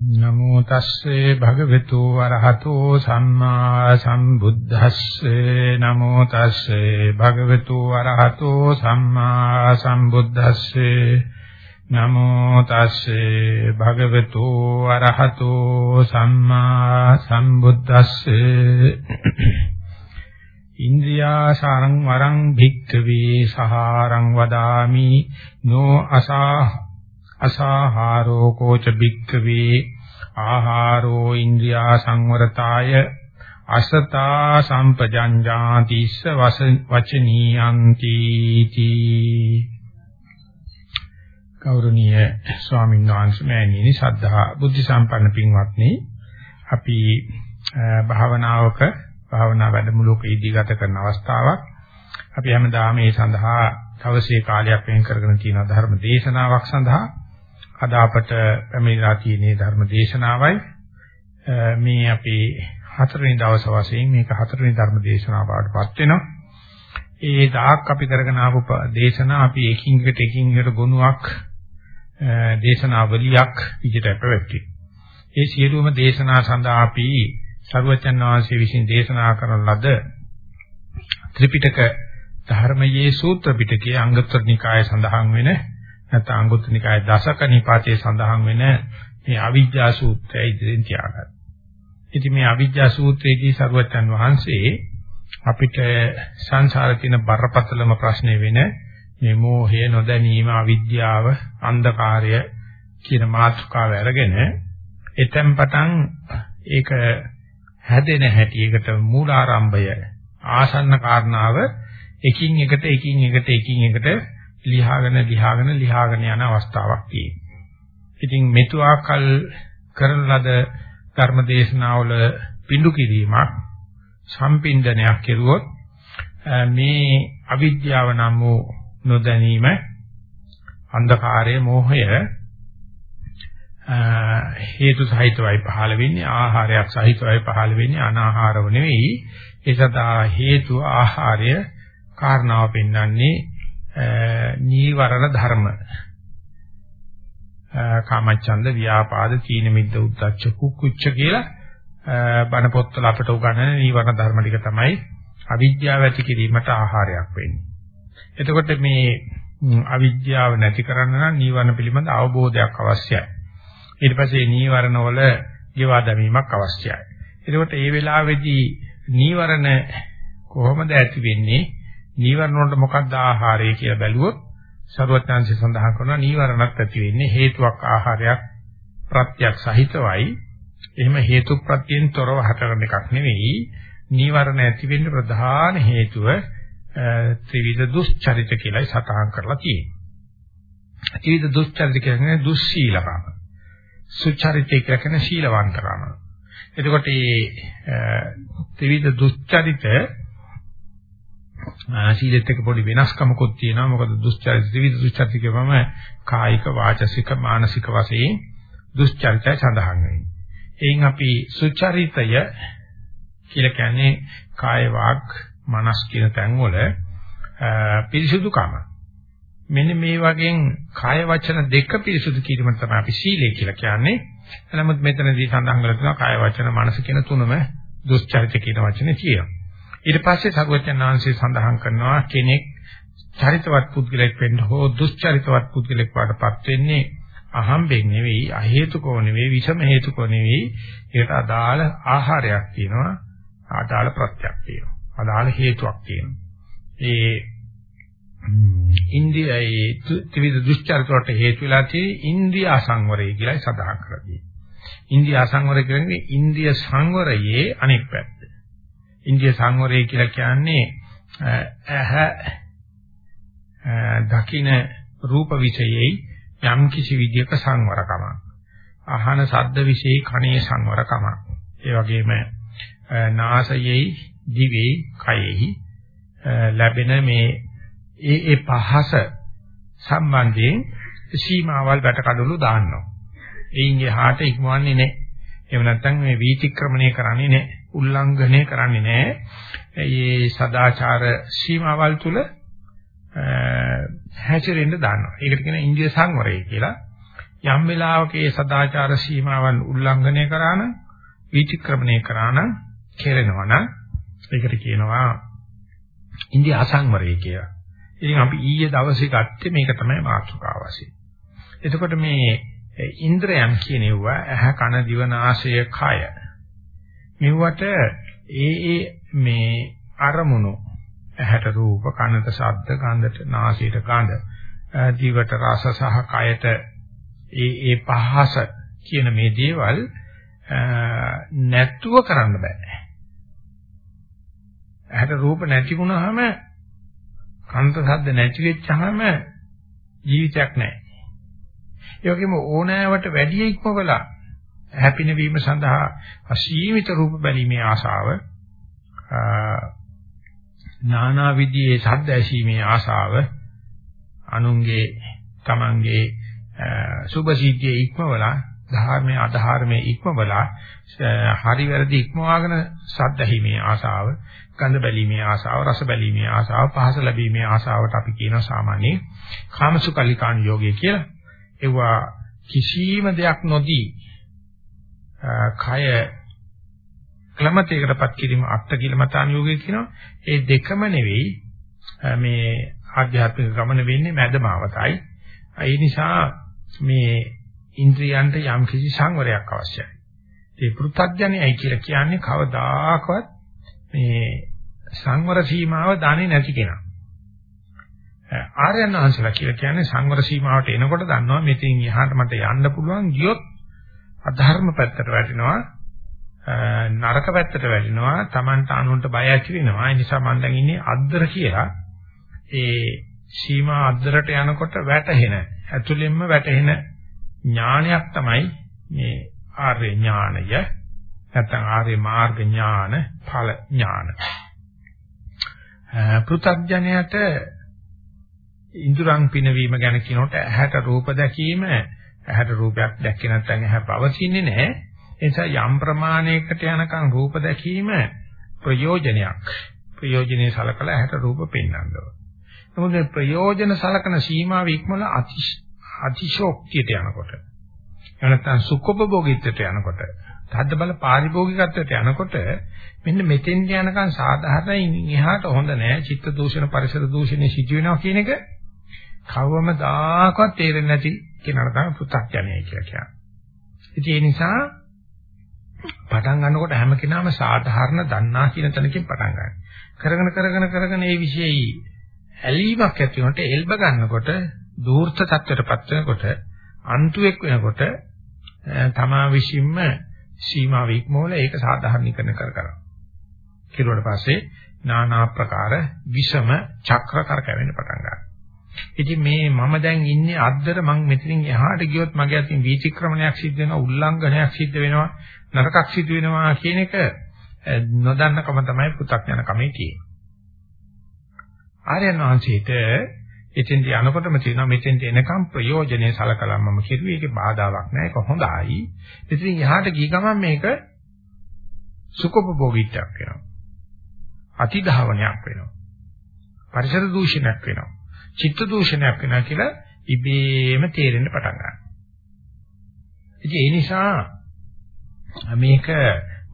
නමෝ තස්සේ භගවතු වරහතෝ සම්මා සම්බුද්දස්සේ. නමෝ තස්සේ භගවතු වරහතෝ සම්මා සම්බුද්දස්සේ. නමෝ තස්සේ භගවතු වරහතෝ සම්මා සම්බුද්දස්සේ. ඉන්ද්‍රියා සාරං වරං භික්ඛවේ සහාරං වදාමි. නෝ අසා අසාහාරෝ කෝච බික්කවේ ආහාරෝ ඉන්ද්‍රියා සංවරතාය අසතා සම්පජඤ්ඤාතිස්ස වචනීයන්ති තී. ගෞරවනීය ස්වාමීන් වහන්සේ මෑණියනි සද්ධා බුද්ධ සම්පන්න පින්වත්නි අපි භාවනාවක භාවනා වැඩමුළුවකදී ගත කරන අවස්ථාවක්. අපි හැමදාම මේ සඳහා තවසේ කාලයක් වෙන් කරගෙන තියෙන ධර්ම දේශනාවක් සඳහා අද අපට පැමිණලා තියෙන ධර්ම දේශනාවයි මේ අපේ හතරවෙනි දවස් වශයෙන් මේක හතරවෙනි ධර්ම දේශනාව බවටපත් වෙනවා. ඒ දාක් අපි කරගෙන ආපු දේශනා අපි එකින් එකට එකින් එකට ගොනුවක් දේශනාවලියක් විදිහට පැවැත්වි. ඒ සියලුම දේශනා සඳහා අපි සර්වචන් වහන්සේ විසින් දේශනා කරන ලද ත්‍රිපිටක ධර්මයේ සූත්‍ර පිටකයේ අංගුත්තර නිකායේ සඳහන් වෙන නැත්නම් අංගුත්තර නිකායේ දසක නිපාතයේ සඳහන් වෙන මේ අවිජ්ජා සූත්‍රය ඉදිරියෙන් තියාගන්න. ඉතින් මේ අවිජ්ජා සූත්‍රයේදී සරුවචන් වහන්සේ අපිට සංසාරේ තියෙන බරපතලම ප්‍රශ්නේ වෙන මේ මෝහය නොදැනීම අවිද්‍යාව අන්ධකාරය කියන මාතෘකාව අරගෙන එතෙන් පටන් ඒක හැදෙන හැටි ඒකට මූලාරම්භය ආසන්න කාරණාව එකින් එකට එකින් එකට එකින් එකට ලියාගෙන ලියාගෙන ලියාගෙන යන අවස්ථාවක් තියෙනවා. ඉතින් මෙතුආකල් කරන ලද ධර්ම දේශනාවල පිඬු කිරීමක් සම්පින්දනයක් කෙරුවොත් මේ අවිද්‍යාව නම් වූ නොදැනීම අන්ධකාරය මෝහය හේතු සහිතවයි පහළ වෙන්නේ ආහාරයක් සහිතවයි පහළ වෙන්නේ අනාහාරව නෙවෙයි ඒ සදා හේතු ආහාරය කාරණාව පෙන්වන්නේ නීවරණ ධර්ම කාමච්ඡන්ද ව්‍යාපාද තීන මිද්ද උද්දච්ච කුක්කුච්ච කියලා බණ පොත්වල අපට උගන්වන නීවරණ ධර්ම ටික තමයි අවිද්‍යාව ඇති කිරීමට ආහාරයක් වෙන්නේ. එතකොට මේ අවිද්‍යාව නැති කරන්න නම් නීවරණ පිළිබඳ අවබෝධයක් අවශ්‍යයි. ඊට පස්සේ නීවරණ වල ගෙවා දැමීමක් අවශ්‍යයි. එතකොට මේ වෙලාවේදී නීවරණ කොහොමද ඇති වෙන්නේ? නීවරණ වලට මොකක්ද ආහාරය කියලා බැලුවොත් සරුවත්‍යංශය සඳහන් කරනවා නීවරණක් ඇති වෙන්නේ හේතුවක් ආහාරයක් ප්‍රත්‍යක් සහිතවයි. එහෙම හේතු ප්‍රත්‍යයෙන් තොරව හටගන්න එකක් නෙවෙයි. නීවරණ ඇති වෙන්න ප්‍රධාන හේතුව ත්‍රිවිධ දුස්චරිත කියලායි සටහන් කරලා තියෙන්නේ. ත්‍රිවිධ දුස්චරිත කියන්නේ දුස්සීලකම. සුචරිතය කියන්නේ ශීලවන්තකම. එතකොට මේ ත්‍රිවිධ දුස්චරිත සීලෙත් එක්ක පොඩි වෙනස්කමකුත් තියෙනවා. මොකද දුස්චරිත විවිධ දුස්චරිත කියවම කායික වාචසික මානසික වශයෙන් දුස්චරිතය සඳහන් වෙන්නේ. එයින් අපි සුචරිතය කියලා කියන්නේ කාය වාග් මනස් කියන තැන්වල පිරිසුදුකම. මෙන්න මේ වගේ කාය වචන දෙක පිරිසුදු කිරීම තමයි අපි සීලය කියලා කියන්නේ. නමුත් මෙතනදී සඳහන් කරලා තියෙනවා කාය වචන මනස කියන තුනම දුස්චරිත කියන වචනේ කියනවා. ඊට පස්සේ සරුවචනාංශය සඳහන් කරනවා කෙනෙක් චරිතවත් පුද්ගලෙක් වෙන්න හෝ දුෂ්චරිතවත් පුද්ගලෙක් වඩපත් වෙන්නේ අහම්බෙන් නෙවෙයි අහේතුකව නෙවෙයි විෂම හේතුකව නෙවෙයි. ඒකට අදාළ ආහාරයක් තියෙනවා අදාළ ප්‍රත්‍යක් තියෙනවා අදාළ හේතුවක් තියෙනවා. ඒ ඉන්දියයි ත්‍රිවිධ දුෂ්චරිත වලට හේතු වෙලා තියෙන්නේ ඉන්දිය අසංවරය කියලා සඳහන් කරලා තියෙනවා ඉන්දිය අසංවරය කියන්නේ ඉන්දිය සංවරයේ අනෙක් පැත්ත. ඉන්දිය සංවරය කියලා කියන්නේ ඇහ දකින රූප විෂයෙහි යම් කිසි විදියක සංවරකම. අහන ශබ්ද විෂයෙහි කනේ සංවරකම. ඒ වගේම නාසයෙහි දිවේ කයෙහි ලැබෙන මේ ඒ ඒ පහස සම්බන්ධයෙන් සීමාවල් වැටකඩලු දාන්නවා. එයින් එහාට ඉක්මවන්නේ නැහැ. එහෙම නැත්නම් මේ වීතික්‍රමණය කරන්නේ නැහැ. උල්ලංඝනය කරන්නේ නැහැ. මේ සදාචාර සීමාවල් තුල හැසිරෙන්න දානවා. ඒකට කියන ඉන්දිය සංවරය කියලා. යම් වෙලාවක ඒ සදාචාර සීමාවන් උල්ලංඝනය කරා නම් විචක්‍රමණය කරා නම් කෙරෙනවා නම් ඒකට කියනවා ඉන්දිය අසංවරය කියලා. ඉතින් අපි ඊයේ දවසේ ගත්තේ මේක තමයි මාතෘකාව වශයෙන්. එතකොට මේ ඉන්ද්‍රයන් කියනෙවුවා ඇහ කන දිව නාසය කය. මෙවට ඒ ඒ මේ අරමුණු ඇහැට රූප කනට ශබ්ද ගන්ධට නාසයට ගඳ දිවට රස සහ කයට ඒ ඒ පහස කියන මේ දේවල් නැත්තුව කරන්න බෑ. ඇහැට රූප නැති වුණාම කන්ත ශබ්ද නැති වෙච්චාම ජීවිතයක් නැහැ. ඒ වගේම ඕනෑවට වැඩි ඉක්මවලා හැපින වීම සඳහා අසීමිත රූප බැලීමේ ආශාව නානා විදිහේ ශබ්ද ඇසීමේ ආශාව අනුන්ගේ තමන්ගේ සුභ සිද්ධියේ ඉක්මවලා ධර්මයේ අධර්මයේ ඉක්මවලා හරි වැරදි ඉක්මවාගෙන ශබ්ද ඇහිීමේ ආශාව ගන්ධ බැලීමේ ආශාව රස බැලීමේ ආශාව පහස ලැබීමේ ආශාවට අපි කියනවා සාමාන්‍යයෙන් කාමසුකල්ලිකාණ යෝගය කියලා. ඒවා කිසිම දෙයක් නොදී කය ක්ලමතේකටපත් කිරීම අත්ති කිලමතාන යෝගය කියනවා. ඒ දෙකම නෙවෙයි මේ ආධ්‍යාත්මික ගමන වෙන්නේ මැදමාවතයි. ඒ නිසා මේ ඉන්ද්‍රියන්ට යම් කිසි සංවරයක් අවශ්‍යයි. ඒ පෘථග්ජනයයි කියලා කියන්නේ කවදාකවත් මේ සංවර සීමාව දන්නේ නැති කෙනා. ආර්යයන් වහන්සේලා කියලා කියන්නේ සංවර සීමාවට එනකොට දන්නවා මෙතෙන් එහාට මට යන්න පුළුවන් ගියොත් අධර්ම පැත්තට වැටෙනවා නරක පැත්තට වැටෙනවා Tamanට අනුන්ට බය ඇති වෙනවා. ඒ නිසා මම දැන් ඉන්නේ අද්දර කියලා. ඒ සීමා අද්දරට යනකොට වැටහෙන ඇතුළෙන්ම වැටහෙන ඥානයක් තමයි මේ ආර්ය ඥානය. නැත්නම් ආර්ය මාර්ග ඥාන ඵල ඥාන. පෘථග්ජනයට ඉන්ද්‍රයන් පිනවීම ගැන කියනකොට ඇහැට රූප දැකීම ඇහැට රූපයක් දැක්කේ නැත්නම් ඇහැ පවතින්නේ නැහැ. ඒ නිසා යම් ප්‍රමාණයකට යනකම් රූප දැකීම ප්‍රයෝජනයක්. ප්‍රයෝජනේ සලකලා ඇහැට රූප පෙන්වන්න ඕන. නමුත් ප්‍රයෝජන සලකන සීමාව ඉක්මල අතිශෝක්තියට යනකොට එනත්තම් සුඛෝපභෝගීත්වයට යනකොට තද්ද බල පාරිභෝගිකත්වයට යනකොට මෙන්න මෙතෙන් යනකම් සාධාරණයි එහාට හොඳ නෑ චිත්ත දූෂණ පරිසර දූෂණේ සිදු වෙනවා කියන එක කවමදාකවත් තේරෙන්නේ නැති කෙනාට තමයි පුත්‍ත්ඥය කියලා කියන්නේ. ඉතින් ඒ නිසා පටන් ගන්නකොට හැම කෙනාම සාධාරණ දන්නා කියන තැනකින් පටන් ගන්නවා. කරගෙන කරගෙන කරගෙන මේ විශේෂයි ඇලීමක් ඇති වුණට එල්බ ගන්නකොට දූර්ත තත්ත්වයටපත් වෙනකොට අන්තුයක් වෙනකොට තමා විසින්ම සීමා වික්මෝල ඒක සාධාරණීකරණය කර කරා. කිරුවට පස්සේ নানা ආකාර විෂම චක්‍ර කර කැවෙන්න පටන් ගන්නවා. ඉතින් මේ මම දැන් ඉන්නේ අද්දර මං මෙතනින් එහාට ගියොත් මගේ අතින් වීතික්‍රමණයක් සිද්ධ වෙනවා උල්ලංඝනයක් සිද්ධ වෙනවා නරකක් සිද්ධ වෙනවා කියන එක නොදන්නකම තමයි පු탁ඥන කමේ තියෙන්නේ. ආර්යයන් වහන්සේට එතෙන්ට යනකොටම තියෙනවා මෙතෙන්ට එනකම් ප්‍රයෝජනේ සලකලා මම කිරුවේ ඒකේ බාධාවක් නැහැ ඒක හොඳයි. ඉතින් එහාට ගිය ගමන් මේක සුඛෝපභෝගීත්වයක් වෙනවා. අතිධාවනයක් වෙනවා. පරිසර දූෂණයක් වෙනවා. චිත්ත දූෂණයක් වෙනවා කියලා ඉබේම තේරෙන්න පටන් ගන්නවා. ඉතින් ඒ නිසා මේක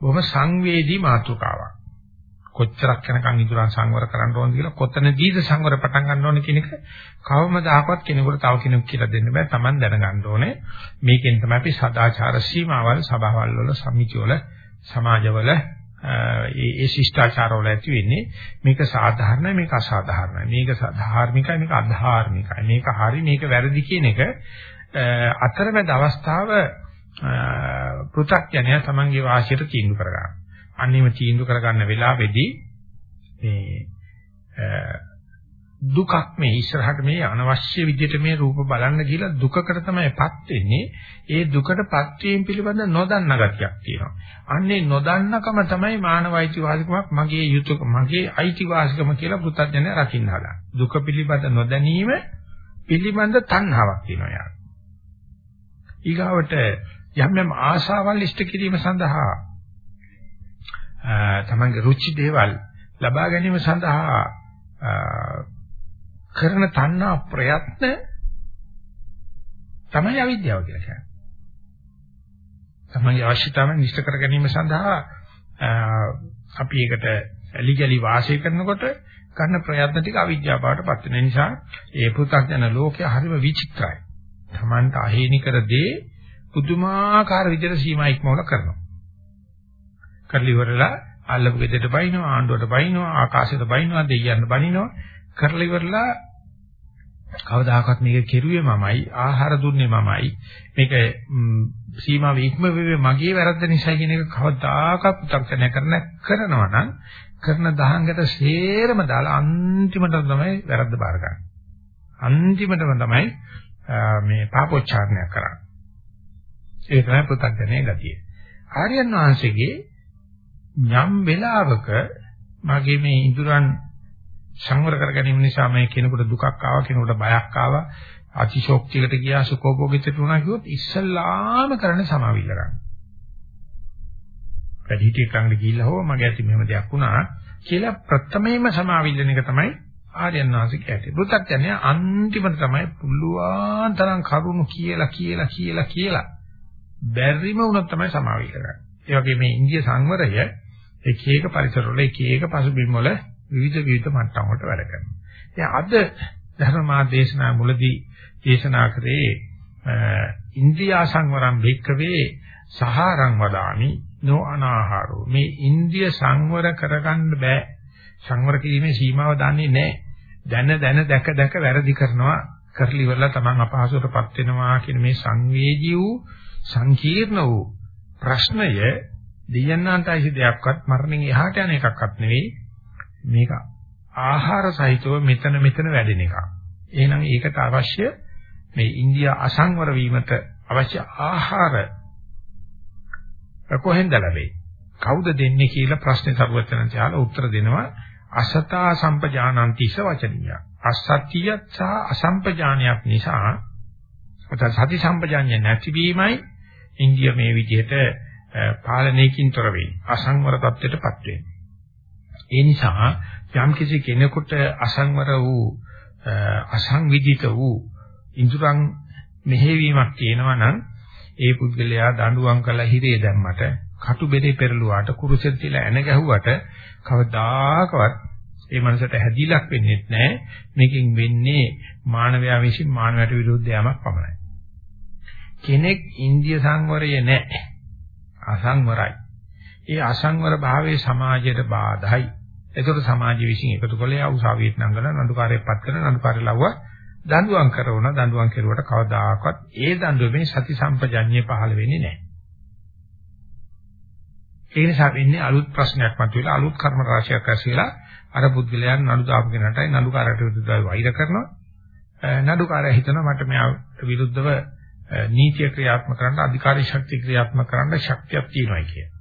බොහොම සංවේදී මාතෘකාවක්. කොච්චරක් යනකම් ඉදurang සංවර කරන්න ඕනද කියලා කොතනදීද සංවර පටන් ගන්න ඕනේ කියන එක කවමදාකවත් කෙනෙකුට තව කෙනෙකුට කියලා දෙන්න බෑ. Taman දැනගන්න ඕනේ. මේකෙන් තමයි අපි සදාචාර සීමාවල් සභාවල් වල සමිති වල සමාජවල ඒ ඒ ශිෂ්ටාචාර වල ඇති වෙන්නේ මේක සාධාරණයි මේක අසාධාරණයි මේක ධාර්මිකයි මේක අධාර්මිකයි මේක හරි මේක වැරදි කියන එක අතරමැද අවස්ථාව පෘථග්ජනය තමන්ගේ වාසියට තීන්දුව කරගන්න. අන්නේම තීන්දුව කරගන්න වෙලාවේදී මේ දුකක් මේ ඉස්සරහට මේ අනවශ්‍ය විදිහට මේ රූප බලන්න කියලා දුකකට තමයිපත් වෙන්නේ. ඒ දුකටපත් වීම පිළිබඳ නොදන්න ගතියක් තියෙනවා. අන්නේ නොදන්නකම තමයි මානව අයිතිවාසිකමක් මගේ යුතුයක මගේ අයිතිවාසිකම කියලා පුතත්ජනය රකින්න හදා. දුක පිළිබඳ නොදැනීම පිළිබඳ තණ්හාවක් තියෙනවා යාර. ඊගාවට යම් යම් ආශාවල් ඉෂ්ට කිරීම සඳහා තමන්ගේ රුචි දේවල් ලබා ගැනීම සඳහා කරන තණ්හා ප්‍රයත්න තමයි අවිද්‍යාව කියලා කියන්නේ. තමයි අවශ්‍යතාවය නිෂ්ඨ කර ගැනීම සඳහා අපි ඒකට ඇලිගලි වාසය කරනකොට කරන ප්‍රයත්න ටික අවිද්‍යාව බවට පත් වෙන නිසා ඒ පෘථග්ජන ලෝකය හරිම විචිත්‍රයි. Tamanට අහේනි කර දේ පුදුමාකාර විදිහට සීමා ඉක්මවල කරනවා. කරලි ඉවරලා අල්ලපු ගෙදරට බයිනවා ආණ්ඩුවට බයිනවා ආකාශයට බයිනවා දෙයියන්ට බනිනවා කරලි ඉවරලා කවදාකවත් මේක කෙරුවේ මමයි ආහාර දුන්නේ මමයි මේක සීමාව ඉක්ම වෙවේ මගේ වැරද්ද නිසා කියන එක කවදාකවත් පු탁ෂණය කරන කරනවා නම් කරන දහංගට සේරම දාලා අන්තිමට තමයි වැරද්ද බාර ගන්න. අන්තිමටම තමයි මේ පාපෝච්චාරණය කරන්නේ. ඒ තමයි පු탁ෂණයේ ගතිය. ආර්යයන් වහන්සේගේ යම් වෙලාවක මගේ මේ ඉඳුරන් සංවර කර ගැනීම නිසා මේ කෙනෙකුට දුකක් ආවා කෙනෙකුට බයක් ආවා අතිශෝක්තියකට ගියා සුඛෝභෝගීත්වයට උනා කිව්වොත් ඉස්සල්ලාම කරන්නේ සමාවිල්ල ගන්න. වැඩිහිටියෙක් ළඟට ගිහිල්ලා හෝ මගේ ඇති මෙහෙම දෙයක් වුණා කියලා ප්‍රථමයෙන්ම සමාවිල්ලන එක තමයි ආර්යයන් වහන්සේ කියන්නේ. බුද්ධත්වඥය අන්තිමට තමයි පුළුවන් තරම් කරුණු කියලා කියලා කියලා කියලා බැරිම වුණොත් තමයි සමාවිල්ල ගන්න. ඒ වගේ මේ ඉන්දිය සංවරය එක එක පරිසරවල එක එක පසුබිම් වල විවිධ විවිධ මට්ටම් වලට වැඩ කරනවා. ඉතින් අද ධර්මා දේශනා මුලදී දේශනා කරේ ඉන්ද්‍රියා සංවරම් භික්කවේ සහාරං වදාමි නෝ අනාහාරෝ. මේ ඉන්ද්‍රිය සංවර කරගන්න බෑ. සංවර කිරීමේ සීමාව දන්නේ නැහැ දැන දැන දැක දැක වැරදි කරනවා. කරලි ඉවරලා Taman අපහසුතාවටපත් වෙනවා කියන මේ සංවේදී වූ සංකීර්ණ වූ ප්‍රශ්නය දෙයන්නාන්තයි දෙයක්වත් මරණින් එහාට යන එකක්වත් නෙවෙයි. මේක ආහාර සහිතව මෙතන මෙතන වැඩෙන එකක්. එහෙනම් ඒකට අවශ්‍ය මේ ඉන්දියා අසංවර වීමට අවශ්‍ය ආහාර කොහෙන්ද ලැබෙයි? කවුද දෙන්නේ කියලා ප්‍රශ්නේ සරුවචන ත්‍යාල උත්තර දෙනවා අසතා සම්පජානන්තිස වචනිය. අසත්‍යය සහ අසම්පජානයක් නිසා ඔත සති සම්පජාන්‍ය නැතිවීමයි ඉන්දිය මේ විදිහට පාලනයකින් තොර වෙන්නේ. අසංවර තත්ත්වයටපත් වෙන්නේ. ඒ නිසා යම් කිසි කෙනෙකුට අසංවර වූ අසංවිධිත වූ ඉන්ද්‍රයන් මෙහෙවීමක් තියෙනවා නම් ඒ පුද්ගලයා දඬුවම් කළා හිරේ දැම්මට කටු බෙරේ පෙරළුවාට කුරුසෙත් තියලා එන ගැහුවට කවදාකවත් ඒ මනසට හැදිලක් වෙන්නේ නැහැ මේකෙන් වෙන්නේ මානවයා විසින් මානවයට විරුද්ධ යමක් පමණයි. කෙනෙක් ඉන්දිය සංවරය නැහැ අසංවරයි. ඒ අසංවර භාවයේ සමාජයට බාධායි. ඒකට සමාජය විසින් එකතු කළේ උසාවියට නංගන නඩුකාරයෙක් පත් කරන නඩුකාරය ලව්ව දඬුවම් කරන දඬුවම් කෙරුවට කවදාකවත් ඒ දඬුවමේ සති සම්පජඤ්ඤය පහළ වෙන්නේ නැහැ. ඒ නිසා වෙන්නේ අලුත් ප්‍රශ්නයක් මතුවලා අලුත් කර්ම රාශියක් ඇසෙලා අර පුද්ගලයන් නඩු දාපු කෙනාටයි නඩුකාරයට විරුද්ධව වෛර කරනවා. නඩුකාරයා හිතනවා මට මෙයා විරුද්ධව නීතිය ක්‍රියාත්මක කරන්න අධිකාරී ශක්තිය ක්‍රියාත්මක කරන්න ශක්තියක් තියෙනවා කියලා.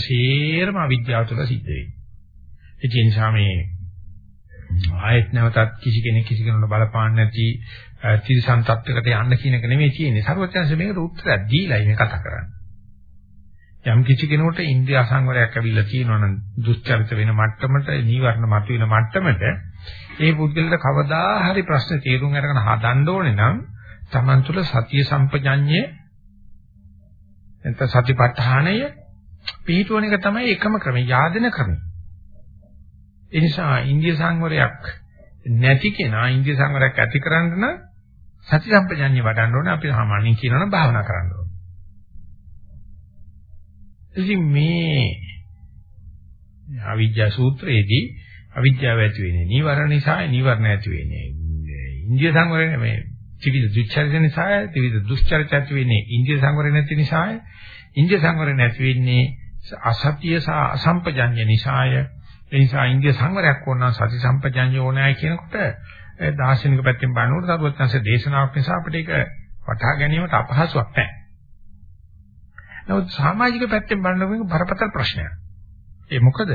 සේරම අවිද්‍යාව තුළ සිද්ධ වෙන්නේ. ඒ නිසා මේ ආයත් නැවතත් කිසි කෙනෙක් කිසි කෙනෙකුට බලපාන්න නැති තිරසන් තත්වයකට යන්න කියන එක නෙමෙයි තියෙන්නේ. සර්වඥාන්ස මේකට උත්තරයක් දීලායි මේ කතා කරන්නේ. යම් කිසි කෙනෙකුට ඉන්ද්‍රිය අසංවරයක් ඇවිල්ලා තියෙනවා නම් දුස්චරිත වෙන මට්ටමට, නීවරණ මතුවෙන මට්ටමට ඒ පුද්ගලට කවදා හරි ප්‍රශ්න තේරුම් අරගෙන හදන්න ඕනේ නම් Taman තුල සතිය සම්පජඤ්ඤය එතන සතිපට්ඨානය පිළිතුරන එක තමයි එකම ක්‍රමය. යාදෙන ක්‍රමය. ඒ නිසා ඉන්දිය සංවරයක් නැති කෙනා ඉන්දිය සංවරයක් ඇති කරන්න නම් සති සම්පජඤ්ඤය වඩන්න ඕනේ. අපි සාමාන්‍යයෙන් කියනවනම් භාවනා කරන්න ඕනේ. ඉතින් මේ අවිද්‍යා සූත්‍රයේදී අවිද්‍යාව ඇති වෙන්නේ නීවරණ නිසා නීවරණ ඇති වෙන්නේ ඉන්දිය සංවරය මේ ත්‍රිවිධ දුච්චරිත නිසා ත්‍රිවිධ දුෂ්චරිත ඇති වෙන්නේ ඉන්දිය සංවරය නැති නිසා ඉන්දිය සංවරය නැති වෙන්නේ අසත්‍ය සහ අසම්පජඤ්ඤ නිසාය. ඒ නිසා ඉන්දිය සංවරයක් ඕන නම් සති සම්පජඤ්ඤය ඕනෑ කියනකොට දාර්ශනික පැත්තෙන් බලනකොට සරුවත්ංශ දේශනාවක් නිසා අපිට ඒක වටහා ගැනීමට අපහසුයක් නැහැ. නමුත් සමාජික පැත්තෙන් බලනකොට බරපතල ප්‍රශ්නයක්. ඒ මොකද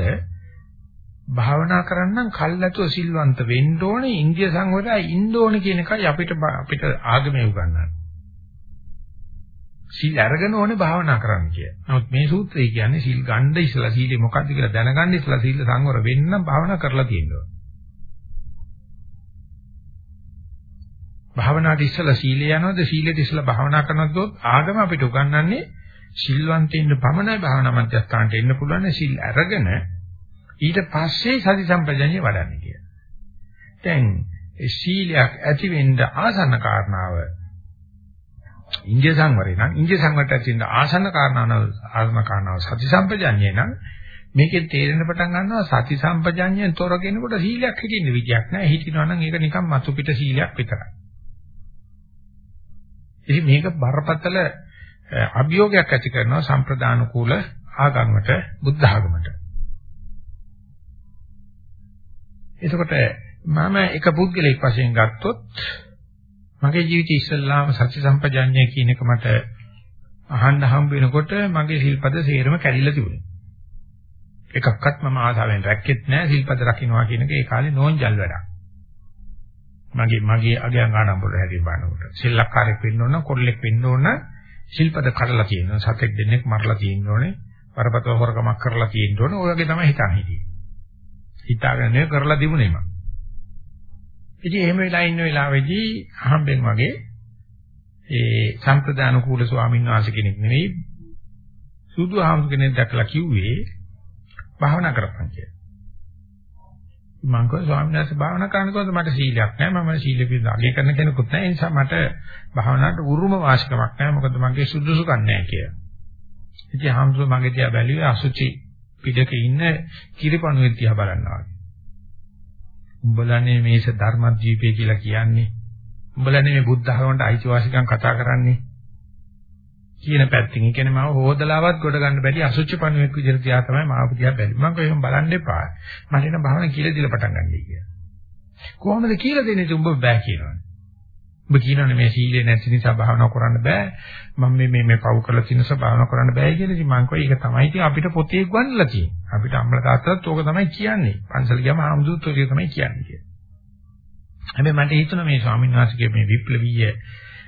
භාවනා කරන්නම් කල්ැතුව සිල්වන්ත වෙන්න ඕනේ ඉන්දිය සංවරය ඉන්න ඕනේ කියන එකයි අපිට අපිට ආගමේ උගන්වන්නේ. සීල් අරගෙන ඕනේ භාවනා කරන්න කියලා. නමුත් මේ සූත්‍රය කියන්නේ සීල් ගන්න ඉස්සලා සීලේ මොකක්ද කියලා දැනගන්න ඉස්සලා සීල සංවර වෙන්න භාවනා කරලා තියෙනවා. භාවනාවට ඉස්සලා සීලය යනවද සීලෙට ඉස්සලා භාවනා කරනවද ආගම අපිට උගන්වන්නේ සිල්වන්තින්න පමණයි භාවනා මධ්‍යස්ථානට එන්න පුළුවන් සිල් අරගෙන ඊට පස්සේ සති සම්පජඤ්ඤය වඩන්නේ කියලා. දැන් සීලයක් ඇති වෙන්න ආසන්න කාරණාව ඉන්දිය සංවරේ නම් ඉන්දිය සංවරට ඇති වෙන්න ආසන්න කාරණාව ආසන්න කාරණාව සති සම්පජඤ්ඤය නම් මේකෙන් තේරෙන පටන් ගන්නවා සති සම්පජඤ්ඤයෙන් තොර කෙනෙකුට සීලයක් හිටින්න විදියක් නැහැ. හිටිනවා නම් ඒක නිකන් මතු පිට සීලයක් විතරයි. ඉතින් මේක බරපතල අභියෝගයක් ඇති කරනවා සම්ප්‍රදාන කූල ආගමකට බුද්ධ ආගමකට. එතකොට මම එක පුද්ගලෙක් වශයෙන් ගත්තොත් මගේ ජීවිතය ඉස්සල්ලාම සත්‍ය සම්පජාඤ්ඤය කියන එක මට අහන්න හම්බ වෙනකොට මගේ සිල්පද සේරම කැඩිලා තිබුණා. එකක්වත් මම ආසාවෙන් රැක්කෙත් නෑ සිල්පද රකින්නවා කියන එක ඒ කාලේ නෝන්ජල් වැඩක්. මගේ මගේ අගයන් ආනම්බුල හැටි බලනකොට සිල්ලක්කාරයෙක් වෙන්න ඕන කොල්ලෙක් වෙන්න ඕන ශිල්පද කඩලා තියෙනවා. සතෙක් දෙන්නෙක් මරලා තියෙන්න ඕනේ. වරපතල හොරකමක් කරලා තියෙන්න ඕනේ. ඔය වගේ තමයි හිතන් හිටියේ. හිතාගෙන නේ කරලා තිබුණේ මම. ඉතින් එහෙම වෙලා ඉන්න වෙලාවේදී අහම්බෙන් වගේ ඒ සම්ප්‍රදාන කූල ස්වාමීන් වහන්සේ කෙනෙක් නෙවෙයි සුදු ආහම් කෙනෙක් දැකලා කිව්වේ භාවනා කරපන් කියලා. මම කිව්වා ස්වාමීන් වහන්සේ භාවනා කරනකොට මට සීලයක් නැහැ. මම සීල පිළිබඳ අගය කරන කෙනෙකුත් නැහැ. ඒ නිසා මට භාවනාවට උරුම වාසිකමක් නැහැ. මොකද මගේ සුදුසුකම් නැහැ කියලා. ඉතින් හම්සෝ මගේ දිහා බැලුවේ අසුචි පිටක ඉන්න කිරිපණුවෙක් දිහා බලනවා. උඹලනේ මේස ධර්මද්වීපය කියලා කියන්නේ. උඹලනේ මේ බුද්ධ ධර්මයට අයිතිවාසිකම් කතා කරන්නේ. කියන පැත්තකින්. ඒ කියන්නේ මම හොදලාවත් ගොඩ ගන්න බැරි අසුචි පණුවෙක් විදිහට තියා තමයි මාව දිහා බැලි. මම කොහොම බලන්න එපා. මට එන භාවන කියලා දීලා පටන් ගන්නයි කියලා. කොහොමද කියලා දෙන්නේ උඹ බෑ කියනවනේ. උඹ කියනවනේ මේ සීලේ නැති නිසා භාවනා කරන්න බෑ. මම මේ මේ මේ පව් කරලා තියෙන නිසා භාවනා කරන්න බෑ කියලා ඉතින් මං කිව්වා ඒක තමයි ඉතින් අපිට පොතේ ගන්නලා තියෙන්නේ. අපිට අම්මලා තාත්තලාත් ඕක තමයි කියන්නේ. පන්සල ගියාම ආම්දුත් ඔය තමයි කියන්නේ කියලා. හැබැයි මට හිතුණා මේ ස්වාමීන් වහන්සේගේ මේ විප්ලවීය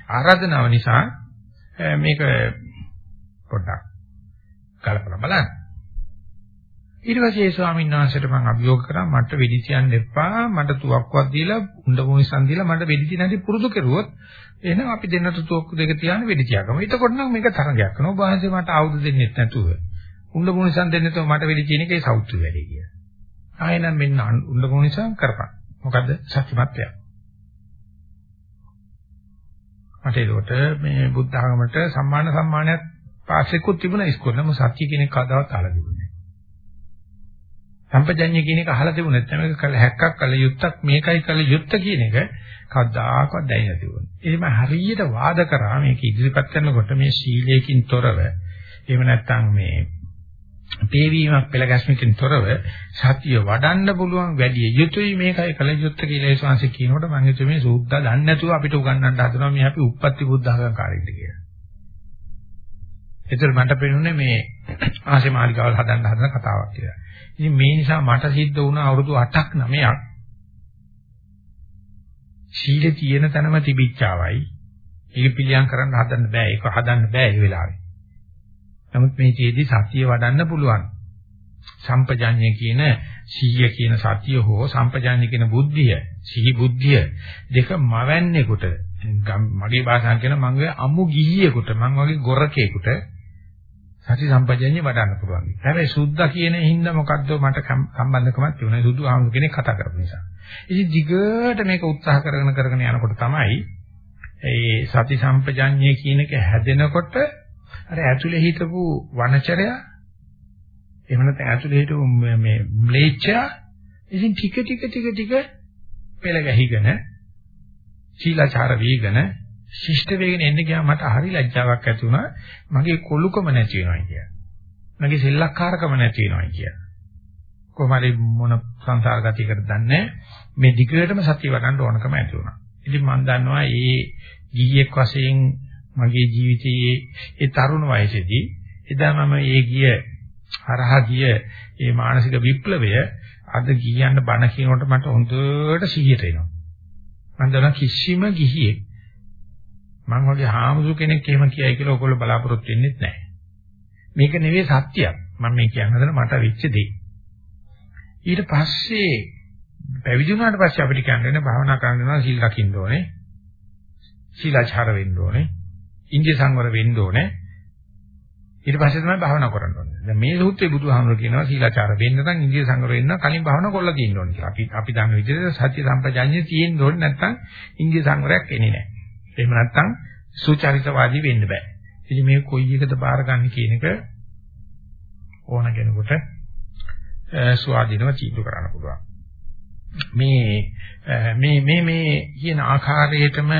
ආරාධනාව නිසා මේක පොඩ්ඩක් කලබල බලන්න. ඊට පස්සේ ඒ ස්වාමීන් වහන්සේට මම අභියෝග කරා මට වෙඩි තියන්න එපා මට තුවක්කුවක් දීලා උණ්ඩ මොනිසන් දීලා මට වෙඩි තියන්න ඇති පුරුදු කෙරුවොත් එහෙනම් අපි දෙන්නට තුවක්කු දෙක තියන්න වෙඩි තියාගමු. එතකොට නම් මේක තරගයක් කරනවා. ඔබ වහන්සේ මට ආයුධ දෙන්නෙත් නැතුව උණ්ඩ මොනිසන් දෙන්න නැතුව මට වෙඩි තියෙන එකේ සෞත්තු වැඩි කියලා. ආයෙනම් මෙන්න උණ්ඩ මොනිසන් කරපන්. මොකද්ද සත්‍යමත්ය. මට ඒකට මේ බුද්ධ ආගමට සම්මාන සම්මානයක් පාසෙකුත් තිබුණා ඉස්කෝලේ. නමුත් සත්‍ය කියන එක කවදාවත් අහලා තිබුණේ නැහැ. සම්පජඤ්ඤය කියන එක අහලා තිබුණේ නැත්නම් මේක කල හැක්කක් කල යුත්තක් මේකයි කල යුත්ත කියන එක කවදාකවත් දැනෙන්නේ තිබුණේ. එහෙම හරියට වාද කරා මේක ඉදිරිපත් කරනකොට මේ සීලයෙන් තොරව එහෙම නැත්නම් මේ තේවීමක් පෙළ ගැස්මකින් තොරව සතිය වඩන්න පුළුවන් වැඩි යුතුයි මේකයි කල යුත්තේ කියලා ඒ ශාංශ කියනකොට මම හිතුවේ මේ සූද්දා දන්නේ නැතුව අපිට උගන්වන්න හදනවා මේ අපි උප්පත්ති බුද්ධඝංකාරින්ද කියලා. ඒතර මට පෙනුනේ මේ ආශේ මාලිකාවල් හදන්න හදන කතාවක් කියලා. ඉතින් මේ නිසා මට සිද්ධ වුණ අවුරුදු 8ක් 9ක් සීලේ තියෙන තැනම තිබිච්චාවයි. ඒක පිළියම් කරන්න හදන්න බෑ. ඒක හදන්න බෑ ඒ වෙලාවේ. නමුත් මේ ජීදී සතිය වඩන්න පුළුවන්. සම්පජාඤ්ඤය කියන සිහිය කියන සතිය හෝ සම්පජාඤ්ඤය කියන බුද්ධිය, සිහි බුද්ධිය දෙක මවන්නේකට මගේ භාෂාවෙන් කියන මගේ අමු ගිහියෙකුට මං වගේ ගොරකේකට සති සම්පජාඤ්ඤය වඩන්න පුළුවන්. හැබැයි සුද්ධ කියන හින්දා මොකද්ද මට සම්බන්ධකමක් තියුණා. සුදු ආමු කෙනෙක් කතා කරපු නිසා. ඉතින් දිගට මේක උත්සාහ කරගෙන කරගෙන යනකොට තමයි ඒ සති සම්පජාඤ්ඤය කියන එක හැදෙනකොට අර ඇතුලේ හිටපු වනචරය එහෙම නැත්නම් ඇතුලේ හිටපු මේ ම්ලේච්ඡා ඉතින් ටික ටික ටික ටික පෙළ ගැහිගෙන සීලාචාර වීගෙන ශිෂ්ට වේගෙන එන්න ගියාම මට හරි ලැජ්ජාවක් ඇති වුණා මගේ කොලුකම නැති වෙනවා කිය. මගේ සෙල්ලක්කාරකම නැති වෙනවා කිය. කොහොමද මොන සංසාර ගතියකට දන්නේ මේ දිගටම සතිය වඩන්න ඕනකම ඇති වුණා. ඉතින් මම දන්නවා මේ ගිහියෙක් වශයෙන් මගේ ජීවිතයේ ඒ තරුණ වයසේදී එදා මම ඒ ගිය හරහා ගිය ඒ මානසික විප්ලවය අද ගියන්න බණ කියනකොට මට හොඳට සිහියට එනවා. මම දන්නවා කිසිම ගිහියෙක් මම වගේ හාමුදුර කෙනෙක් එහෙම කියයි කියලා ඔයගොල්ලෝ බලාපොරොත්තු වෙන්නේ නැහැ. මේක නෙවෙයි සත්‍යයක්. මම මේ කියන්න හදන මට වෙච්ච දේ. ඊට පස්සේ පැවිදි වුණාට පස්සේ අපිට කියන්නේ භාවනා කරන්න වෙනවා සීල් රකින්න ඕනේ. සීලාචාර වෙන්න ඕනේ. ඉන්දිය සංවර වෙන්න ඕනේ. ඊට පස්සේ තමයි භාවනා කරන්න ඕනේ. දැන් මේ සූත්‍රයේ බුදුහාමුදුරු කියනවා සීලාචාර වෙන්න නම් ඉන්දිය සංවර වෙන්න කලින් භාවනා කරලා තියෙන්න ඕනේ කියලා. අපි අපි දන්න විදිහට සත්‍ය සම්පජාඤ්ඤය තියෙන්න ඕනේ නැත්නම් ඉන්දිය සංවරයක් එන්නේ නැහැ. එහෙම නැත්නම් සුචරිතවාදී වෙන්න බෑ. ඉතින් මේ කොයි එකද බාර ගන්න කියන එක ඕන කෙනෙකුට ස්වාධීනව තීන්දුව කරන්න පුළුවන්. මේ මේ මේ මේ කියන ආකාරයටම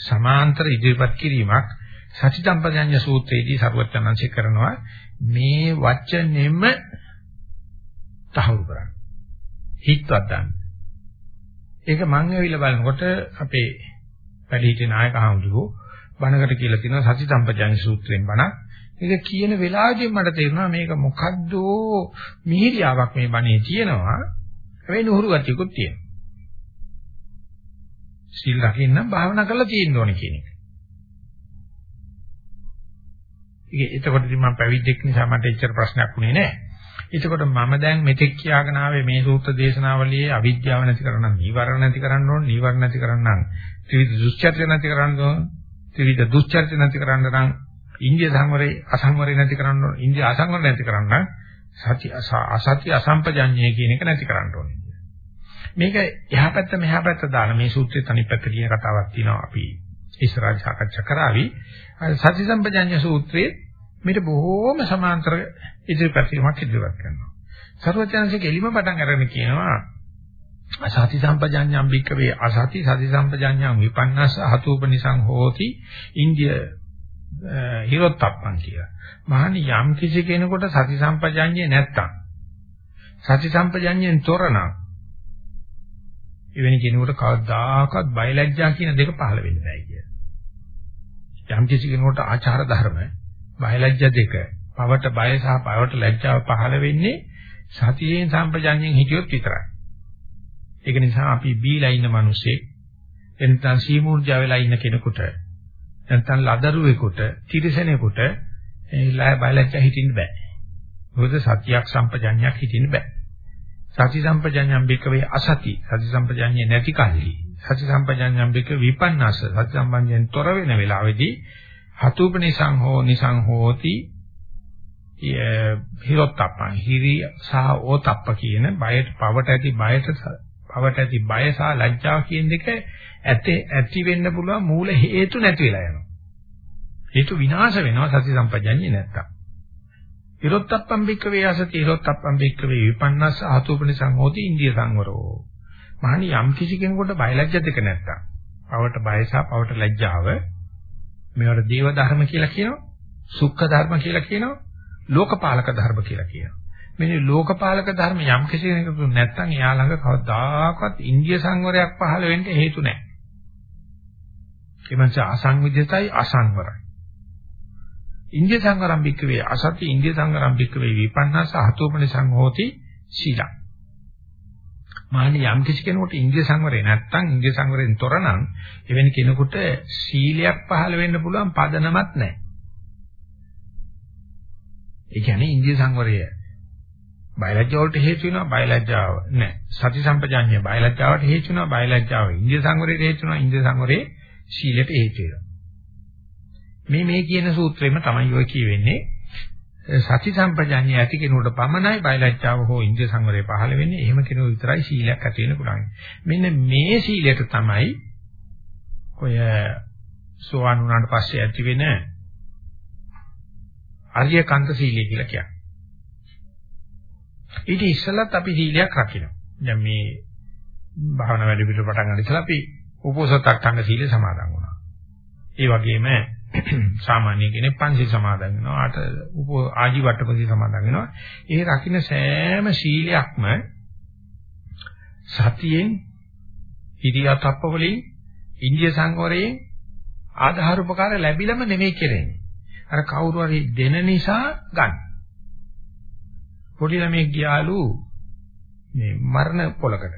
සමාන්තර ඉදිරිපත් කිරීමක් සතිසම්පජඤ්ඤ සූත්‍රයේදී සරුවචනංශය කරනවා මේ වචනෙම තහවුරු කරන්න. හිතවත් ගන්න. ඒක මම ඇවිල්ලා බලනකොට අපේ වැඩිහිටි නායක හඳුරෝ බණකට කියලා තියෙනවා සතිසම්පජඤ්ඤ සූත්‍රයෙන් බණක්. ඒක කියන වෙලාවදී මට තේරුණා මේක මොකද්ද මිහිරියාවක් මේ බණේ තියෙනවා. හැබැයි නුහුරු ගතියකුත් තියෙනවා. සීල් රකින්න භාවනා කරලා තියෙන්න ඕනේ කියන එක. ඒක එතකොට ඉතින් මම පැවිද්දෙක් නිසා මට එච්චර ප්‍රශ්නයක් වුණේ නැහැ. එතකොට මම දැන් මෙතෙක් කියාගෙන ආවේ මේ සූත්‍ර දේශනාවලියේ අවිද්‍යාව නැති කරන්න, නීවරණ නැති කරන්න ඕන, නීවරණ නැති කරන්න, ත්‍රිවිධ දුස්චර්ය නැති කරන්න ඕන, ත්‍රිවිධ දුස්චර්ය නැති කරන්න නම් ඉන්දිය සංවරේ අසංවරේ නැති කරන්න ඕන, ඉන්දිය අසංවර නැති කරන්න සති අසත්‍ය අසම්පජඤ්ඤය කියන එක නැති කරන්න ඕනේ. මේක එහා පැත්ත මෙහා පැත්ත දාන මේ සූත්‍රයේ තනි පැත්ත කියන කතාවක් තියෙනවා අපි ඉස්සරහ සාකච්ඡා කරાવી. සති සම්පජඤ්ඤ සූත්‍රයේ මේට බොහෝම සමාන්තර ඉදිරිපත් වීමක් ඉදිරිපත් කරනවා. සර්වඥාන්සේ කෙලිම පටන් අරගෙන කියනවා අසති සම්පජඤ්ඤම් බික්කවේ අසති සති සම්පජඤ්ඤම් විපන්නස්ස හතුපනිසං හෝති ඉන්දිය හිරොත්ප්පන් කියලා. මහණි යම් කිසි කෙනෙකුට සති සම්පජඤ්ඤේ නැත්තම් සති සම්පජඤ්ඤෙන් තොරනම් එවැනි කෙනෙකුට කවදාකවත් බයලජ්ජා කියන දෙක පහළ වෙන්න බෑ කිය. යම් කිසි කෙනෙකුට ආචාර ධර්ම බයලජ්ජා දෙක පවට බය සහ පවට ලැජ්ජාව පහළ වෙන්නේ සතියෙන් සම්පජඤ්ඤයෙන් හිටියොත් විතරයි. ඒක නිසා අපි බීලා ඉන්න මිනිස්සේ එනතන් සීමුර්ජා වෙලා ඉන්න කෙනෙකුට නැත්නම් ලදරුවෙකුට තිරසනෙකුට ඒ බයලජ්ජා හිටින්න බෑ. මොකද සතියක් සම්පජඤ්ඤයක් හිටින්න බෑ. සති සම්පජඤ්ඤම් බිකවේ අසති සති සම්පජඤ්ඤේ නැති කල්හි සති සම්පජඤ්ඤම් බික විපන්නස සති සම්පජඤ්ඤෙන් තොර වෙන වෙලාවේදී හතුපනිසං හෝ නිසං හෝති. හිරොත්ප්පං හිරි සහ ඕතප්ප කියන බයට පවට ඇති බයට පවට ඇති බය සහ ලැජ්ජාව කියන දෙක ඇති ඇති වෙන්න පුළුවන් මූල හේතු නැති වෙලා යනවා. හේතු විනාශ වෙනවා සති සම්පජඤ්ඤේ නැත්තම්. හිරොත්ප්පං බික්කවේ අසති හිරොත්ප්පං බික්කවේ විපන්නස්ස ආතෝපනිසං හෝති ඉන්දිය සංවරෝ. මහණි යම් කිසි කෙනෙකුට බයලජ්ජ දෙක නැත්තම්. පවට බය සහ පවට ලැජ්ජාව මේවට දේව ධර්ම කියලා කියනවා. සුඛ ධර්ම කියලා කියනවා. ලෝකපාලක ධර්ම කියලා කියනවා. මේ ලෝකපාලක ධර්ම යම් කිසි කෙනෙකුට නැත්නම් එයා ළඟ කවදාකවත් ඉන්දිය සංවරයක් පහළ වෙන්න හේතු නැහැ. ඒ මනස අසංවිධිතයි අසංවරයි. ඉන්දිය සංවරම් බික්කවේ අසති ඉන්දිය සංවරම් බික්කවේ විපන්නස හතෝපනි සංහෝති සීලං. මානි යම් කිසි කෙනෙකුට ඉන්ද්‍රිය සංවරය නැත්තම් ඉන්ද්‍රිය සංවරයෙන් තොර නම් එවැනි කෙනෙකුට සීලයක් පහළ වෙන්න පුළුවන් පදනමක් නැහැ. ඒ කියන්නේ ඉන්ද්‍රිය සංවරය බයලජ්ජා වලට හේතු වෙනවා බයලජ්ජාව නැහැ. සති සම්පජාඤ්ඤය බයලජ්ජාවට හේතු වෙනවා බයලජ්ජාව ඉන්ද්‍රිය සංවරයට හේතු වෙනවා ඉන්ද්‍රිය සංවරේ සීලයට හේතු වෙනවා. මේ මේ කියන සූත්‍රෙම තමයි ඔය කියවෙන්නේ සති සම්පජාඤ්ඤය ඇති කෙනෙකුට පමණයි බයලජ්ජාව හෝ ඉන්ද්‍රිය සංවරය පහළ වෙන්නේ. එහෙම කෙනෙකු විතරයි සීලයක් ඇති වෙන්න පුළුවන්. මෙන්න මේ සීලයට තමයි ඔය සෝවාන් වුණාට පස්සේ ඇති වෙන අරියකාන්ත සීලය කියලා කියන්නේ. ඊට ඉස්සෙල්ලත් අපි සීලයක් රකින්න. දැන් මේ භාවනා වැඩ පිළිවෙල පටන් ගන්න ඉස්සෙල්ලා අපි උපෝසත අට්ඨංග සීලය සමාදන් වුණා. ඒ වගේම සාමාන්‍ය කෙනෙක් පංචශීල සමාදන් වෙනවා ආට උප ආජීවට්ටපති සමාදන් වෙනවා. ඒ රකින්න සෑම සීලයක්ම සතියෙන් ඉරියාතප්ප වලින් ඉන්දිය සංවරයෙන් ආධාර උපකාර ලැබිලම නෙමෙයි කෙරෙන්නේ. අර කවුරු හරි දෙන නිසා ගන්න. පොඩි ළමෙක් ගියාලු මේ මරණ පොලකට.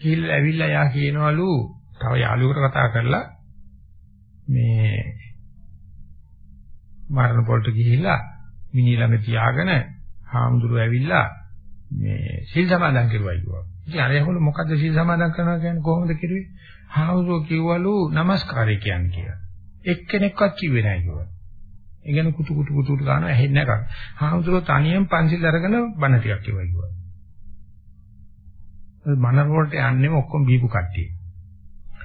ගිහිල්ලා ඇවිල්ලා යා කියනවලු තව යාළුවෙකුට කතා කරලා මේ මරණ පොළට ගිහිල්ලා මිනිහ ළඟ තියාගෙන හාමුදුරුවෝ ඇවිල්ලා මේ සීල් සමාදන් කරුවයි කිව්වා. ඉතින් අර යහළු මොකද්ද සීල් සමාදන් කරනවා කියන්නේ කොහොමද කිරුවේ? හාමුදුරුවෝ කිව්වලු নমස්කාරය කියන්නේ කියලා. එක්කෙනෙක්වත් කිව්වේ නැහැ කිව්වා. ඒ කියන්නේ කුතු කුතු කුතු ගන්නවා ඇහෙන්නේ නැහැ. හාමුදුරුවෝ තනියෙන් පන්සිල් අරගෙන බණ ටිකක් කිව්වා කිව්වා. මනර වලට යන්නේ ඔක්කොම බීපු කට්ටිය.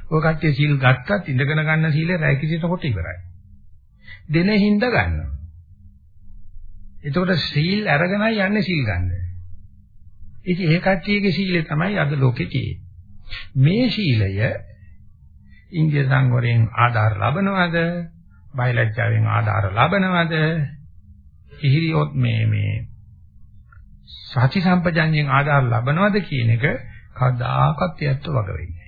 ඔය කට්ටිය සීල් ගත්තත් ඉඳගෙන ගන්න සීලය රැය කිසිනකොට ඉවරයි. දෙන හිඳ ගන්නවා. එතකොට සීල් අරගෙනයි යන්නේ සීල් ගන්න. ඉතින් ඒ කට්ටියගේ සීලය තමයි අද ලෝකේ තියෙන්නේ. මේ සීලය ඉන්දිය සංවරයෙන් ආධාර ලබනවද? බයලජ්ජාවෙන් ආධාර ලබනවද? ඉහිරියොත් මේ මේ සති සම්පජඤ්ඤයෙන් ආධාර ලබනවද කියන එක කවදාකවත් යැත්ත වග වෙන්නේ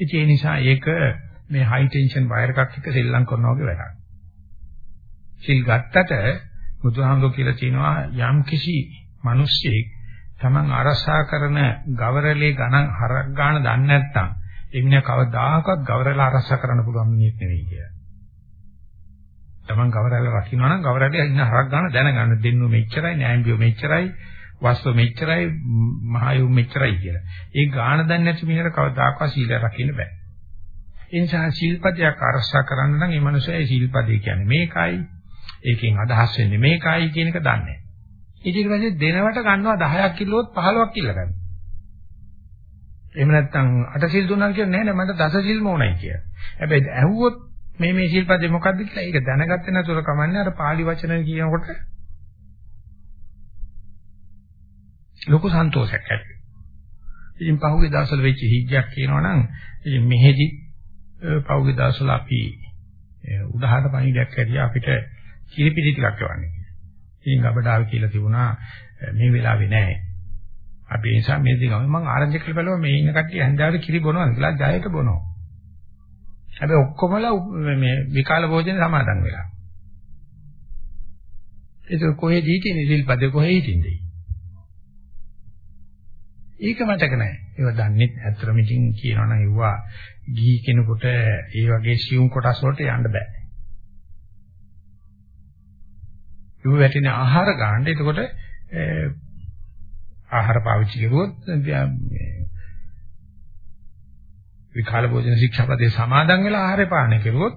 නැහැ. ඒ නිසා ඒක මේ හයි ටෙන්ෂන් වයර් එකක් එක්ක සෙල්ලම් කරනවා වගේ වැඩක්. සිල් ගත්තට බුදුහාමුදුරුවෝ කියලා තියෙනවා යම් කිසි මිනිස්සෙක් Taman අරසා කරන ගවරලේ ගණන් හරක් ගන්න දන්නේ නැත්නම් එන්නේ කවදාකවත් ගවරලා අරසා කරන්න පුළුවන් මිනිහෙක් නෙවෙයි කියලා. Taman ගවරල රකින්නවා නම් ගවරලේ ඉන්න හරක් ගන්න දැනගන්න දෙන්නු මෙච්චරයි නෑම්බියෝ මෙච්චරයි වස්තු මෙච්චරයි මහයු මෙච්චරයි කියලා. ඒ ගාන දන්නේ නැති මිනිහට කවදාකවත් සීලය රකින්න බෑ. ඒ නිසා සීල්පදයක් අරසා කරන්න නම් මේ මනුස්සයා සීල්පදේ කියන්නේ මේකයි. ඒකෙන් අදහස් වෙන්නේ මේකයි කියන එක දන්නේ නැහැ. ඊට පස්සේ දෙනවට ගන්නවා 10ක් කිල්ලුවොත් 15ක් කිල්ල ගන්න. එහෙම නැත්නම් අටසිල් දුන්නා කියන්නේ නැහැ නෑ මට දසසිල්ම ඕනයි කියලා. හැබැයි ඇහුවොත් මේ මේ ශිල්පදේ මොකද්ද කියලා ඒක දැනගත්තේ නැතුව කමන්නේ අර පාලි වචන කියනකොට ලොකු සන්තෝෂයක් ඇති ඉතින් පහුගිය දවස්වල වෙච්ච හිග්ගයක් කියනවා නම් ඉතින් මෙහෙදි පහුගිය දවස්වල අපි උදාහරණ පණිඩයක් ඇරියා අපිට කිරිපිටි ටිකක් එවන්නේ. ඉතින් අපඩාව කියලා තිබුණා මේ වෙලාවේ නෑ. අපි ඒ නිසා මේ දිගම මම ආරංචි කරලා බලුවා මේ ඉන්න කට්ටිය හන්දාවට කිරි බොනවා කියලා ජයයට බොනවා. හැබැයි ඔක්කොමලා මේ විකාල භෝජන සමාදන් වෙලා. ඒක කොහෙද හිටින්නේ සිල්පදේ කොහෙ හිටින්නේ? ඒක මතක නැහැ. ඒව දන්නේ ඇත්තටම ඉතින් කියනවනම් ඒවා ගිහි කෙනෙකුට ඒ වගේ සියුම් කොටස් වලට යන්න බෑ. ඒ වැටෙන ආහාර ගන්න. එතකොට ආහාර පාවිච්චි කරුවොත් විකාල භෝජන ශික්ෂාපදේ සමාදන් වෙලා ආහාර පානය කරුවොත්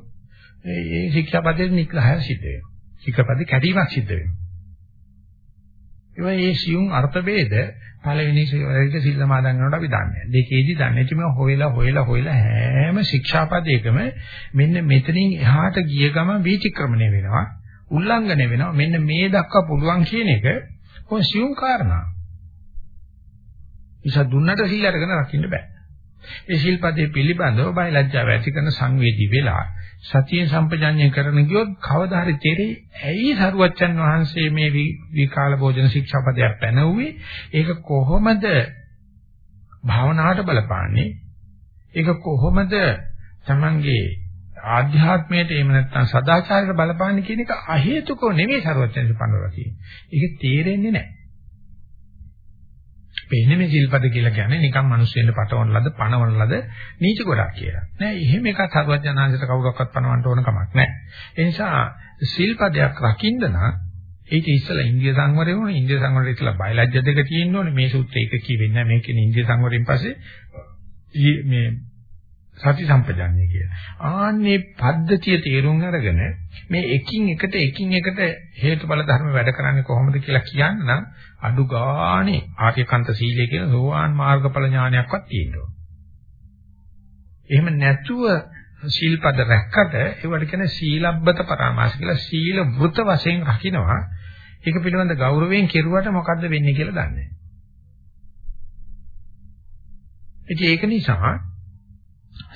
ඒ ශික්ෂාපදේ නිග්‍රහය සිද්ධ වෙනවා. ශික්ෂාපදේ කැඩීමක් සිද්ධ වෙනවා. ඒ වගේ සියුම් අර්ථ ભેද පළවෙනි සිවරේට සිල් සමාදන් කරනකොට අපි දන්නේ. දෙකේදී දන්නේ නැති මේ හොයලා හොයලා හොයලා හැම ශික්ෂාපදයකම මෙන්න මෙතනින් එහාට ගිය ගමන් වීතික්‍රමණය වෙනවා. උල්ලංඝනය වෙනවා. මෙන්න මේ දක්වා පුළුවන් කියන එක කොහොම සියුම් කාරණා. ඉතින් දුන්නට සිල් අරගෙන රකින්න බෑ. ඒ ශිල්පදේ පිළිබඳව බය ලැජ්ජාව ඇති කරන සංවේදී වෙලා සතිය සම්පජාඤ්ඤය කරන ගියොත් කවදා හරි තේරෙයි ඇයි සරුවච්චන් වහන්සේ මේ විකාල භෝජන ශික්ෂාපදයක් පැනවුවේ? ඒක කොහොමද භාවනාවට බලපාන්නේ? ඒක කොහොමද තමන්ගේ ආධ්‍යාත්මයට එහෙම නැත්නම් සදාචාරයට බලපාන්නේ කියන එක අහේතුකව නෙමෙයි සරුවච්චන් පනවලා තියෙන්නේ. ඒක තේරෙන්නේ නැහැ. පේන්නේ මේ සිල්පද කියලා කියන්නේ නිකන් මිනිස්සුන්ට පටවන ලද පණවන ලද නීච ගොඩක් කියලා. නෑ එහෙම එකක් සර්වඥාන්සේට කවුරක්වත් පණවන්න ඕන කමක් නෑ. ඒ නිසා සිල්පදයක් රකින්න නම් ඒක ඉස්සලා ඉන්දිය සංවරය වුණා. ඉන්දිය සංවරය ඉස්සලා බයලජ්‍ය දෙක තියෙන්න ඕනේ. මේ සූත්‍රය එක කියෙන්නේ නෑ. මේකේ ඉන්දිය සංවරයෙන් පස්සේ මේ සති සම්පජාන්නේ කියලා. ආන්නේ පද්ධතිය තේරුම් අරගෙන මේ එකින් එකට එකින් එකට හේතුඵල ධර්ම වැඩ කරන්නේ කොහොමද කියලා කියන්න නම් අඩු ගානේ ආර්යකන්ත සීලය කියන සෝවාන් මාර්ගඵල ඥානයක්වත් තියෙනවා. එහෙම නැතුව සීල්පද රැක්කට ඒවට කියන සීලබ්බත පරාමාස කියලා සීල වෘත වශයෙන් රකින්නවා. ඒක පිළිබඳ ගෞරවයෙන් කෙරුවට මොකද්ද වෙන්නේ කියලා දන්නේ නැහැ. ඒක නිසා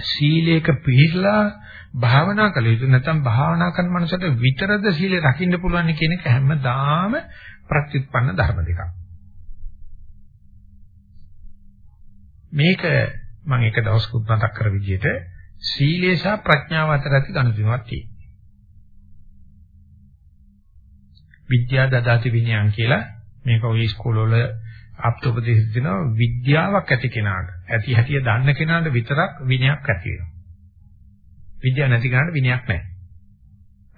සීලයක පිළිලා භාවනා කළ යුතු නැත්නම් භාවනා කරන මනසට විතරද සීලය රකින්න පුළුවන් කියන එක හැමදාම ප්‍රතිඋත්පන්න ධර්ම දෙකක්. මේක මම එක දවසකුත් මතක් කර විදිහට සීලය සහ ප්‍රඥාව අතර ඇති ගනුදෙනුවක් තියෙනවා. විද්‍යා දදාති විනයන් කියලා මේක ඔය ඉස්කෝලවල අප්තෝපදේශ දෙනවා විද්‍යාවක් ඇති කෙනාට ඇති හැටිය දන්න කෙනාට විතරක් විනයක් ඇති වෙනවා. විද්‍යාව නැති කෙනාට විනයක් නැහැ.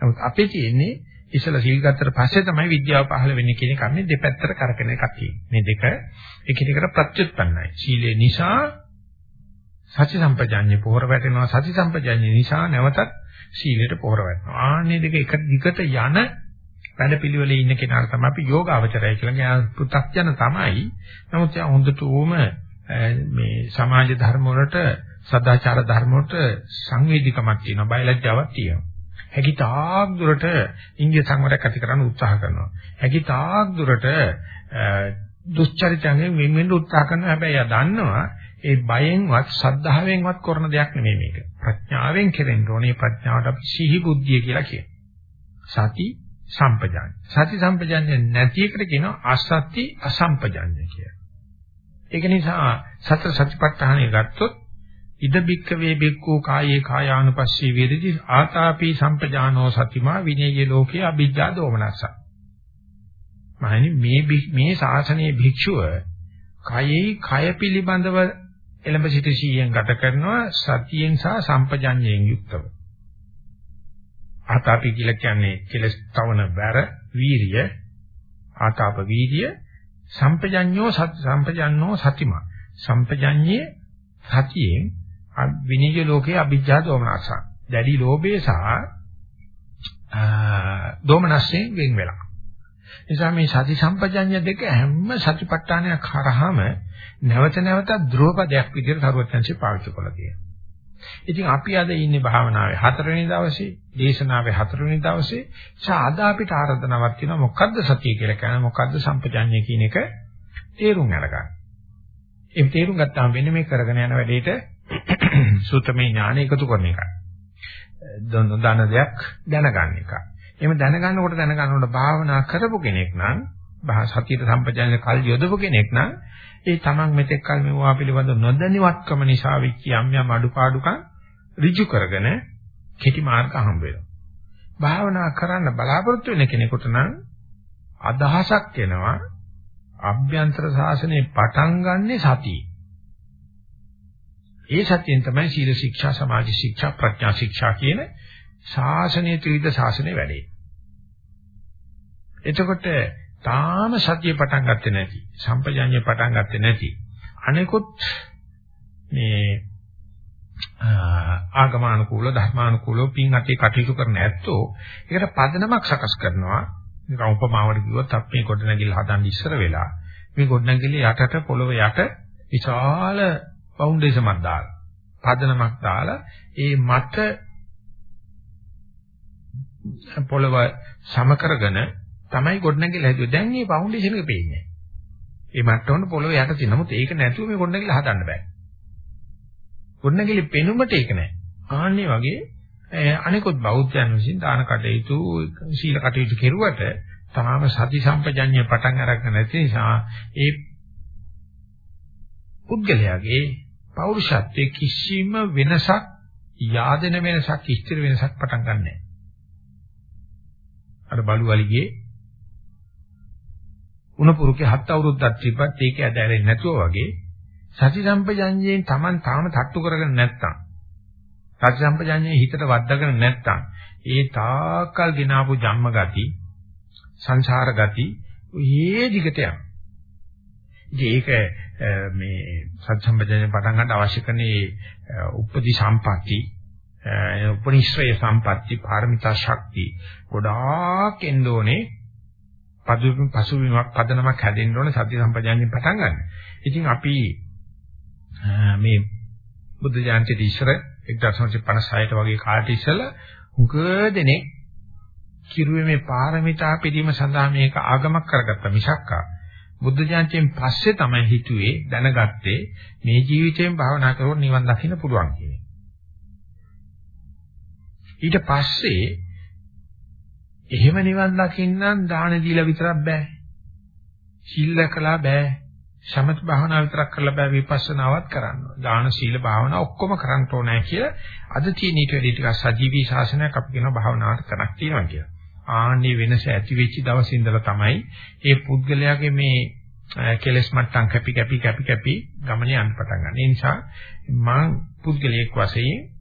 නමුත් අපේ තියෙන්නේ ඉස්සලා සීල් ගත්තට පස්සේ තමයි විද්‍යාව පහළ වෙන්නේ කියන එක මේ දෙපැත්තට කරකෙන එකක් තියෙන්නේ. මේ දෙක එකිනෙකට ප්‍රත්‍යুৎපන්නයි. සීලේ නිසා සති සම්පජාඤ්ඤේ පොහොර වැටෙනවා. සති සම්පජාඤ්ඤේ නිසා නැවතත් සීලයට පොහොර වැටෙනවා. ආන්නේ දෙක එක දිගට යන වැඩපිළිවෙලේ ඉන්න කෙනාට තමයි අපි යෝගාවචරය කියලා කියන්නේ. පෘථග්ජන තමයි. නමුත් යා හොඳට ඕම මේ සමාජ ධර්ම වලට සදාචාර ධර්ම වලට සංවේදීකමක් තියෙනවා. බයලජ්ජාවක් තියෙනවා. හැකි තාක් දුරට ඉන්දිය සංවරයක් ඇති කරන්න උත්සාහ කරනවා. හැකි තාක් දුරට දුස්චරිතයෙන් වෙන් වෙන්න උත්සාහ කරනවා. හැබැයි එයා දන්නවා ඒ බයෙන්වත් සද්ධාවෙන්වත් කරන දෙයක් නෙමෙයි මේක. ප්‍රඥාවෙන් කෙරෙන්න ඕනේ. ප්‍රඥාවට අපි සිහි බුද්ධිය කියලා කියනවා. සති සම්පජාඤ්ඤ. සති සම්පජාඤ්ඤ නැති එකට කියනවා අසති අසම්පජාඤ්ඤ කියලා. ඒක නිසා සතර සතිපට්ඨානය ගත්තොත් ඉද බික්ක වේ බික්කෝ කායේ කායානුපස්සී වේදති ආතාපි සම්පජානෝ සතිමා විනේය ලෝකේ අභිජ්ජා දෝමනස්ස. මහණනි මේ මේ ශාසනයේ භික්ෂුව කයෙහි කය පිළිබඳව එළඹ සිට සීයෙන් ගත කරනවා සතියෙන් සහ සම්පජඤ්ඤයෙන් යුක්තව. ආතාපි කියලා කියන්නේ කෙලස් තවන බර වීරිය ආතාප වීරිය සම්පජඤ්ඤෝ සම්පජඤ්ඤෝ සතිමා සම්පජඤ්ඤේ සතියෙන් විනීය ලෝකයේ අභිජ්ජා දෝමනස. දැඩි ලෝභය සහ දෝමනස්යෙන් වෙන් වෙලා. නිසා මේ සති සම්පජඤ්ඤ දෙක හැම සතිපට්ඨානයක් කරාම නැවත නැවත ධ්‍රුවපදයක් විදිහට සරුවත්‍යංශේ පාවිච්චි කරලා තියෙනවා. ඉතින් අපි අද ඉන්නේ භාවනාවේ හතරවෙනි දවසේ, දේශනාවේ හතරවෙනි දවසේ. සාද අපිට ආරාධනාවක් තියෙනවා මොකද්ද සතිය කියලා කියන්නේ මොකද්ද සම්පජඤ්ඤය කියන එක තේරුම් අරගන්න. ඒ තේරුම් ගත්තාම වෙන්නේ මේ කරගෙන යන වැඩේට සූත්‍රමය ඥාන එකතු කරන එකයි. දන දෙයක් දැනගන්න එකයි. එහෙම දැනගන්නකොට දැනගන්නකොට භාවනා කරපු කෙනෙක් නම් සතියට සම්පජානන කල් යොදපු කෙනෙක් නම් ඒ තමන් මෙතෙක් කල මෙවුවා පිළිබඳ නොදැනුවත්කම නිසා විච යම් යම් අඩුපාඩුකම් ඍජු කරගෙන කෙටි මාර්ග හම්බ වෙනවා. භාවනා කරන්න බලාපොරොත්තු වෙන කෙනෙකුට නම් අදහසක් එනවා අභ්‍යන්තර සාසනේ පටන් ගන්නෙ සතියේ. ඒ සත්‍යයෙන් තමයි සීල ශික්ෂා, සමාධි ශික්ෂා, ප්‍රඥා ශික්ෂා කියන ශාසනීය ත්‍රිවිධ ශාසනය වැඩේ. එතකොට තාම සත්‍ය පටන් ගත්තේ නැති, සම්පජාඤ්ඤය පටන් ගත්තේ නැති. අනෙකුත් මේ ආගමානුකූල ධර්මානුකූලව පින් අටේ කටයුතු කරන ඇත්තෝ ඒකට පදනමක් සකස් කරනවා. නිකන් උපමාවට කිව්වොත් අපි මේ ගොඩනැගිල්ල හදන්න ඉස්සර වෙලා මේ ගොඩනැගිල්ල යටට පොළව යට විශාල ෆවුන්ඩේෂන්ක් දාලා පදනමක් දාලා ඒ මත පොළව සම කරගෙන තමයි ගොඩනැගිල්ල හැදුවේ. දැන් මේ ෆවුන්ඩේෂන් එක පේන්නේ. ඒ මට්ටමන පොළව යට තියෙන නමුත් ඒක නැතුව මේ ගොඩනැගිල්ල හදන්න බෑ. ගොඩනැගිලි පෙනුමට ඒක නෑ. ආන්නේ වගේ අනිකුත් බෞද්ධයන් විසින් දාන කටයුතු සීල කටයුතු කෙරුවට තාම සති සම්පජඤ්ඤය පටන් අරගෙන නැති නිසා ඒ පුද්ගලයාගේ පෞරුෂත්වයේ කිසිම වෙනසක් yaadena වෙනසක් ස්ථිර වෙනසක් පටන් ගන්නෑ. අර බලුවලිගේ උණපුරුකේ හත් අවුරුද්දක් තිබ්බත් ඒක ඇදැරෙන්නේ නැතුව වගේ සති සම්පජඤ්ඤයෙන් Taman තාම තට්ටු කරගෙන නැත්තම් සති සම්පජඤ්ඤයේ හිතට වද්දාගෙන නැත්තම් ඒ තාකල් ගినాපු ජම්ම ගති සංසාර ගති ඔයේ දිගට යනවා. ඒක මේ සත්සම්පජඤ්ඤය පටන් ගන්න අවශ්‍ය කරන ඒ උපදි සම්පatti උපනිශ්‍රය සම්පatti පාරමිතා ශක්ති ගොඩාක් එන්නෝනේ පසුබිම් පසුබිමක් පදනමක් හැදෙන්න ඕනේ සත්‍ය සම්පජඤ්ඤයෙන් පටන් ගන්න. ඉතින් අපි මේ බුද්ධ ජයන්තිට ඉස්සර 1956ට වගේ කාලට ඉස්සෙල්ලා උග දෙනෙක් කිරුවේ මේ පාරමිතා පිළිම සඳහා මේක ආගමක් කරගත්ත මිසක්කා බුද්ධ ඥානයෙන් පස්සේ තමයි හිතුවේ දැනගත්තේ මේ ජීවිතයෙන් භාවනා කරොත් නිවන් දකින්න පුළුවන් කියන්නේ. ඊට පස්සේ එහෙම නිවන් දකින්නම් දාන දීලා විතරක් බෑ. සීල කළා බෑ. සමත භාවනා විතරක් කරලා බෑ විපස්සනාවත් කරන්න. දාන සීල භාවනා ඔක්කොම කරන්න ඕනේ කියලා අද තියෙන ඊට වැඩි ටිකක් සජීවී ශාසනයක් අපි කියන භාවනාවට තනක් තියෙනවා කියලා. ආන්නේ වෙනස ඇති වෙච්ච දවසේ ඉඳලා තමයි ඒ පුද්ගලයාගේ මේ කෙලස් මට්ටම් කැපි කැපි කැපි කැපි ගමනේ යන්න පටන් ගන්න. ඒ නිසා මම පුද්ගලයෙක් වශයෙන්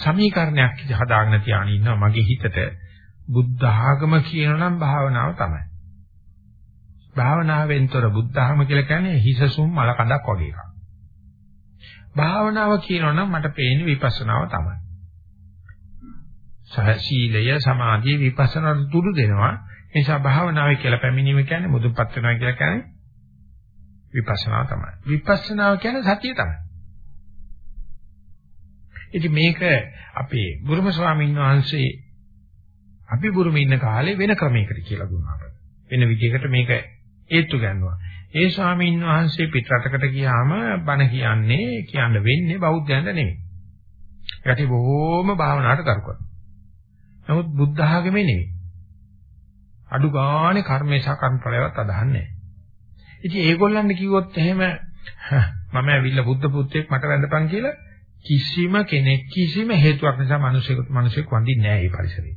සමීකරණයක් හදාගෙන තියාගෙන ඉන්නවා මගේ හිතට බුද්ධ ආගම කියනනම් භාවනාව තමයි. භාවනාවෙන්තර බුද්ධ ආගම කියලා කියන්නේ හිසසුම් මල කඳක් වගේ එකක්. භාවනාව කියනනම් මට පේන්නේ විපස්සනාව තමයි. සහශීලය සමාධිය විපස්සනා දුරු දෙනවා. ඒ නිසා භාවනාවේ කියලා පැමිණීම කියන්නේ මුදුපත් වෙනවා කියලා කියන්නේ විපස්සනා තමයි. විපස්සනාව කියන්නේ සතිය තමයි. ඉතින් මේක අපේ බුරුම ස්වාමීන් වහන්සේ අපි බුරුමේ ඉන්න කාලේ වෙන ක්‍රමයකට කියලා දුන්නා අපට. වෙන විදිහකට මේක ඒත්තු ගන්නවා. ඒ ස්වාමීන් වහන්සේ පිටරටකට ගියාම බණ කියන්නේ කියන්න වෙන්නේ බෞද්ධයන්ට නෙමෙයි. ඒකට බොහෝම භාවනාවට කරු කරනවා. නමුත් බුද්ධ ආගමේ නෙමෙයි. අඩු ගානේ කර්මේ සහ කර්මඵලයවත් අදහන්නේ නැහැ. ඉතින් ඒගොල්ලන්ට කිව්වොත් එහෙම මම ඇවිල්ලා බුද්ධ පුත්‍රයෙක් මට වැඳපන් කියලා කිසිම කෙනෙක් කිසිම හේතුවක් නිසා මිනිසෙකුට මිනිසෙක් වඳින්නේ නැහැ මේ පරිසරේ.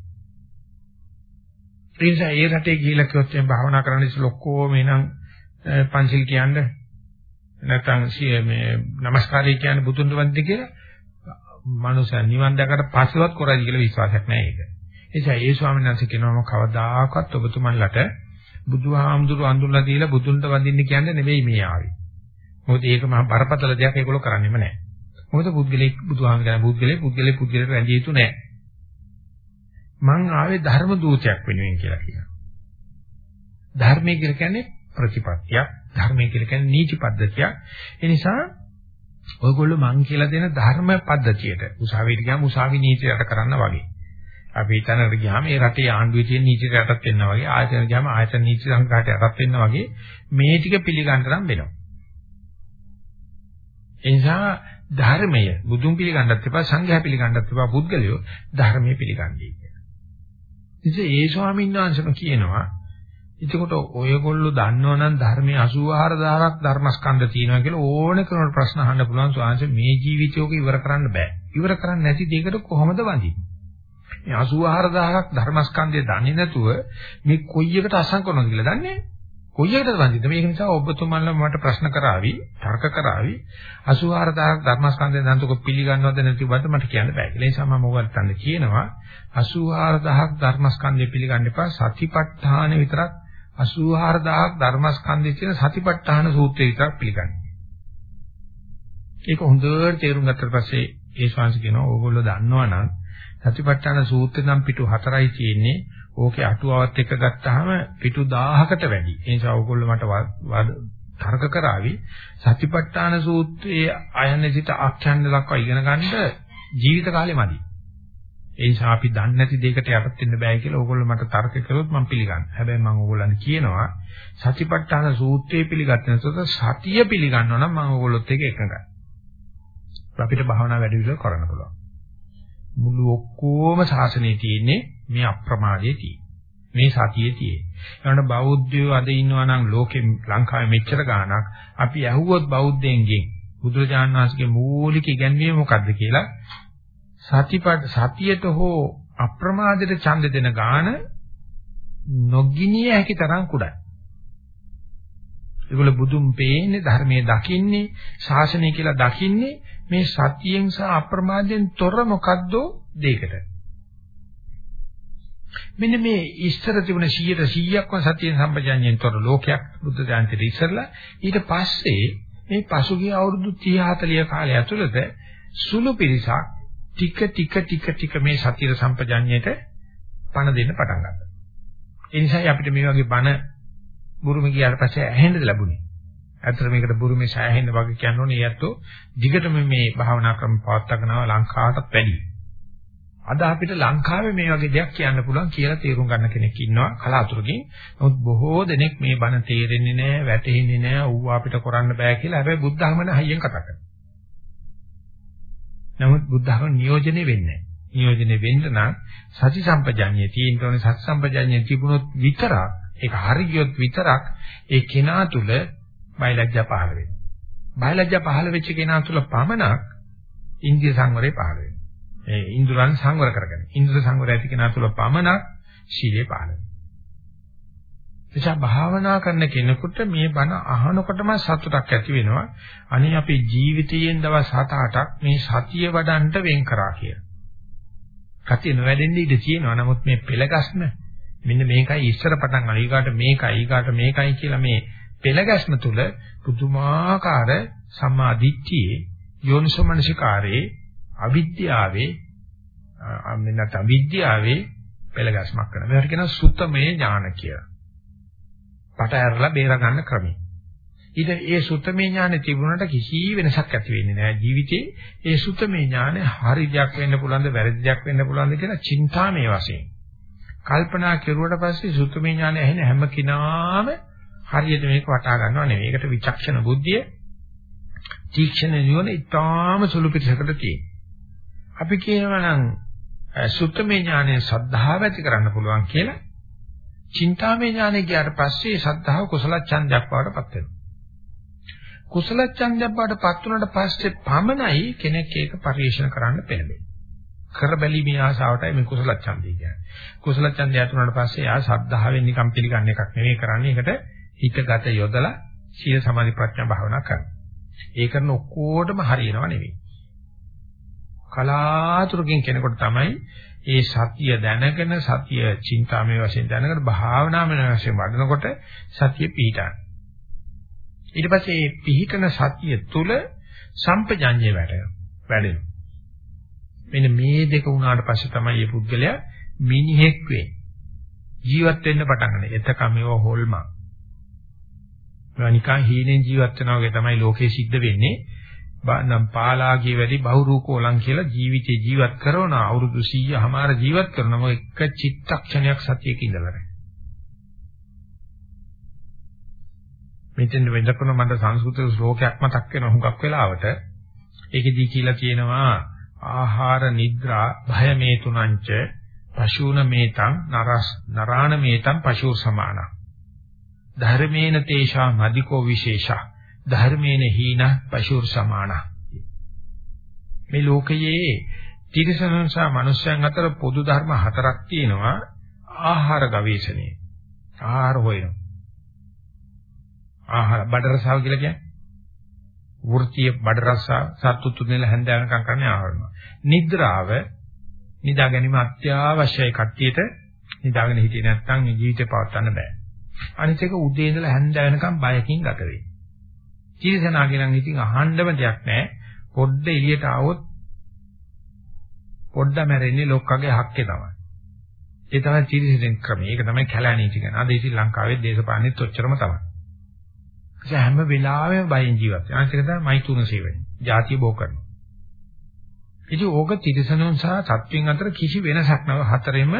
ඒ නිසා ඒ රටේ ගිහිල්ලා කිව්වොත් එහෙනම් භාවනා කරන්න ඉස්සෙල්ලා ඔක්කොම එනං පංචිල් කියන්නේ නැත්නම් මේ নমස්කාරය කියන්නේ බුදුන් වහන්සේ කියලා මනුෂ්‍ය නිවන් දැකට පස්සෙවත් කරයි කියලා විශ්වාසයක් නැහැ ඒක. ඒ නිසා ඒ ස්වාමීන් වහන්සේ කියනවා කවදාකවත් ඔබතුමන්ලට බුදුහාමුදුරු අඳුරලා දීලා බුදුන්ට වඳින්න කියන්නේ නෙවෙයි මේ ආවේ. මොකද ඒක මහා බරපතල දෙයක් ඒගොල්ලෝ කරන්නේම නැහැ. මොකද පුද්ගලෙක් බුදුහාම කියන පුද්ගලෙක් පුද්ගලෙක් පුද්ගලට වැඳිය යුතු නැහැ. මං ආවේ ධර්ම දූතයක් වෙනුවෙන් කියලා කියනවා. ධර්මයේ කියලා කියන්නේ ප්‍රතිපත්තියක්. ධර්මයේ කියලා කියන්නේ නීති පද්ධතියක්. ඒ නිසා ඔයගොල්ලෝ මං කියලා දෙන ධර්ම පද්ධතියට උසාවියට ගියාම උසාවි නීතියට කරන්න වගේ. අපි හිතනකට ගියාම මේ රටේ ආණ්ඩුවේ තියෙන නීතියට යටත් වෙනවා වගේ ආයතන ගියාම ආයතන නීති සංග්‍රහයට යටත් වෙනවා වගේ මේ ටික පිළිගන්න නම් වෙනවා. ඒ නිසා ධර්මය බුදුන් පිළිගන්නත් එපා සංඝයා පිළිගන්නත් එපා පුද්ගලයෝ ධර්මයේ පිළිගන්නේ කියලා. ඉතින් ඒ ස්වාමීන් වහන්සේම කියනවා එතකොට ඔයගොල්ලෝ දන්නවනම් ධර්මයේ 84000ක් ධර්මස්කන්ධ තියෙනවා කියලා ඕන කෙනෙකුට ප්‍රශ්න අහන්න පුළුවන් ස්වාමීන් මේ ජීවිතයක ඉවර කරන්න බෑ. ඉවර කරන්න නැති දෙයකට කොහොමද වඳින්නේ? මේ 84000ක් ධර්මස්කන්ධය දන්නේ නැතුව මේ කොයි එකට අසං කරනවද කියලා දන්නේ නැහැ. කොයි එකටද වඳින්න මේක නිසා ඔබතුමන්ලා මට ප්‍රශ්න කරાવી තර්ක කරાવી 84000ක් ධර්මස්කන්ධය දන්තක පිළිගන්නවද නැතිවද මට කියන්න බෑ කියලා. ඒ නිසා මම ඔයගලට අන්න කියනවා 84000ක් ධර්මස්කන්ධය පිළිගන්න එපා සතිපට්ඨාන විතරක් 84000ක් ධර්මස්කන්ධය කියන සතිපට්ඨාන සූත්‍රය විතරක් පිළිගන්න. ඒක හොඳට තේරුම් ගත්තට පස්සේ ඒ ශාංශ කියනවා ඕගොල්ලෝ දන්නවනම් සතිපට්ඨාන සූත්‍රේ නම් පිටු 4යි තියෙන්නේ. ඕකේ අටුවාවත් එක්ක ගත්තාම පිටු 1000කට වැඩි. ඒ නිසා ඕගොල්ලෝ මට තර්ක කරાવી සතිපට්ඨාන සූත්‍රයේ අයන්නේ සිට ආඛ්‍යාන දක්වා ඉගෙන ගන්න ජීවිත කාලෙ මදි. ඒ නිසා අපි දන්නේ නැති දෙයකට යටත් වෙන්න බෑ කියලා ඕගොල්ලෝ මට තර්ක කළොත් මම පිළිගන්නවා. හැබැයි මම ඕගොල්ලන්ට කියනවා සතිපට්ඨාන සූත්‍රය පිළිගත්තේ නැත්නම් සතිය පිළිගන්නවා නම් මම ඕගොල්ලොත් එක්ක එකඟයි. අපිට භාවනා වැඩි විදිහට කරන්න පුළුවන්. මුළු ඔක්කොම ශාසනයේ තියෙන්නේ මේ අප්‍රමාදයේ තියෙන්නේ. මේ සතියේ තියෙන්නේ. ඒකට බෞද්ධයෝ අද ඉන්නවා නම් ලෝකෙ ලංකාවේ මෙච්චර ගාණක් අපි ඇහුවොත් බෞද්ධයන්ගෙන් බුදුරජාණන් වහන්සේගේ මූලික ඉගැන්වීම මොකද්ද කියලා සතිපද සතියට හෝ අප්‍රමාදයට ඡන්ද දෙන ගාණ නොගිනිය හැකි තරම් කුඩයි. ඒගොල්ල බුදුන් පේන්නේ ධර්මයේ දකින්නේ ශාසනය කියලා දකින්නේ මේ සතියෙන් සහ අප්‍රමාදයෙන් තොර මොකද්ද දෙයකට. මෙන්න මේ ඉස්තර තිබුණ 100ට 100ක්ම සතියෙන් සම්පජාඤ්ඤයෙන් තොර ලෝකයක් බුද්ධ ඥානතේ ඉස්සරලා ඊට පස්සේ මේ පසුගිය අවුරුදු 30 40 කාලය ඇතුළත සුළු පිරිසක් ටික ටික ටික ටික මේ සතිය සම්පජාඤ්ඤයට පණ දෙන්න පටන් ගත්තා. ඒ නිසායි අපිට මේ වගේ බණ බුරුම ගියාට පස්සේ ඇහෙන්න ලැබුණේ. ඇත්තට මේකට බුරුමේ සෑහෙන්න වගේ කියන්න ඕනේ. ඒත් දිගටම මේ භාවනා ක්‍රම පවත්වාගෙනව ලංකාවටත් වැඩි. අද අපිට ලංකාවේ මේ වගේ දෙයක් කියන්න පුළුවන් කියලා තේරුම් ගන්න කෙනෙක් ඉන්නවා කලාතුරකින්. නමුත් බොහෝ දෙනෙක් මේ බණ තේරෙන්නේ නැහැ, වැටහෙන්නේ නැහැ, ඌ අපිට කරන්න බෑ කියලා. හැබැයි බුද්ධ ධර්මන හයියෙන් කතා කරනවා. නමුත් බුද්ධ ධර්ම නියෝජනය වෙන්නේ නැහැ. නියෝජනය වෙන්න නම් සති සම්පජාඤ්ඤය තියෙන්න ඕනේ. සති සම්පජාඤ්ඤය තිබුණොත් විතරක් ඒක හරියට විතරක් ඒ කෙනා තුල බයලජ්ජා පහළ වෙනවා. බයලජ්ජා පහළ වෙච්ච කෙනා තුළ පමණක් ඉන්ද්‍රිය සංවරය පහළ වෙනවා. ඒ ඉන්ද්‍රයන් සංවර කරගන්න. ඉන්ද්‍ර සංවරය ඇති කෙනා තුළ පමණක් සීලය පහළ වෙනවා. එනිසා භාවනා කරන කෙනෙකුට මේ බණ අහනකොටම සතුටක් ඇති වෙනවා. අනේ අපේ ජීවිතයෙන් දවස් 7-8ක් මේ සතිය වඩන්න වෙන් කරා කියලා. කතිය නොවැඩෙන්න ඉඩ තියෙනවා. නමුත් මේ පෙළගස්ම මෙන්න මේකයි ඉස්සර පටන් ගන්න. ඊගාට මේකයි ඊගාට මේකයි කියලා මේ පෙළගස්ම තුල පුදුමාකාර සම්මා දිට්ඨියේ යෝනිසෝමනසිකාරේ අවිද්‍යාවේ අමිනත අවිද්‍යාවේ පෙළගස්මක් කරනවා. මේකට කියනවා සුත්තමේ ඥාන කියලා. පට ඇරලා බේර ගන්න ක්‍රමය. ඊට ඒ සුත්තමේ ඥානෙ තිබුණාට කිසි වෙනසක් ඇති වෙන්නේ නැහැ ජීවිතේ. ඒ සුත්තමේ ඥානෙ හරි දෙයක් වෙන්න පුළුවන්ද වැරදි දෙයක් වෙන්න පුළුවන්ද කියලා චින්තාමේ වශයෙන්. කල්පනා කෙරුවට පස්සේ සුත්තමේ ඥානෙ ඇහෙන හැම කෙනාම හරියට මේක වටා ගන්නව නෙවෙයි. ඒකට විචක්ෂණ බුද්ධිය තීක්ෂණ නුවණ ඊටාම සුළු පිටසකට තියෙනවා. අපි කියනවා නම් සුත්තමේ ඥානය සද්ධාව ඇති කරන්න පුළුවන් කියලා. චින්තාමේ ඥානය ගියාට පස්සේ සද්ධාව කුසල ඡන්දයක් බවට පත් වෙනවා. කුසල ඡන්දයක් බවට පත් වුණාට පස්සේ පමණයි කෙනෙක් ඒක පරිශන කරන්න පෙළඹෙන්නේ. කර බැලීමේ ආසාවටයි මේ කුසල ඡන්දය කියන්නේ. කුසල ඡන්දය ඇතුණාට පස්සේ යා සද්ධාවෙන් නිකම් පිළිගන්න එකක් නෙවෙයි කරන්නේ. ඒකට හිතගත යොදලා සීල සමාධි ප්‍රඥා භාවනා කරනවා. ඒ කරන ඔක්කොටම හරියනව නෙවෙයි. කලාතුරකින් කෙනෙකුට තමයි ඒ සතිය දැනගෙන සතිය චින්තාමය වශයෙන් දැනගෙන භාවනාමය වශයෙන් වඩනකොට සතිය පිහිටන. ඊට පස්සේ මේ පිහිටන සතිය තුල සම්පජඤ්ඤය වැඩෙනවා. මෙන්න මේ දෙක වුණාට පස්සේ තමයි මේ පුද්ගලයා මිනිහෙක් වෙන්නේ. ජීවත් වෙන්න පටන් ගන්න. එතකම ඒව හොල්මන්. ඒවා නිකන් හීනෙන් ජීවත් වෙනවා වගේ තමයි ලෝකේ සිද්ධ වෙන්නේ. නම් පාලාගේ වැඩි බහුරූපෝලං කියලා ජීවිතේ ජීවත් කරන අවුරුදු 100 හමාර ජීවත් කරනම එක චිත්තක්ෂණයක් සතියක ඉඳලා නැහැ. මෙතෙන් වෙනකොට මට සංස්කෘත ශ්ලෝකයක් මතක් වෙන හුඟක් වෙලාවට ඒකෙදී කියලා තියෙනවා ආහාර නිද්‍රා භය මේ තුනංච පශූන මේතං නරස් නරාණ මේතං පශූ සමාන ධර්මේන තේෂා මදිකෝ විශේෂා. ධර්මේන හීන පශූර් සමාන. මේ ලෝකයේ තිරසනන් සහ මනුෂ්‍යයන් අතර පොදු ධර්ම හතරක් තියෙනවා. ආහාර ගවේෂණය. ආහාර හොයනවා. ආහාර බඩ රසාව කියලා කියන්නේ. වෘත්තීය බඩ රසාව සත්තු තුනෙල හැන්දෑවකම් කරන්නේ ආහාරනවා නිද්‍රාව නිදා ගැනීම අත්‍යවශ්‍යයි කට්ටියට. නිදාගෙන හිටියේ නැත්නම් ජීවිතේ පවත්වන්න බෑ. අනිත් එක උදේ ඉඳලා හැන්ද වෙනකම් බයකින් ගත වෙයි. තීරසනාගේ නම් ඉතින් අහන්නම දෙයක් නැහැ. පොඩ්ඩ එළියට ආවොත් පොඩ්ඩ මැරෙන්නේ ලොක්කගේ හක්කේ තමයි. ඒ තමයි තීරසෙන් ක්‍රමය. ඒක තමයි කැලණීටි කියන. අද ඉතින් ලංකාවේ දේශපාලනෙත් ඔච්චරම තමයි. ඒ හැම වෙලාවෙම බයෙන් ජීවත් වෙනවා. අනිත් එක තමයි මෛතුන සේවය. ಜಾතිය බෝ කරනවා. ඉතින් ඕක තිරසනුන් සහ සත්වයන් අතර කිසි වෙනසක් නැව හතරෙම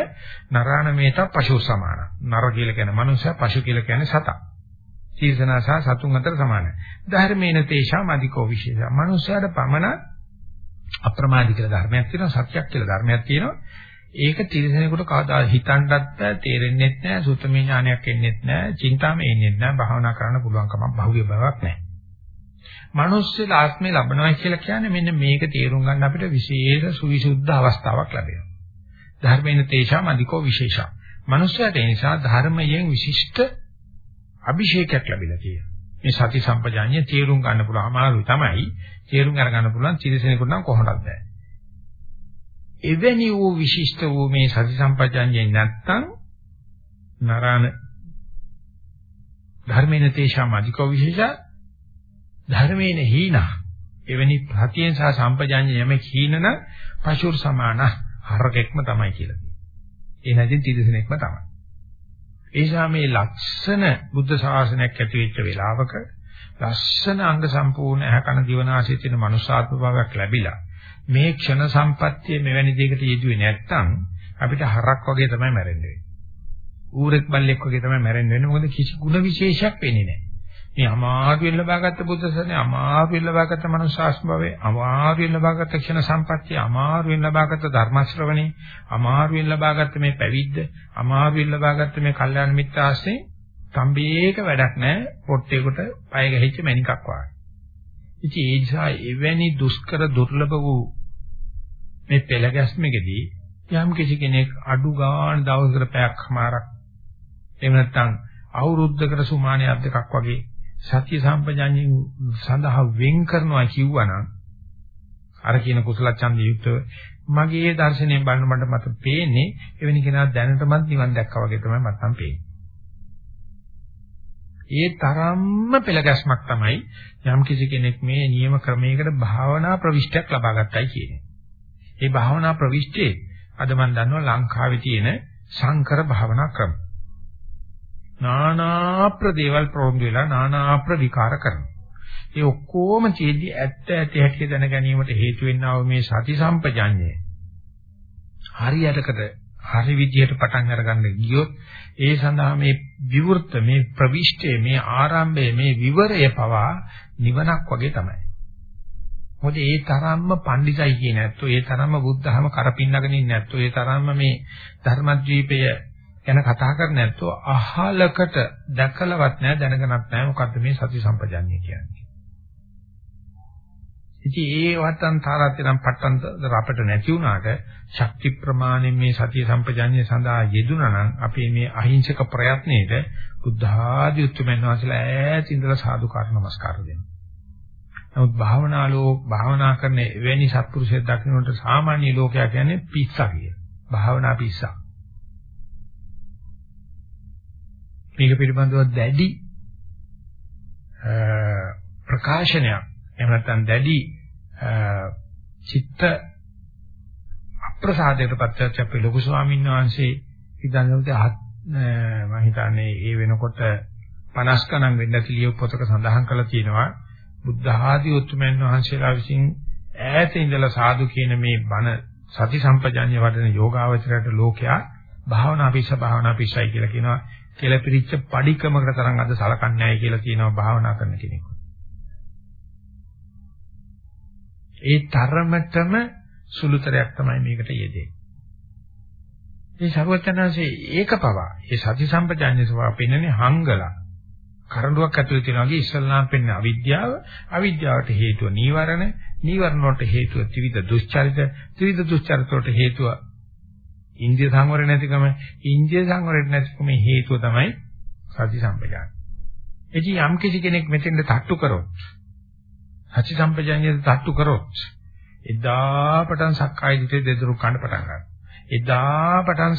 නරාණ මේත පශු සමාන. නර කියලා කියන්නේ මනුෂ්‍යයා, පශු කියලා කියන්නේ සතා. තිරසනා සහ සතුන් අතර සමානයි. ධර්මේන තේෂාම අධිකෝ විශේෂ. මනුෂ්‍යයාට පමණ අප්‍රමාදී කියලා ධර්මයක් තියෙනවා, සත්‍යක් කියලා ධර්මයක් තියෙනවා. ඒක තිරසනෙකුට කවදා හිතන්නත් බෑ, තේරෙන්නේ නැහැ, සුත්තමේ ඥානයක් එන්නේ නැහැ, චින්තාමේ එන්නේ නැහැ, භාවනා කරන්න පුළුවන් කමක් බහුවේ බවක් නැහැ. මනුස්ස ආත්මය ලබනවා කියලා කියන්නේ මෙන්න මේක තේරුම් ගන්න අපිට විශේෂ සුවිසුද්ධ අවස්ථාවක් ලැබෙනවා. ධර්මේන තේෂාම අධිකෝ විශේෂා. මනුස්සයට ඒ නිසා ධර්මයෙන් විශිෂ්ට අභිෂේකයක් ලැබිලා තියෙනවා. මේ සති සම්පජාඤ්ඤය තේරුම් ගන්න පුළුවන් අමාරුයි තමයි. තේරුම් අරගන්න පුළුවන් තිරසනෙකුට නම් කොහොමද බෑ. එවැනි වූ විශිෂ්ට වූ මේ සති සම්පජාඤ්ඤය නැත්තම් නරාණ ධර්මේන තේෂාම අධිකෝ විශේෂා ධර්මේන හීනා එවැනි ප්‍රතියෙන් සහ සම්පජාඤ්ඤ යමෙක් හීනන පශුර් සමාන හරකෙක්ම තමයි කියලා කියනවා. ඒ නැතිනම් තිරසනෙක්ම තමයි. ඒ නිසා මේ ලක්ෂණ බුද්ධ ශාසනයක් ඇති වෙච්ච වෙලාවක ලස්සන අංග සම්පූර්ණ ඇහැකන දිවනාසයේ තියෙන මනුෂ්‍යාත්ම භාවයක් ලැබිලා මේ ක්ෂණ සම්පත්තිය මෙවැනි දෙයකට යෙදුවේ නැත්නම් අපිට හරක් වගේ තමයි මැරෙන්නේ. ඌරෙක් බල්ලෙක් වගේ තමයි මැරෙන්නේ. මොකද කිසි ಗುಣ විශේෂයක් වෙන්නේ නැහැ. මේ අමාරුවෙන් ලබාගත් බුද්ධ සරණේ අමාරුවෙන් ලබාගත් මනුෂ්‍යාස්ම භවයේ අමාරුවෙන් ලබාගත් ක්ෂණ සම්පත්තිය අමාරුවෙන් ලබාගත් ධර්ම ශ්‍රවණේ අමාරුවෙන් ලබාගත් මේ පැවිද්ද අමාරුවෙන් ලබාගත් මේ කල්යාණ මිත්‍ර ආශ්‍රේ තම්බේක වැඩක් නැහැ පොට්ටේකට පය ගැහිච්ච මණිකක් වගේ. ඉතින් ඒ නිසා එවැනි දුෂ්කර දුර්ලභ වූ මේ පෙළ ගැස්මකදී යම් කිසි කෙනෙක් අඩු ගාන දවසකට පැයක් හමාරක් එහෙම නැත්නම් අවුරුද්දකට සුමානියක් දෙකක් වගේ සත්‍ය සම්පජාඤ්ඤයෙන් සඳහා වෙන් කරනවා කිව්වනම් අර කියන කුසල ඡන්දිය යුක්තව මගේ දර්ශනයෙන් බලන මට මට පේන්නේ එවැනි කෙනා දැනටමත් නිවන් දැක්කා වගේ තමයි මටම පේන්නේ. ඒ තරම්ම පෙළගැස්මක් තමයි යම් කිසි කෙනෙක් මේ නියම ක්‍රමයකට භාවනා ප්‍රවිෂ්ටයක් ලබා ගන්නයි කියන්නේ. මේ භාවනා ප්‍රවිෂ්ටේ අද මම දන්නවා ලංකාවේ තියෙන සංකර භාවනා ක්‍රම. නානා ප්‍රදේවල් ප්‍රොම්බ වෙලා නානා ප්‍රවිකාර කරනවා. ඒ ඔක්කොම චේදී ඇත්ත ඇති හැටි දැන ගැනීමට හේතු වෙන්නා වූ මේ සති සම්පජඤ්ඤය. හරියටකට හරි විදියට පටන් අරගන්න ගියොත් ඒ සඳහා මේ විවෘත මේ ප්‍රවිෂ්ඨය මේ ආරම්භය මේ විවරය පවා නිවනක් වගේ තමයි. මොකද ඒ තරම්ම පඬිසයි කියන ඇත්තෝ ඒ තරම්ම බුද්ධහම කරපින්නගෙන ඉන්නේ නැත්තෝ ඒ තරම්ම මේ ධර්මද්වීපය ගැන කතා කරන්නේ නැත්තෝ අහලකට දැකලවත් නැහැ දැනගනත් නැහැ මොකද්ද මේ සති සම්පජාන්‍ය කියන්නේ. ඉතින් ඒ වත්තන් තාරාතිරම් පට්ටන් අපිට නැති වුණාට ශක්ති ප්‍රමාණයෙන් මේ සතිය සම්පජාන්‍ය සඳහා යෙදුණා නම් අපේ මේ අහිංසක ප්‍රයත්නයේද බුද්ධ ආදී උතුම්යන් වහන්සේලා ඈත ඉඳලා සාදුකාර නමස්කාර දෙනවා. නමුත් භාවනා ලෝක භාවනා කරන එවැනි සත්පුරුෂයෙක් දකින්නට සාමාන්‍ය ලෝකයා කියන්නේ පිස්සා කිය. භාවනා පිස්සා. මේක පිළිබඳව දැඩි ප්‍රකාශනයක්. එහෙම නැත්නම් දැඩි චිත්ත අප්‍රසාදයට පත්වෙච්ච අපේ ලොකු ස්වාමීන් වහන්සේ ඉඳන්වලට මම හිතන්නේ ඒ වෙනකොට 50 ගණන් වෙන්න පිළිය පොතක සඳහන් කරලා තියෙනවා බුද්ධ ආදී උතුමන් වහන්සේලා විසින් ඈත ඉඳලා සාදු කියන මේ බණ සති සම්පජාඤ්ඤ වඩන යෝගාවචරයට ලෝකයා භාවනා පිස්ස භාවනා පිස්සයි කියලා කියනවා. කියලා පිළිච්ච padikamaකට තරම් අද සලකන්නේ නැහැ කියලා කියනවා භාවනා කරන කෙනෙක්. ඒ තරමටම සුළුතරයක් තමයි මේකට යෙදෙන්නේ. මේ ਸਰවඥාන්සේ ඒක පවා ඒ සති සම්පජාඤ්ඤ ස්වභාව පෙන්වන්නේ හංගලා. කරඬුවක් ඇතුලේ තියෙන වගේ ඉස්සල්ලාම් පෙන්න අවිද්‍යාව, අවිද්‍යාවට හේතුව නීවරණ, නීවරණ වලට හේතුව ත්‍රිවිධ දුස්චරිත, ත්‍රිවිධ දුස්චරිත වලට හේතුව ඉන්ද්‍රිය සංවරය නැතිකම, ඉන්ද්‍රිය සංවරය නැතිකම හේතුව තමයි සති සම්පජාඤ්ඤ. එදී යම් කිසි කෙනෙක් මෙතෙන්ට තට්ටු කරොත් සති සම්පජාඤ්ඤයට තට්ටු කරොත් එදා පටන් සක්කාය දිටේ දෙදරු කන්න පටන් ගන්නවා. එදා පටන්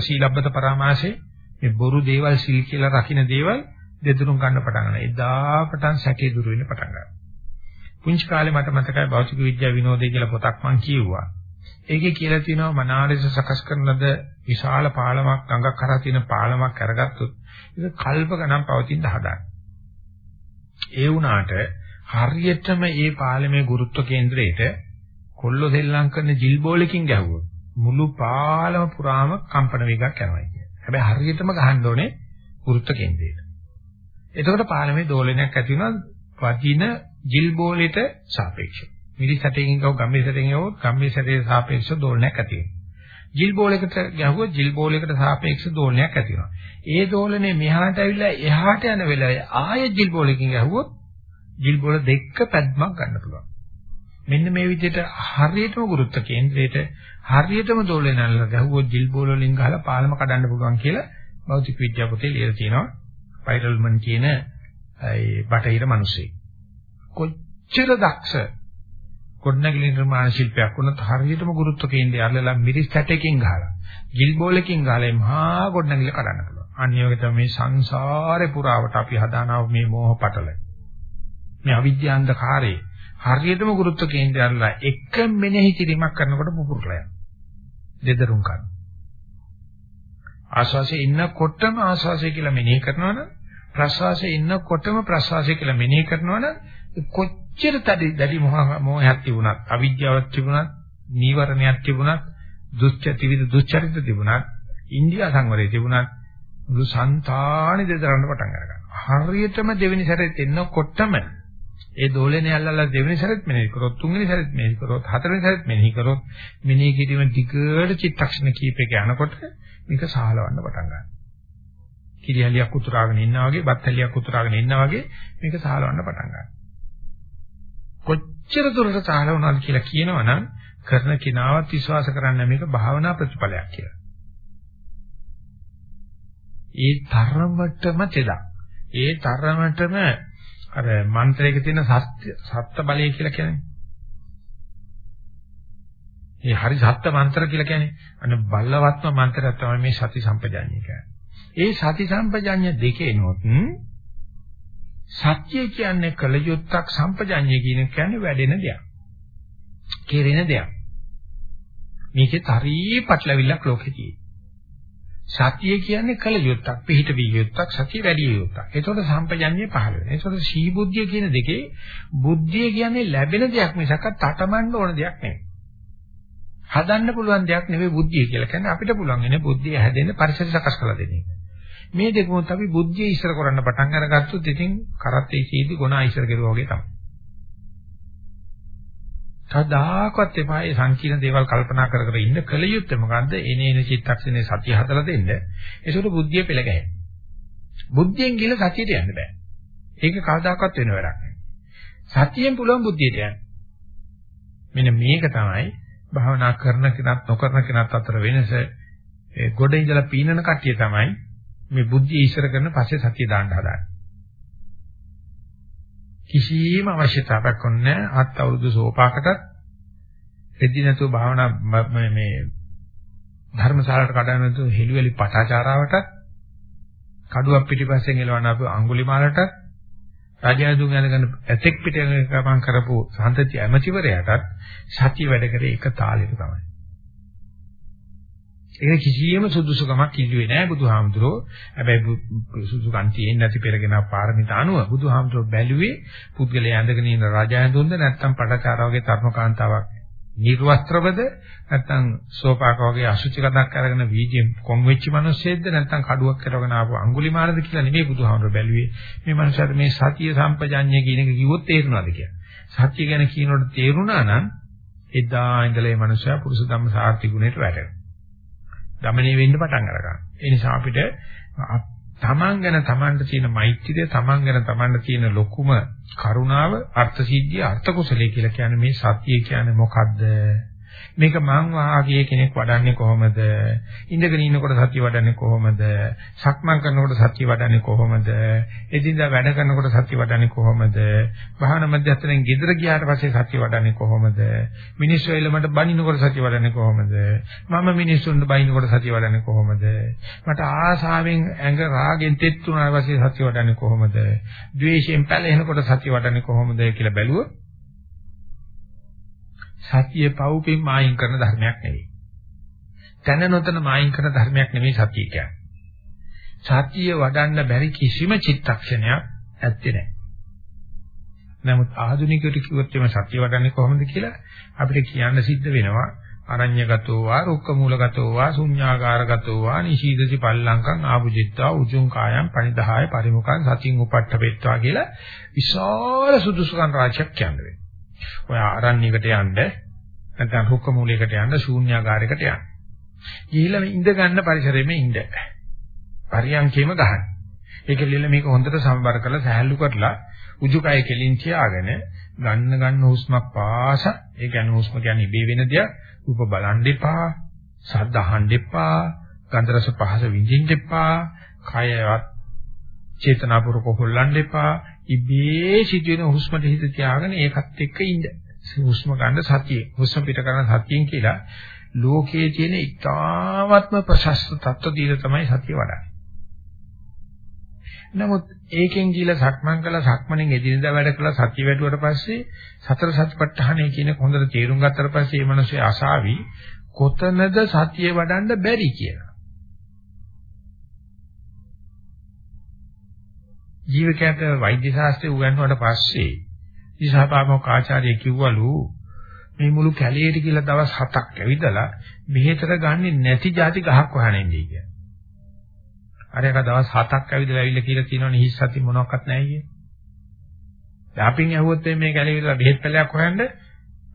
සීලබ්බත පරාමාසයේ මේ බොරු දේවල් සිල් කියලා රකින්න දේවල් දෙදරුම් ගන්න පටන් ගන්නවා. එදා පටන් සැකේ දුර වෙන්න පටන් ගන්නවා. පුංචි කාලේ මට මතකයි භෞතික විද්‍යා විනෝදේ කියලා පොතක් මම කිව්වා. ඒකේ කියලා තියෙනවා මනාලෙස සකස් කරන ලද විශාල පාලමක් ගඟක් කරා තියෙන පාලමක් අරගත්තොත් ඒක කල්ප ගණන් පවතින හදාගන්න. ඒ වුණාට හරියටම ඒ පාලමේ ගුරුත්ව කේන්ද්‍රයට කොල්ල සෙල්ලම් කරන ජිල් බෝලකින් ගැහුවොත් මුළු පාලම පුරාම කම්පන වේගයක් යනවා කියන්නේ. හැබැයි හරියටම ගහන්න ඕනේ ගුරුත්ව කේන්ද්‍රයට. එතකොට පාලමේ දෝලනයක් ඇති වෙනවා වදින ජිල් බෝලෙට සාපේක්ෂව. මිලි සැටකින් ගව ගම්මේ සැටකින් ගවොත් ගම්මේ සැටේ සාපේක්ෂව දෝලනයක් ඇති වෙනවා. ජිල් බෝලයකට ගැහුවොත් ජිල් බෝලයකට සාපේක්ෂව දෝලනයක් ඇති වෙනවා. ඒ දෝලනේ මෙහාට ඇවිල්ලා එහාට යන වෙලාවේ ආයෙ ජිල් බෝලකින් ගැහුවොත් ජිල් බෝල දෙක පැද්මක් ගන්න පුළුවන්. මෙන්න මේ විදිහට හරියටම ගුරුත්ව කේන්ද්‍රයට හරියටම දෝලේ නැල්ල ගැහුවොත් ජිල් බෝල වලින් ගහලා පාලම කඩන්න පුළුවන් කියලා භෞතික විද්‍යාව පොතේ ලියලා තියෙනවා. පයිරල්මන් කියන ඒ බටහිර මිනිස්සෙක්. කොච්චර දක්ෂ ගොඩනැගිලි නිර්මාණ ශිල්පයක් වුණත් හරියටම ගුරුත්ව කේන්ද්‍රය අල්ලලා මිරිස් සැටකින් ගහලා ජිල් බෝලකින් ගහලා මහා ගොඩනැගිලි කඩන්න පුළුවන්. අනිවාර්යයෙන් තමයි සංසාරේ පුරාවට අපි හදානව මේ මෝහ පටල. මේ අවිද්‍යාන්ධකාරයේ හරියටම ගුරුත්ව කේන්ද්‍රය අරලා එක මෙනෙහි කිරීමක් කරනකොට පුපුරලා යනවා. දෙදරුම් කරන. ආශ්වාසයේ ඉන්නකොටම ආශ්වාසය කියලා මෙනෙහි කරනවනම් ප්‍රශ්වාසයේ ඉන්නකොටම ප්‍රශ්වාසය කියලා මෙනෙහි කරනවනම් කොච්චර තඩි දැඩි මොහයක් තිබුණත් අවිද්‍යාවක් තිබුණත් නීවරණයක් තිබුණත් දුස්චති විද දුස්චරිත තිබුණත් ඉන්දියා සංවරය තිබුණත් මුළු సంతානෙ දෙදරන්න පටන් ගන්නවා. හරියටම දෙවෙනි සැරේත් එන්නකොටම ඒ දෝලනේ අල්ලලා දෙවෙනි සැරෙත් මෙනෙහි කරොත් තුන්වෙනි සැරෙත් මෙනෙහි කරොත් හතරවෙනි සැරෙත් මෙනෙහි කරොත් මෙනෙහි කිරීම ටිකට චිත්තක්ෂණ කීපයක යනකොට මේක සහලවන්න පටන් ගන්නවා. කිරියලියක් උතුරාගෙන ඉන්නා වගේ, බත්තලියක් උතුරාගෙන ඉන්නා වගේ මේක සහලවන්න පටන් ගන්නවා. කොච්චර දුරට සහලවනවද කියලා කියනවනම් කරන කිනාවත් විශ්වාස කරන්න මේක භාවනා ප්‍රතිඵලයක් කියලා. ඒ තරමටම තෙදා. ඒ තරමටම අර මන්ත්‍රයක තියෙන සත්‍ය සත්‍ය බලය කියලා කියන්නේ. ඒ හරි සත්‍ය මන්ත්‍ර කියලා කියන්නේ අන්න බල්ලවත්ම මන්ත්‍රයක් තමයි මේ සති සම්පජාඤ්ඤය කියන්නේ. ඒ සති සම්පජාඤ්ඤ දෙකේනොත් සත්‍ය කියන්නේ කලයුත්තක් සම්පජාඤ්ඤය කියන කියන්නේ වැඩෙන දෙයක්. කෙරෙන දෙයක්. මේකේ හරි පටලවිල්ලක් ලෝකෙදී. සතිය කියන්නේ කල යුත්තක් පිහිට විය යුත්තක් සතිය වැඩි යුත්තක්. ඒතකොට සම්පජන්‍ය පහළ වෙනවා. ඒතකොට සීබුද්ධිය කියන දෙකේ බුද්ධිය කියන්නේ ලැබෙන දෙයක් මිසක් තටමන්න ඕන දෙයක් නෙවෙයි. හදන්න පුළුවන් දෙයක් නෙවෙයි බුද්ධිය කියලා කියන්නේ අපිට පුළුවන් ඉන්නේ බුද්ධිය හැදෙන්න පරිසර සකස් කරලා දෙන එක. මේ දෙකමත් අපි බුද්ධිය ඉස්සර කරන්න පටන් අරගත්තොත් ඉතින් කරත් ඒ සීදි ගුණා ඉස්සර කෙරුවා වගේ තමයි. කවදාකවත් එපා මේ සංකීර්ණ දේවල් කල්පනා කර කර ඉන්න කල යුත්තේ මොකද්ද? එනේන චිත්තක්ෂණේ සතිය හදලා දෙන්න. ඒසොට බුද්ධිය පෙළ ගැහෙන. බුද්ධියෙන් ගිල සතියට යන්න බෑ. ඒක කවදාකවත් වෙන වැඩක් නෙවෙයි. සතියෙන් පුළුවන් බුද්ධියට යන්න. මෙන්න මේක තමයි භාවනා කරන කෙනත් නොකරන කෙනත් අතර වෙනස. ඒ ගොඩ ඉඳලා පීනන කට්ටිය තමයි මේ බුද්ධිය ඉස්සර කරන පස්සේ සතිය දාන්න හදාන්නේ. කිසිම අවශ්‍යතාවයක් නැහැ අත් අවුරුදු සෝපාකටත් එද්දි නැතුව භාවනා මේ ධර්මශාලාවට කඩන නැතුව හෙළුවෙලි පටාචාරාවට කඩුවක් පිටිපස්සෙන් එලවන අපේ අඟුලිමාලට රාජ්‍යදුන් යනගෙන ඇතෙක් පිට ගමන් කරපු සම්තති ඇමතිවරයාටත් සතිය වැඩ කරේ එක තාලෙක තමයි. ඒක කිසියම් සුදුසුකමක් ඉල්ලුවේ නෑ බුදුහාමුදුරෝ. හැබැයි සුදුසුකම් තියෙන්නේ නැති පෙරගෙන පාරමිතා අනුව බුදුහාමුදුරෝ බැලුවේ පුද්ගලයා ඇඳගෙන ඉන්න රජයඳුන්ද නැත්නම් පටචාර වගේ තර්මකාන්තාවක් නිර්වස්ත්‍රවද නැත්නම් සෝපාක වගේ අසුචි කඩක් අරගෙන වීදියෙන් කොන් වෙච්ච මිනිස්සෙක්ද නැත්නම් කඩුවක් කරගෙන ආපු අඟුලිමාලද කියලා නෙමෙයි බුදුහාමුදුරෝ බැලුවේ. මේ මනුස්සයාට මේ සතිය සම්පජඤ්ඤය කියන එක කිව්වොත් තේරෙනවද කියලා. සත්‍ය ගැන කියනකොට තේරුණා නම් එදා ඉඳලා මේ මනුස්සයා පුරුෂ ධම්ම සාර්ථි ගුණයට වැටෙනවා. දමණය වෙන්න පටන් අරගන්නවා. ඒ නිසා අපිට තමන් ගැන තමන්ට තියෙන මෛත්‍රිය තමන් ගැන තමන්ට තියෙන ලොකුම කරුණාව අර්ථ සිද්ධිය අර්ථ කුසලයේ කියලා කියන්නේ මේ සතිය කියන්නේ මොකද්ද මේක මං වාගේ කෙනෙක් වඩන්නේ කොහොමද? ඉඳගෙන ඉන්නකොට සතිය වඩන්නේ කොහොමද? සක්මන් කරනකොට සතිය වඩන්නේ කොහොමද? එදිනදා වැඩ කරනකොට සතිය වඩන්නේ කොහොමද? භාවනා මධ්‍යස්ථරෙන් ගෙදර ගියාට පස්සේ සතිය වඩන්නේ කොහොමද? මිනිස්සු එළමට බනිනකොට සතිය වඩන්නේ කොහොමද? මම මිනිස්සුන්ට බනිනකොට සතිය වඩන්නේ කොහොමද? මට ආසාවෙන් ඇඟ රාගෙන් තෙත් වුණාට පස්සේ සතිය වඩන්නේ කොහොමද? ද්වේෂයෙන් පැලෙනකොට සතිය වඩන්නේ කොහොමද කියලා බැලුවොත් සතිය පවුපින් මායින් කරන ධර්මයක් නෙවෙයි. තන නොතන මායින් කරන ධර්මයක් නෙවෙයි සතිය කියන්නේ. සතිය වඩන්න බැරි කිසිම චිත්තක්ෂණයක් ඇත්තේ නැහැ. නමුත් ආධුනිකයට කිව්වොත් එimhe සතිය වඩන්නේ කොහොමද කියලා අපිට කියන්න සිද්ධ වෙනවා. අරඤ්‍යගතෝ වා රුක්කමූලගතෝ වා ශුඤ්ඤාගාරගතෝ වා නිශීදසි පල්ලංකං ආභුජිත්වා උජුං කායං පනිදාය පරිමුඛං සතින් උපට්ඨපෙත්වා කියලා විශාල සුදුසුකම් රාජ්‍යයක් කියන්නේ. ඔය ආරණ්‍යයකට යන්න නැත්නම් රුක්ක මූලයකට යන්න ශූන්‍යාකාරයකට යන්න. ගිහිල්ලා ඉඳ ගන්න පරිසරෙම ඉඳ. පරියන්කේම ගහන්න. ඒක ලියලා මේක හොඳට සමබර කරලා සහැල්ලු කරලා උජුකය කෙලින් තියාගෙන ගන්න ගන්න හුස්මක් පාස ඒ කියන්නේ හුස්ම කියන්නේ ඉබේ වෙන දෙයක්. රූප බලන් දෙපා, ශබ්ද අහන්න එපා, ගන්ධ රස පහස විඳින්න එපා, කයවත් චේතනාපූර්වක හොල්ලන්න එපා. ඉබේ සිදුවෙන හුස්මට හිත තියාගෙන ඒකත් එක්ක ඉඳ. හුස්ම ගන්න සතිය. හුස්ම පිට කරන සතියෙන් කියලා ලෝකයේ තියෙන ඉතාමත්ම ප්‍රශස්ත தত্ত্ব දීලා තමයි සතිය වඩන්නේ. නමුත් ඒකෙන් ගිහලා සක්මන් කළා සක්මණෙන් එදිනදා වැඩ කළා සතිය වැඩුවට පස්සේ සතර සතිපට්ඨානය කියන හොඳට තේරුම් ගත්තට පස්සේ මේ මිනිස්සේ අසාවි කොතනද සතිය වඩන්න බැරි කියලා. ජීවකයාට වෛද්‍ය ශාස්ත්‍රය උගන්වුවාට පස්සේ දිසාපාමොක් ආචාර්ය කිව්වලු මේ මුළු කැලේට කියලා දවස් 7ක් ඇවිදලා මෙහෙතර ගන්නෙ නැති જાති ගහක් හොයන්න ඉන්නේ කියලා. අර එක දවස් 7ක් ඇවිදලා ඇවිල්ලා කියලා කියනවනේ හිස් සති මොනවත් නැහැ කියේ. යාපින් ඇහුවොත් මේ කැලේ විතර බෙහෙත් පැලයක් හොයන්න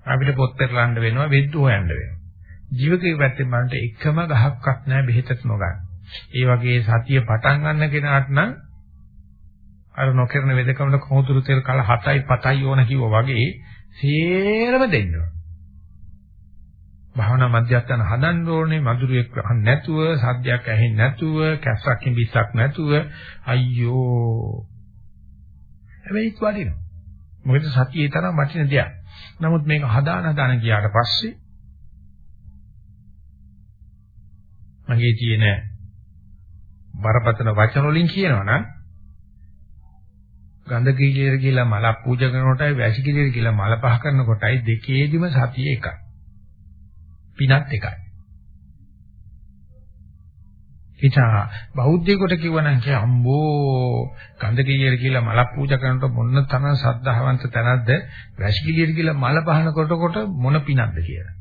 අපිට පොත් පෙරලන්න වෙනවා වෙද්දු හොයන්න වෙනවා. ජීවිතේ පැත්තෙන් බලන්න එකම ගහක්වත් නැහැ බෙහෙතත් නොගන්න. ඒ වගේ සතිය පටන් ගන්න කෙනාට නම් අර නොකරන වෙදකමන කොහොතුරු තෙල් කල 7යි 7යි ඕන කිව්වා වගේ සේරම දෙන්න. ඕන. භාවනා මධ්‍යස්ථාන හදන්න ඕනේ මధుරයක් අහන්න නැතුව සද්දයක් ඇහෙන්නේ නැතුව කැස්සක් කිඹිස්සක් නැතුව. අයියෝ. හැබැයි වටිනවා. මොකද සතියේ තරම් වටින දෙයක්. නමුත් මේක හදාන හදාන ගියාට පස්සේ මගේ තියෙන බරපතල වචන වලින් කියනවනම් ගන්ධ කීලියර කියලා මල පූජා කරනකොටයි වැසි කීලියර කියලා මල පහ කරනකොටයි දෙකේදිම සතිය එකයි. පිනත් එකයි. එචා බෞද්ධයෙකුට කිව්වනම් කිය අම්බෝ ගන්ධ කීලියර කියලා මල පූජා කරනකොට මොන තරම් සද්ධාවන්ත තැනක්ද වැසි කීලියර කියලා මල පහන කොටකොට මොන පිනක්ද කියලා.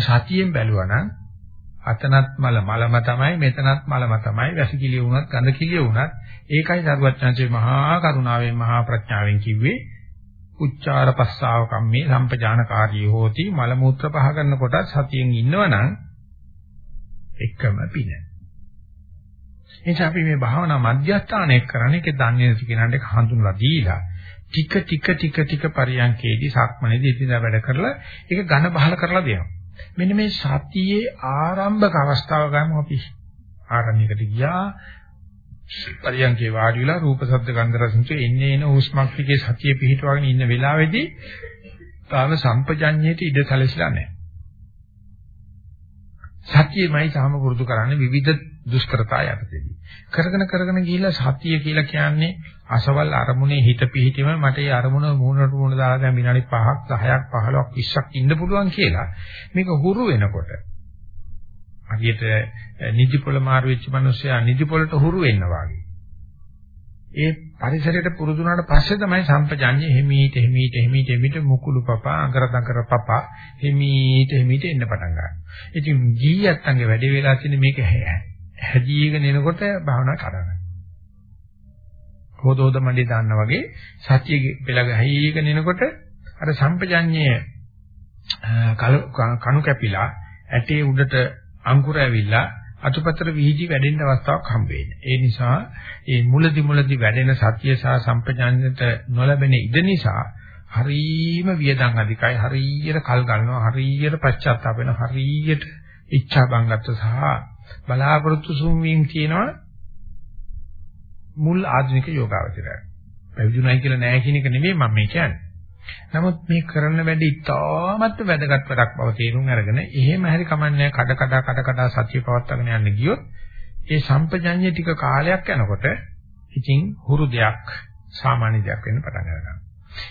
සතියෙන් බැලුවා නම් අතනත් මල මලම තමයි මෙතනත් මලම තමයි වැසිකිළිය වුණත් ගඳ කිළිය වුණත් ඒකයි සරුවච්චන්සේ මහා කරුණාවෙන් මහා ප්‍රඥාවෙන් කිව්වේ උච්චාර පස්සාව කම්මේ සම්පජානකාරී හෝති මල මූත්‍ර පහ කරනකොට සතියෙන් ඉන්නවනම් එකම පින. එනිසා අපි මේ භාවනා මධ්‍යස්ථානයක් කරන්නේ ඒක දන්නේ නැති කෙනාට හඳුන්ලා දීලා ටික ටික ටික ටික පරියන්කේදී සක්මනේදී ඉතින් වැඩ කරලා ඒක ඝන බහල කරලා දෙනවා. මෙන්න මේ සතියේ ආරම්භක අවස්ථාව ගමු අපි ආරණ්‍යකට ගියා පරියන්කේ වාඩි වෙලා රූප ශබ්ද ගන්ධ රස නිච එන්නේ එන හුස්මක් දිගේ සතිය පිහිටවගෙන ඉන්න වෙලාවේදී තාම සම්පජඤ්ඤයට ඉඩ සැලසিলা නැහැ. සතියමයි තාම පුරුදු කරන්නේ විවිධ දුෂ්කරතා යටතේදී. කරගෙන කරගෙන ගිහිල්ලා සතිය කියලා කියන්නේ අසවල් අරමුණේ හිත පිහිටීම මට ඒ අරමුණ මූණට මූණ දාලා දැන් විනාඩි 5ක් 10ක් 15ක් 20ක් ඉන්න පුළුවන් කියලා මේක හුරු වෙනකොට හරියට නිදි පොළ මාරු වෙච්ච මිනිස්සයා නිදි පොළට හුරු වෙනවා වගේ ඒ පරිසරයට පුරුදු වුණාට පස්සේ තමයි සම්පජඤ්ඤය හිමීට හිමීට හිමීට හිමීට මුකුළු පපා අඟර දඟර පපා හිමීට හිමීට එන්න පටන් ගන්නවා. ඉතින් ගියත් අංගේ වැඩි වෙලා තියෙන මේක හැදීගෙන එනකොට භාවනා කරනවා. හොදෝද මණ්ඩේ දාන්න වගේ සතිය පෙළ ගහීගෙන එනකොට අර සම්පජඤ්ඤය කණු කැපිලා ඇටේ උඩට අංකුර ඇවිල්ලා අතුපතර විහිදි වැඩෙන්න අවස්ථාවක් හම්බ වෙන්නේ. ඒ නිසා මේ මුලදි මුලදි වැඩෙන සතිය සහ සම්පජාඤ්ඤයට නොලැබෙන ඉඩ නිසා හරීම වියදම් අධිකයි හරියට කල් ගන්නවා හරියට පශ්චාත්තාප වෙනවා හරියට ඉච්ඡා බංගත්ත සහ බලාපොරොත්තු සුන්වීම කියනවා මුල් ආධුනික යෝගාවචරය. පැවිදුණයි කියලා නෑ කියන එක නෙමෙයි මම මේ කියන්නේ. නමුත් මේ කරන වැඩ ඉතාමත් වැදගත් වැඩක් බව තේරුම් අරගෙන එහෙම හරි කමන්නේ කඩ කඩ කඩ කඩ සත්‍ය පවත්වාගෙන යන්න ගියොත් ඒ සම්පජඤ්ඤය ටික කාලයක් යනකොට ඉතින් හුරු දෙයක් සාමාන්‍ය දෙයක් වෙන්න පටන් ගන්නවා.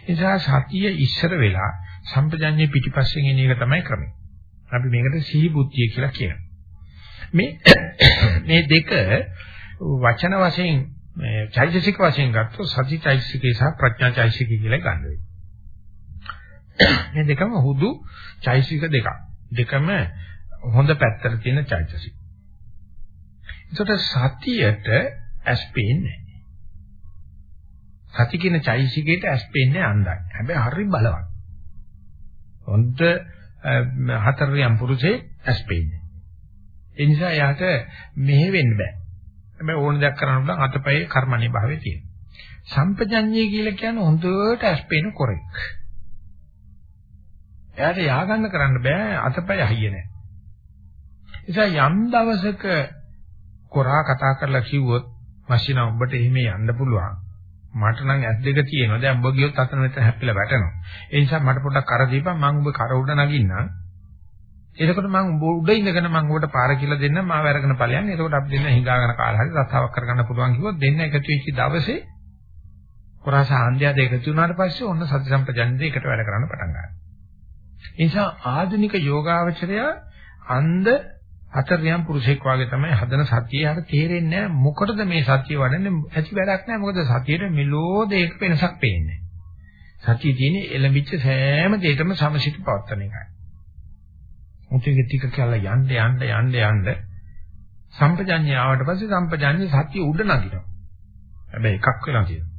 ඒ නිසා සතිය ඉස්සර වෙලා සම්පජඤ්ඤය පිටිපස්සෙන් එන එක තමයි ක්‍රමය. අපි මේකට සිහි බුද්ධිය කියලා කියනවා. මේ මේ දෙක වචන වශයෙන් මේ චෛතසික වශයෙන් ගත්තොත් සති චෛතසිකේ සහ ප්‍රඥා චෛතසිකේ කියලා ගන්න වෙනවා. මේ දෙකම හුදු චෛතසික දෙකක්. දෙකම හොඳ පැත්තට තියෙන චෛතසික. ඒකට සතියට ඇස් පේන්නේ සති කියන චෛතසිකයට ඇස් පේන්නේ අන්දයි. හැබැයි හරි බලවත්. හොඳ හතරියම් පුරුෂේ ඇස් පේන්නේ. ඒ නිසා යාට මෙහෙ වෙන්න බෑ. හැබැයි ඕන දෙයක් කරන්න නම් අතපයේ කර්මණී භාවයේ තියෙනවා. සම්පජඤ්ඤය කියලා කියන්නේ හොඳට ඇස් පේන කොරෙක්. එයාට ය아가න්න කරන්න බෑ අතපය හයිය නැහැ. නිසා යම් දවසක කොරා කතා කරලා කිව්වොත් මැෂින උඹට එහෙම යන්න පුළුවන්. මට නම් ඇස් දෙක තියෙනවා. දැන් උඹ ගියොත් අතන මෙතන හැප්පිලා වැටෙනවා. ඒ නිසා මට පොඩ්ඩක් කර දීපන් මම උඹ කර උඩ නගින්නම්. එතකොට මම උඹ උඩ ඉඳගෙන මම උඹට පාර කියලා දෙන්න මාව අරගෙන ඵලයන්. එතකොට අපි දෙන්න හිඟාගෙන කාලා හරි රස්සාවක් කරගන්න පුළුවන් කිව්වොත් දෙන්න එකතු වෙච්ච දවසේ කොරාස ආන්දියාද එකතු වුණාට පස්සේ ඔන්න සති සම්පජන්දේ එකට වැඩ කරන්න පටන් ගන්නවා. ඒ නිසා ආධුනික යෝගාවචරය අන්ධ අතරියම් පුරුෂෙක් වාගේ තමයි හදන සතිය. හර තේරෙන්නේ නැහැ මොකටද මේ සතිය වඩන්නේ. ඇති වැඩක් නැහැ. මොකද සතියේ මෙලෝ දෙයක වෙනසක් පේන්නේ සතිය තියෙන්නේ එළඹිච්ච සෑම දෙයකම සමසිත පවත්තන එකයි. මුතික ටික කියලා යන්න යන්න යන්න යන්න සම්පජඤ්ඤය ආවට පස්සේ සම්පජඤ්ඤය සතිය උඩ නගිනවා හැබැයි එකක් වෙලා තියෙනවා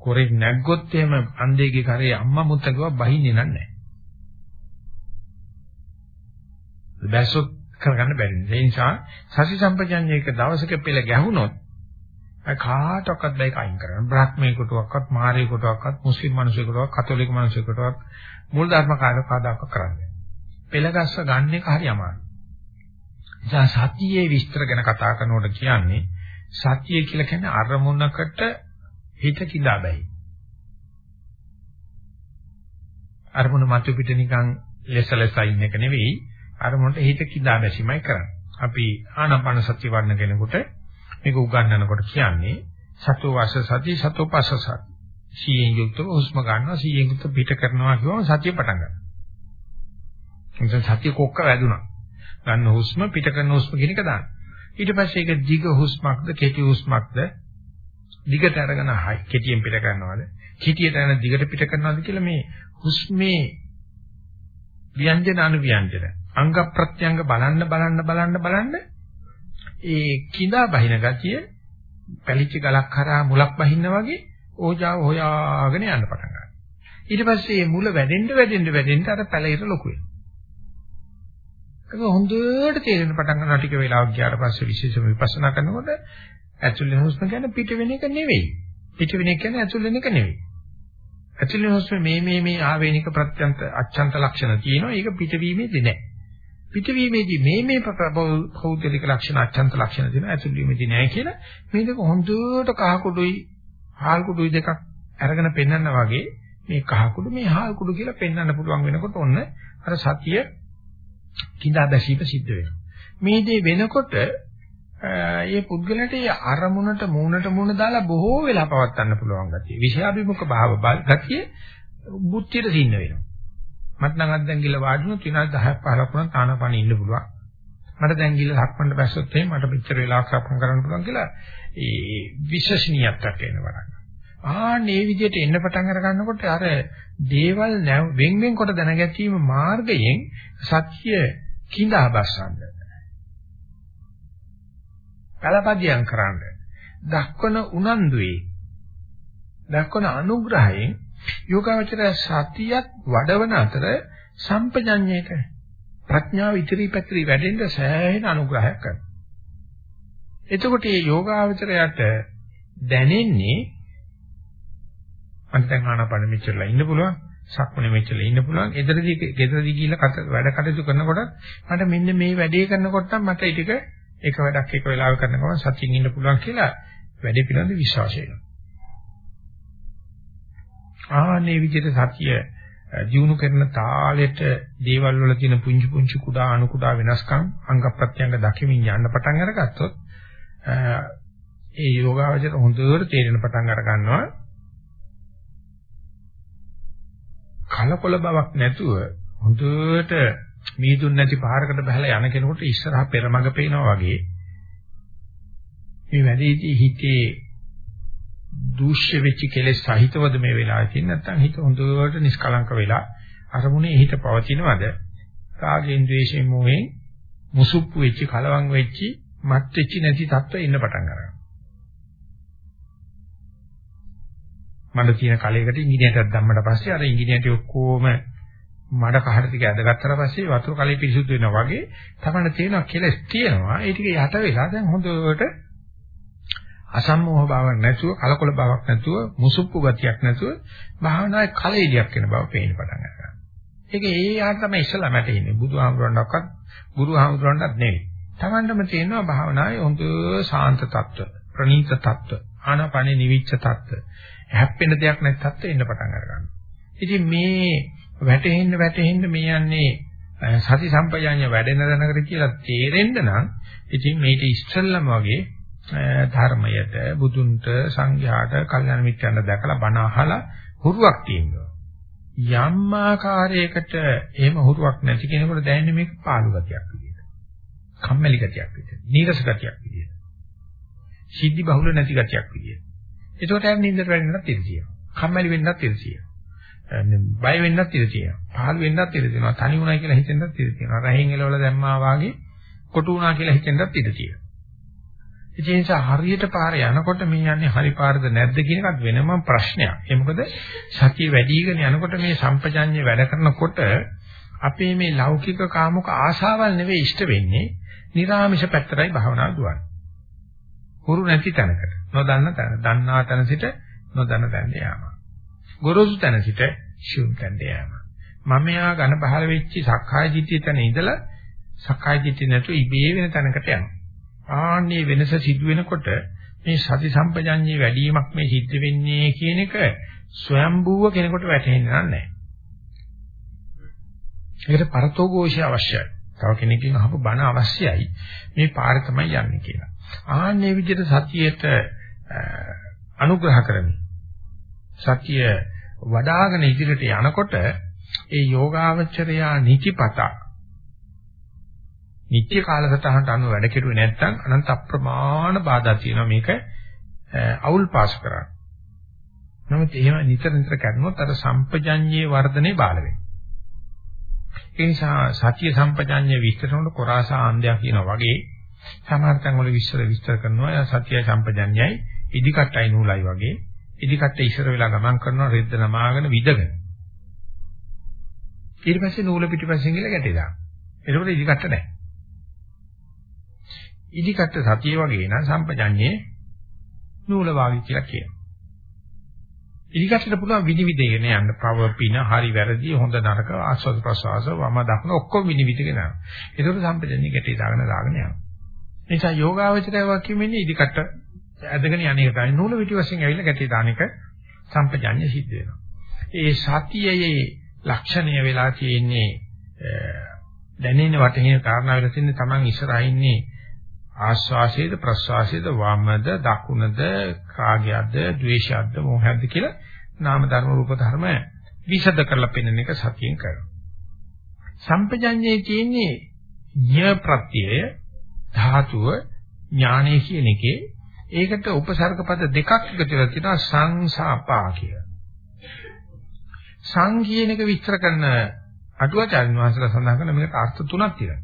කොරෙක් නැග්ගොත් එහෙම අන්දේගේ කරේ අම්මා මුත්තා කිව්වා බහින්නේ නැහැ. බැස්සොත් කරගන්න බැරි නිසා ඒ නිසා සසි සම්පජඤ්ඤයක දවසක පෙළ ගැහුනොත් කාටවත් බයික අයින් කරන්න. බ්‍රහ්මීකටවත්, මාරීකටවත්, මුස්ලිම් මිනිසෙකුටවත්, කතෝලික මිනිසෙකුටවත් මූල ධර්ම කාර්ය කාදාක කරන්නේ. පෙළ ගස්ස ගන්න එක හරි අමාරුයි. නිසා සතියේ විස්තර ගැන කතා කරනකොට කියන්නේ සතිය කියලා කියන්නේ අරමුණකට හිත කිඳා බැයි. අරමුණ මතු පිට නිකන් ලෙසලස ඉන්න එක නෙවෙයි අරමුණට හිත කිඳා බැසීමයි කරන්නේ. අපි ආනාපාන සතිය වර්ණ කෙනෙකුට මේක උගන්වනකොට කියන්නේ සතෝ වාස සති සතෝ පස්ස සති. සීයෙන් යුක්තව හුස්ම ගන්නවා සීයෙන් යුක්ත පිට කරනවා කියවම සතිය පටන් ගන්නවා. එතන සතිය කොක්ක වැදුනා. ගන්න හුස්ම පිට කරන හුස්ම කියන එක දාන්න. ඊට පස්සේ ඒක දිග හුස්මක්ද කෙටි හුස්මක්ද දිගට අරගෙන හයි කෙටියෙන් පිට කරනවද කෙටියට යන දිගට පිට කරනවද කියලා මේ හුස්මේ ව්‍යංජන අනුව්‍යංජන අංග ප්‍රත්‍යංග බලන්න බලන්න බලන්න බලන්න ඒ කිඳා බහින ගතිය පැලිච්ච ගලක් කරා මුලක් බහින්න වගේ ඕජාව හොයාගෙන යන්න පටන් ගන්නවා. ඊට පස්සේ මේ මුල වැඩෙන්න වැඩෙන්න වැඩෙන්න අර පැලිර ලොකු වෙනවා. ඒක හොඳට තේරෙන පටන් ගන්නවා ටික වෙලාවක් ගියාට පස්සේ විශේෂම විපස්සනා කරනකොට ඇතුළේ හුස්ම කියන්නේ පිට වෙන එක නෙවෙයි. පිට වෙන එක කියන්නේ ඇතුළේ වෙන එක නෙවෙයි. ඇතුළේ හුස්ම මේ මේ මේ ආවේනික ප්‍රත්‍යන්ත අච්ඡන්ත ලක්ෂණ තියෙනවා. ඒක පිටවීමේදී නෑ. පිටවීමේදී මේ මේ භෞතික ලක්ෂණ අච්ඡන්ත ලක්ෂණ තියෙනවා. ඇතුළේමේදී නෑ කියලා මේ දෙක හොඳට කහකුඩුයි හාල්කුඩුයි දෙකක් අරගෙන පෙන්වන්න වගේ මේ කහකුඩු මේ හාල්කුඩු කියලා පෙන්වන්න පුළුවන් වෙනකොට ඔන්න අර සතිය කිඳා බැසීම සිද්ධ වෙනවා. මේ දේ වෙනකොට ඒ පුද්ගලට ඒ අරමුණට මූණට මූණ දාලා බොහෝ වෙලා පවත්වන්න පුළුවන් ගතිය. විෂයාභිමුඛ භාව ගතිය බුද්ධියට සින්න වෙනවා. මට නම් අද දැන් ගිල වාඩිුණොත් විනාඩි 10ක් 15ක් වුණා තානාපණ ඉන්න පුළුවන්. මට දැන් ගිල හක්මන්න බැස්සොත් එහෙම මට මෙච්චර වෙලාවක් සක්මන් කරන්න පුළුවන් කියලා ඒ විශ්වසනීයත්වයක් එනවා. ආන්නේ විදිහට එන්න පටන් අර ගන්නකොට අර දේවල් වෙන් වෙන්කොට දැනගැනීම මාර්ගයෙන් සත්‍ය කිඳා බස්සන්න. කලපදියම් කරන්න. දක්වන උනන්දුවේ දක්වන අනුග්‍රහයෙන් යෝගාවචර සතියත් වඩවන අතර සම්පජඤ්ඤයට ප්‍රඥාව ඉදිරි පැතිරි වැඩෙන්න සෑහෙන අනුග්‍රහයක් කරනවා. එතකොට මේ යෝගාවචරයට දැනෙන්නේ මම දැන් ආනාපාන මෙච්චරලා ඉන්න පුළුවන්. සක්මනේ මෙච්චරලා ඉන්න පුළුවන්. ගෙදරදී ගෙදරදී ගිහිල්ලා වැඩ කටයුතු කරනකොට මට මෙන්න මේ වැඩේ කරනකොට මට ඊටික එක වැඩක් එක වෙලාවක කරන ගමන් සතියින් ඉන්න පුළුවන් කියලා වැඩේ පිළිබඳ විශ්වාසය එනවා. ආනේ විදිහට සතිය දිනු කරන තාලෙට දේවල් වල තියෙන පුංචි පුංචි කුඩා අණු කුඩා වෙනස්කම් අංග ප්‍රත්‍යංග දකිමින් යන්න පටන් අරගත්තොත් ඒ යෝගාවචර හොඳට තේරෙන පටන් අර ගන්නවා කලකොල බවක් නැතුව හොඳට මීදුන් නැති පාරකට බහලා යන කෙනෙකුට ඉස්සරහා පෙරමග පේනවා වගේ මේ වැඩේදී හිතේ දූෂ්‍ය වෙච්ච කෙලෙස් සහිතවද මේ වෙලාවේ තියෙන්නේ? නැත්නම් හිත හොඳට නිෂ්කලංක වෙලා අරමුණේ හිත පවතිනවද? කාගෙන් ද්වේෂයෙන් මොහෙන් මුසුප්පු වෙච්ච කලවම් වෙච්ච මත් වෙච්ච නැති තත්ත්වෙ ඉන්න පටන් ගන්නවා. මඩ තියෙන කලයකට ඉංජිනේරයෙක් දැම්මට පස්සේ අර ඉංජිනේරට ඔක්කොම මඩ කහට ටික ඇදගත්තට පස්සේ වතුර කලේ පිරිසුදු වෙනවා වගේ තමයි තියෙනවා කෙලස් තියෙනවා. ඒ ටික යට වෙලා දැන් හොඳට අසම්මෝහ බවක් නැතුව කලකොල බවක් නැතුව මුසුප්පු ගතියක් නැතුව භාවනාවේ කලෙලියක් වෙන බව පේන්න පටන් ගන්නවා. ඒක ඒ ආර තමයි ඉස්සලා මැටෙන්නේ. බුදුහාමුදුරන්වත් ගුරුහාමුදුරන්වත් නෙවෙයි. Tamandම තියෙනවා භාවනාවේ හොඳ සාන්ත තත්ත්ව, ප්‍රණීත තත්ත්ව, ආනාපානේ නිවිච්ච තත්ත්ව. හැප්පෙන දෙයක් නැත්තත් එන්න පටන් අරගන්නවා. ඉතින් මේ වැටෙන්න වැටෙන්න මේ යන්නේ සති සම්පජාඤ්ඤ වැඩෙන දැනකට කියලා තේරෙන්න නම් ඉතින් මේක ඉස්සල්ලාම වගේ ධර්මයට බුදුන්ට සංඝයාට කල්යන මිත්‍රයන්ට දැකලා බණ අහලා හුරුවක් තියෙනවා. යම් ආකාරයකට එහෙම හුරුවක් නැති කෙනෙකුට දැනෙන්නේ මේක පාළු ගතියක් විදියට. කම්මැලි ගතියක් විදියට. නීරස ගතියක් විදියට. සිද්ධි බහුල නැති ගතියක් විදියට. ඒකට යන්නේ නින්දට වැටෙන්නත් ඉතිරිය. කම්මැලි වෙන්නත් ඉතිරිය. බය වෙන්නත් ඉඩ තියෙනවා. පහළ වෙන්නත් ඉඩ තියෙනවා. තනි වුණා කියලා හිතෙන්නත් ඉඩ තියෙනවා. රහෙන් එලවල දැම්මා වාගේ කොටු වුණා කියලා හිතෙන්නත් ඉඩ තියෙනවා. ඒ නිසා හරියට පාර යනකොට මේ යන්නේ හරි පාරද නැද්ද කියන එකත් වෙනම ප්‍රශ්නයක්. ඒ මොකද සතිය වැඩිගෙන යනකොට මේ සම්පජඤ්ඤය වැඩ කරනකොට අපේ මේ ලෞකික කාමක ආශාවල් නෙවෙයි ඉෂ්ට වෙන්නේ. නිර්ආමිෂ පැත්තටයි භාවනාව දුවන්නේ. හුරු නැති තැනකට. නොදන්න තැන. දන්නා තැන සිට නොදන්න තැනට යාම. ගොරෝසු තැන සිට ශුන් තැනට යෑම. මම යා ඝන පහළ වෙච්ච සක්කාය දිට්ඨිය තැන ඉඳලා සක්කාය දිට්ඨිය නැතුව ඉබේ වෙන තැනකට යනවා. ආන්නේ වෙනස සිදු වෙනකොට මේ සති සම්පජඤ්ඤේ වැඩිවීමක් මේ සිද්ධ වෙන්නේ කියන එක ස්වයම්බූව කෙනෙකුට වැටහෙන්නේ නැහැ. ඒකට පරතෝഘോഷය අවශ්‍යයි. තව කෙනෙක්ගෙන් අහපු බණ අවශ්‍යයි. මේ පාරේ තමයි යන්නේ කියලා. ආන්නේ විදිහට සතියේට අනුග්‍රහ කරමි. සතිය වඩාගෙන ඉදිරියට යනකොට ඒ යෝගාවචරයා නිතිපතා නිත්‍ය කාලසටහනට අනුව වැඩ කෙරුවේ නැත්නම් අනන්ත අප්‍රමාණ බාධා තියෙනවා මේක අවුල් පාස් කරන්න. නමුත් එහෙම නිතර නිතර කරනොත් අර සම්පජඤ්ඤයේ වර්ධනේ බාල වෙනවා. ඒ නිසා සතිය සම්පජඤ්ඤය විස්තර කරනකොට කොරාසා ආන්දයා කියනවා වගේ සමහර තැන් වල විස්තර විස්තර කරනවා සතිය සම්පජඤ්ඤයයි ඉදිකට්ටයි නූලයි වගේ ඉදිකට්ට ඉස්සර වෙලා ගමන් කරනවා රෙද්ද නමාගෙන විදගෙන ඊට පස්සේ නූල පිටිපස්සෙන් ගිහලා ගැටේ දානවා. එතකොට ඉදිකට්ට නැහැ. ඉදිකට්ට සතිය වගේ නම් සම්පජඤ්ඤේ නූල වාගේ කියලා කියනවා. ඉදිකට්ටට පුළුවන් විනිවිදගෙන යන්න පව පින හරි වැරදි හොඳ නරක ආස්වාද ප්‍රසවාස වම දක්න ඔක්කොම විනිවිදගෙන යනවා. ඒකට සම්පජඤ්ඤේ ගැටේ දාගෙන දාගෙන යනවා. නිසා යෝගාවචරය වාක්‍යෙන්නේ ඉදිකට්ට ඇදගෙන යන්නේ තමයි නූල පිටිපස්සෙන් ඇවිල්ලා ගැටේ දාන එක සම්පජඤ්ඤ සිද්ධ වෙනවා. ඒ සතියේ ලක්ෂණය වෙලා තියෙන්නේ දැනෙන වටහින කාරණා වෙලා තියෙන්නේ Taman ඉස්සරහා ඉන්නේ ආස්වාසයේද ප්‍රස්වාසයේද වමද දකුණද කාගයක්ද ද්වේෂයක්ද මොහයක්ද කියලා නාම ධර්ම රූප ධර්ම විෂද කරලා පෙන්වන එක සතියෙන් කරනවා. සම්පජඤ්ඤයේ තියෙන්නේ ඤ ප්‍රත්‍යය ධාතුව ඥානය කියන එකේ ඒකට උපසර්ග පද දෙකක් එකතු වෙලා තියෙනවා සංසාපා කියලා. සං කියන එක විස්තර කරන අටුවාචාර්ය වහන්සේලා සඳහන් කරන මේකට අර්ථ තුනක් තියෙනවා.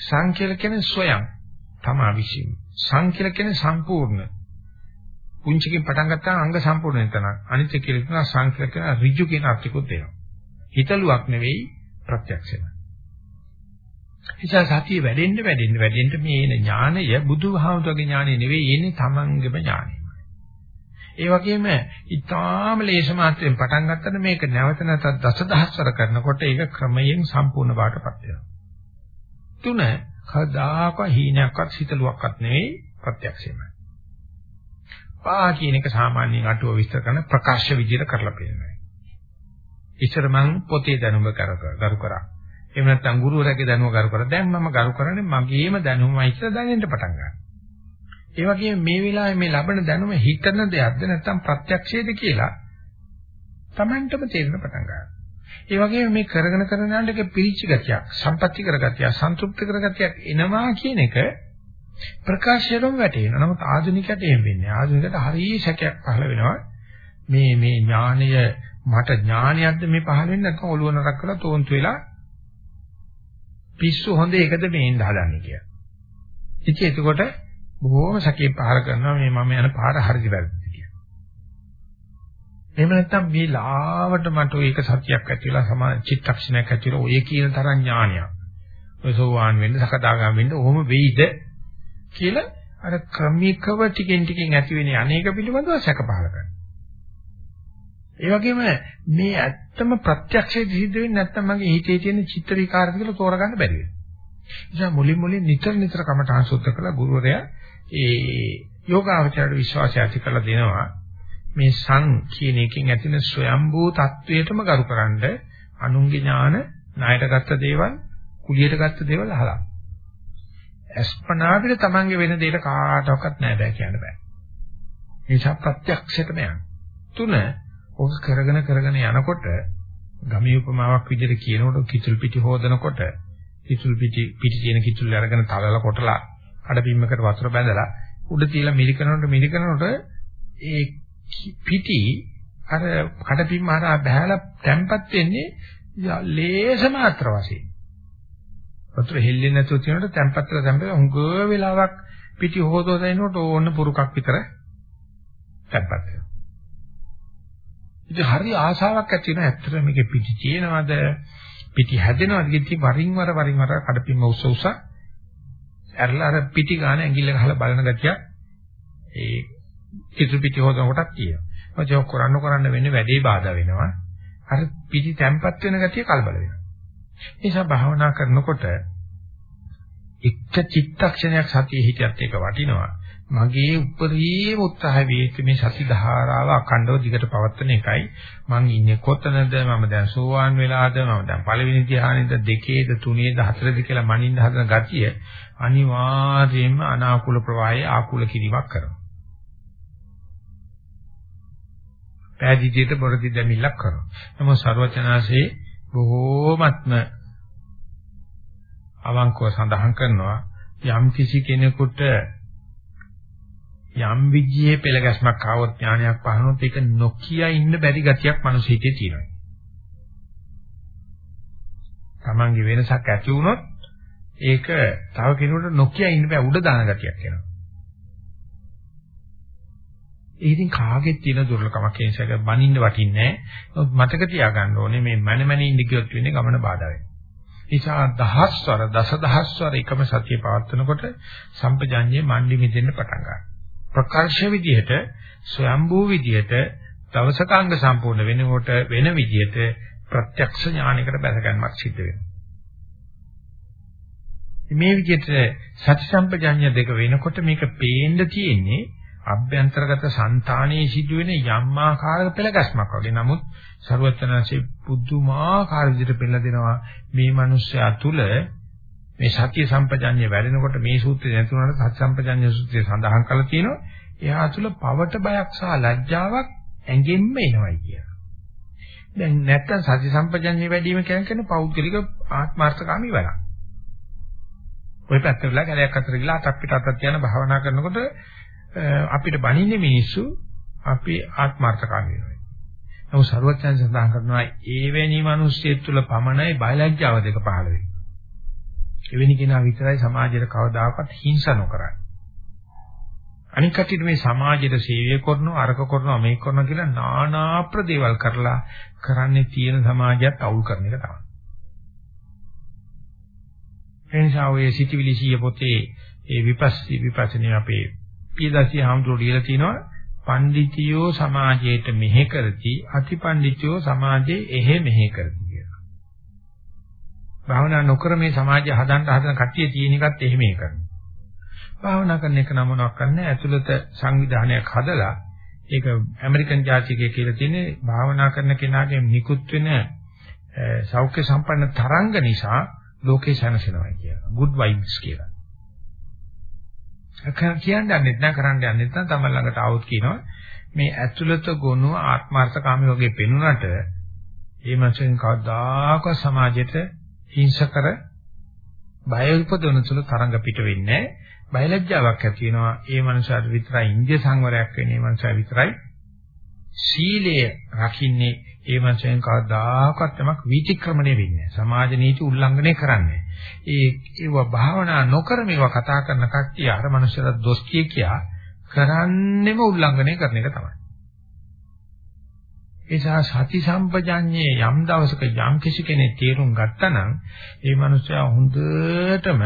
සං කියලා කියන්නේ ස්වයං තමා විශ්ින්. සං කියලා කියන්නේ සම්පූර්ණ. පුංචිකින් පටන් ගත්තාම අංග සම්පූර්ණ වෙන තැන. අනිත් එක කියලා කියනවා සං කියලා කියන ඍජු කියන අර්ථිකුත් දෙනවා. හිතලුවක් නෙවෙයි ප්‍රත්‍යක්ෂය. නිසා සතිය වැඩෙන්න වැඩෙන්න වැඩෙන්න මේ එන ඥානය බුදුහාමුදුරගේ ඥානය නෙවෙයි එන්නේ තමන්ගේම ඥානය. ඒ වගේම ඊටාම ලේස මාත්‍රයෙන් පටන් ගත්තට මේක නැවත නැවතත් දසදහස්වර කරනකොට ඒක ක්‍රමයෙන් සම්පූර්ණ බාටපත් වෙනවා. තුන කවදාක හීනයක්වත් හිතලුවක්වත් නෙවෙයි ප්‍රත්‍යක්ෂයමයි. පා කියන එක සාමාන්‍යයෙන් අටුව විස්තර කරන ප්‍රකාශ විදිහට කරලා පෙන්නනවා. ඉස්සර මං පොතේ දැනුම කර කරා. එහෙම නැත්නම් ගුරුවරයාගේ දැනුම කර කර දැන් මම ගරු කරන්නේ මගේම දැනුමයි කියලා දැනෙන්න පටන් ගන්නවා. ඒ වගේම මේ වෙලාවේ මේ ලබන දැනුම හිතන දෙයක්ද නැත්නම් ප්‍රත්‍යක්ෂයේද කියලා Tamanටම තේරෙන පටන් ගන්නවා. ඒ වගේම මේ කරගෙන කරන යනක පිළිච්ච ගතියක්, සම්පත්‍ති කරගතියක්, සන්තුෂ්ටි කරගතියක් එනවා කියන එක ප්‍රකාශයෙන්ම වැටෙනවා. නමුත් ආධුනිකයට එහෙම වෙන්නේ. ආධුනිකයට හරිය සැකයක් පහළ වෙනවා. මේ මේ ඥානය මට ඥානයක්ද මේ පහළ වෙන්නේ නැත්නම් ඔළුව නරක් කරලා තෝන්තු වෙලා පිස්සු හොඳ එකද මේ ඉන්න හදන්නේ කියලා. ඉතින් එතකොට බොහෝම සැකේ පහර කරනවා මේ මම යන පාර හරිද වැරදිද කියලා. එහෙම නැත්නම් මේ ලාවට මට ඒක සත්‍යයක් ඇති වෙලා සමා චිත්තක්ෂණයක් ඇති වෙලා ඔය කියන තරම් ඥානයක්. ඔය සෝවාන් වෙන්න සකදාගාම වෙන්න ඔහොම වෙයිද කියලා අර ක්‍රමිකව ටිකෙන් ටිකෙන් ඇති වෙන අනේක පිළිබඳව සැක පහල කරනවා. ඒ වගේම මේ ඇත්තම ප්‍රත්‍යක්ෂයේ සිද්ධ වෙන්නේ නැත්නම් මගේ හිතේ තියෙන චිත්ත විකාරද කියලා තෝරගන්න බැරි වෙනවා. නිසා මුලින් මුලින් නිතර නිතර කමඨාන් සුද්ධ කළා ගුරුවරයා ඒ යෝගාවචරයට විශ්වාසය ඇති කරලා දෙනවා. මේ සං කියන එකෙන් ඇතින ස්වයම්බූ තත්වයටම කරුකරනද අනුන්ගේ ඥාන ණයට ගත්ත දේවල් කුලියට ගත්ත දේවල් අහලා. අස්පනා පිට තමන්ගේ වෙන දෙයක කාටවත් නෑ බෑ කියන්න බෑ. ඒ නිසා ප්‍රත්‍යක්ෂයටම යන. තුන ඔක කරගෙන කරගෙන යනකොට ගමී උපමාවක් විදිහට කියනකොට කිතුල් පිටි හොදනකොට කිතුල් පිටි පිටි තියෙන කිතුල් අරගෙන තලලා කොටලා කඩපින්මකට වතුර බැඳලා උඩ තියලා මිරිකනකොට මිරිකනකොට ඒ පිටි අර කඩපින්ම හරහා බහැලා තැම්පත් වෙන්නේ ලේස මාත්‍ර වශයෙන්. වතුර හෙල්ලෙන්නේ නැතුව තියෙනකොට තැම්පත් කරලා තැම්පත් හුඟ වෙලාවක් පිටි හොදවලා ඉනකොට ඕන්න පුරුකක් විතර තැම්පත් වෙනවා. ඉතින් හරි ආසාවක් ඇති වෙනවා ඇත්තට මේකේ පිටි තියෙනවද පිටි හැදෙනවද ඉතින් වරින් වර වරින් වර කඩපින්ම උස උස ඇරලා අර පිටි ගන්න ඇඟිල්ල ගහලා බලන ගතිය ඒ කිසු පිටි හොදන කොටක් තියෙනවා. ඒක කරන්න කරන්න වෙන්නේ වැඩේ බාධා වෙනවා. අර පිටි තැම්පත් වෙන ගතිය කලබල වෙනවා. ඒ නිසා භාවනා කරනකොට එක චිත්තක්ෂණයක් සතිය හිටියත් ඒක වටිනවා. මගේ උපරිම උත්සාහය වේක මේ සති ධාරාව අඛණ්ඩව දිගට පවත්වන එකයි. මං ඉන්නේ කොතනද? මම දැන් සෝවාන් වෙලාද? මම දැන් පළවෙනි ධ්‍යානෙද? දෙකේද? තුනේද? හතරේද කියලා මනින්න හදන ගතිය අනිවාර්යයෙන්ම අනාකූල ප්‍රවාහයේ ආකූල කිරීමක් කරනවා. පෑදීජයට බොරදි දැමිල්ලක් කරනවා. නමුත් ਸਰවචනාසේ බොහෝමත්ම අවංකව සඳහන් කරනවා යම් කිසි කෙනෙකුට යම් විජ්ජියේ පෙළ ගැස්මක් ආවොත් ඥානයක් පහනොත් ඒක නොකිය ඉන්න බැරි ගතියක් මනුස්ස හිතේ තියෙනවා. Tamange වෙනසක් ඇති වුණොත් ඒක තව කෙනෙකුට නොකිය ඉන්න බෑ උඩ දාන ගතියක් එනවා. ඒ ඉතින් කාගෙත් තියෙන දුර්ලකමක් ඒ නිසා බනින්න වටින්නේ නැහැ. මතක තියාගන්න ඕනේ මේ මනමන ඉඳ කියොත් වෙන්නේ ගමන බාධා වෙනවා. නිසා දහස්වර දසදහස්වර එකම සතිය පවත්වනකොට සම්පජාඤ්ඤේ මණ්ඩි මිදෙන්න පටන් ගන්නවා. ප්‍රකර්ෂ විදිහට ස්වයම්භූ විදිහට දවසකාංග සම්පූර්ණ වෙනකොට වෙන විදිහට ප්‍රත්‍යක්ෂ ඥානයකට බැසගන්නක් සිද්ධ වෙනවා මේ විදිහට සති සම්පජඤ්ඤ දෙක වෙනකොට මේක පේන්න තියෙන්නේ අභ්‍යන්තරගත సంతානයේ සිදුවෙන යම් ආකාරයක පෙළගැස්මක් වගේ. නමුත් ਸਰුවචනanse පුදුමාකාර විදිහට පෙළ දෙනවා මේ මිනිස්යා තුල මේ සත්‍ය සම්පජඤ්ඤය වැඩෙනකොට මේ සූත්‍රය නැතුණාට සත්‍ය සම්පජඤ්ඤය සූත්‍රය සඳහන් කරලා තියෙනවා. එයා තුළ පවට බයක් සහ ලැජ්ජාවක් ඇඟෙන්න එනවයි කියලා. දැන් නැත්තම් සති සම්පජඤ්ඤය වැඩි වීම කියන්නේ පෞද්ගලික ආත්මార్థකාමී වැඩක්. ඔය පැත්තට වෙලා කැලයක් අතර ගිලා අතක් පිට අතක් තියන භාවනා කරනකොට අපිට බණින්නේ මිනිස්සු අපි ආත්මార్థකාමී වෙනවා. නමුත් ਸਰවඥයන් සඳහන් කරනවා ඒ වැනි මිනිස්සෙක් තුළ පමණයි බයලජ්ජාව දෙක පහළ වෙන්නේ. එවැනි කෙනා විතරයි සමාජයට කවදාකවත් හිංසා නොකරන්නේ. අනික කටියට මේ සමාජයට සේවය කරනවා අරක කරනවා මේක කරනවා කියලා নানা ප්‍රදේවල් කරලා කරන්නේ තියෙන සමාජයත් අවුල් කරන එක තමයි. එනිසා ඔය සිටිවිලි සිය පොතේ ඒ විපස්සී විපස්සනේ අපේ පියදාසී හාමුදුරුවෝ ලියලා තිනවා පඬිතියෝ සමාජයට මෙහෙ කරති අතිපඬිතියෝ සමාජයේ එහෙ මෙහෙ කරති කියලා. භාවනා නොකර මේ සමාජය හදන්න හදන කට්ටිය තියෙන එකත් එහෙම කරනවා. භාවනා කරන එක නම් මොනවක් කරන්නේ ඇතුළත සංවිධානයක් හදලා ඒක ඇමරිකන් ජාතිකය කියලා තියෙන්නේ භාවනා කරන කෙනාගේ නිකුත් වෙන සෞඛ්‍ය සම්පන්න තරංග නිසා ලෝකේ සැනසෙනවා කියලා. good vibes කියලා. අකන් කියන්නේ නැත්නම් කරන්න යන්නේ නැත්නම් තම ළඟට આવුත් කියනවා මේ ඇතුළත ගොනු ආත්මార్థකාමී වගේ පෙනුනට ඒ මනුස්සයන් කවදාකවත් සමාජයට හිංසකර බය උපදවන තුල තරංග පිට වෙන්නේ බයලජ්ජාවක් ඇති වෙනවා. ඒ මනසට විතරයි ඉන්දිය සංවරයක් වෙන්නේ. ඒ මනසට විතරයි සීලය රකින්නේ. ඒ මනසෙන් කවදාකවත් තමක් විචක්‍රමණය වෙන්නේ සමාජ නීති උල්ලංඝනය කරන්නේ ඒ ඒව භාවනා නොකර මේවා කතා කරන කට්ටිය අර මනුස්සයලා දොස් කිය කියා කරන්නෙම උල්ලංඝනය කරන එක තමයි. ඒසා සති සම්පජඤ්ඤේ යම් දවසක යම් කිසි කෙනෙක් තේරුම් ගත්තා නම් ඒ මනුස්සයා හොඳටම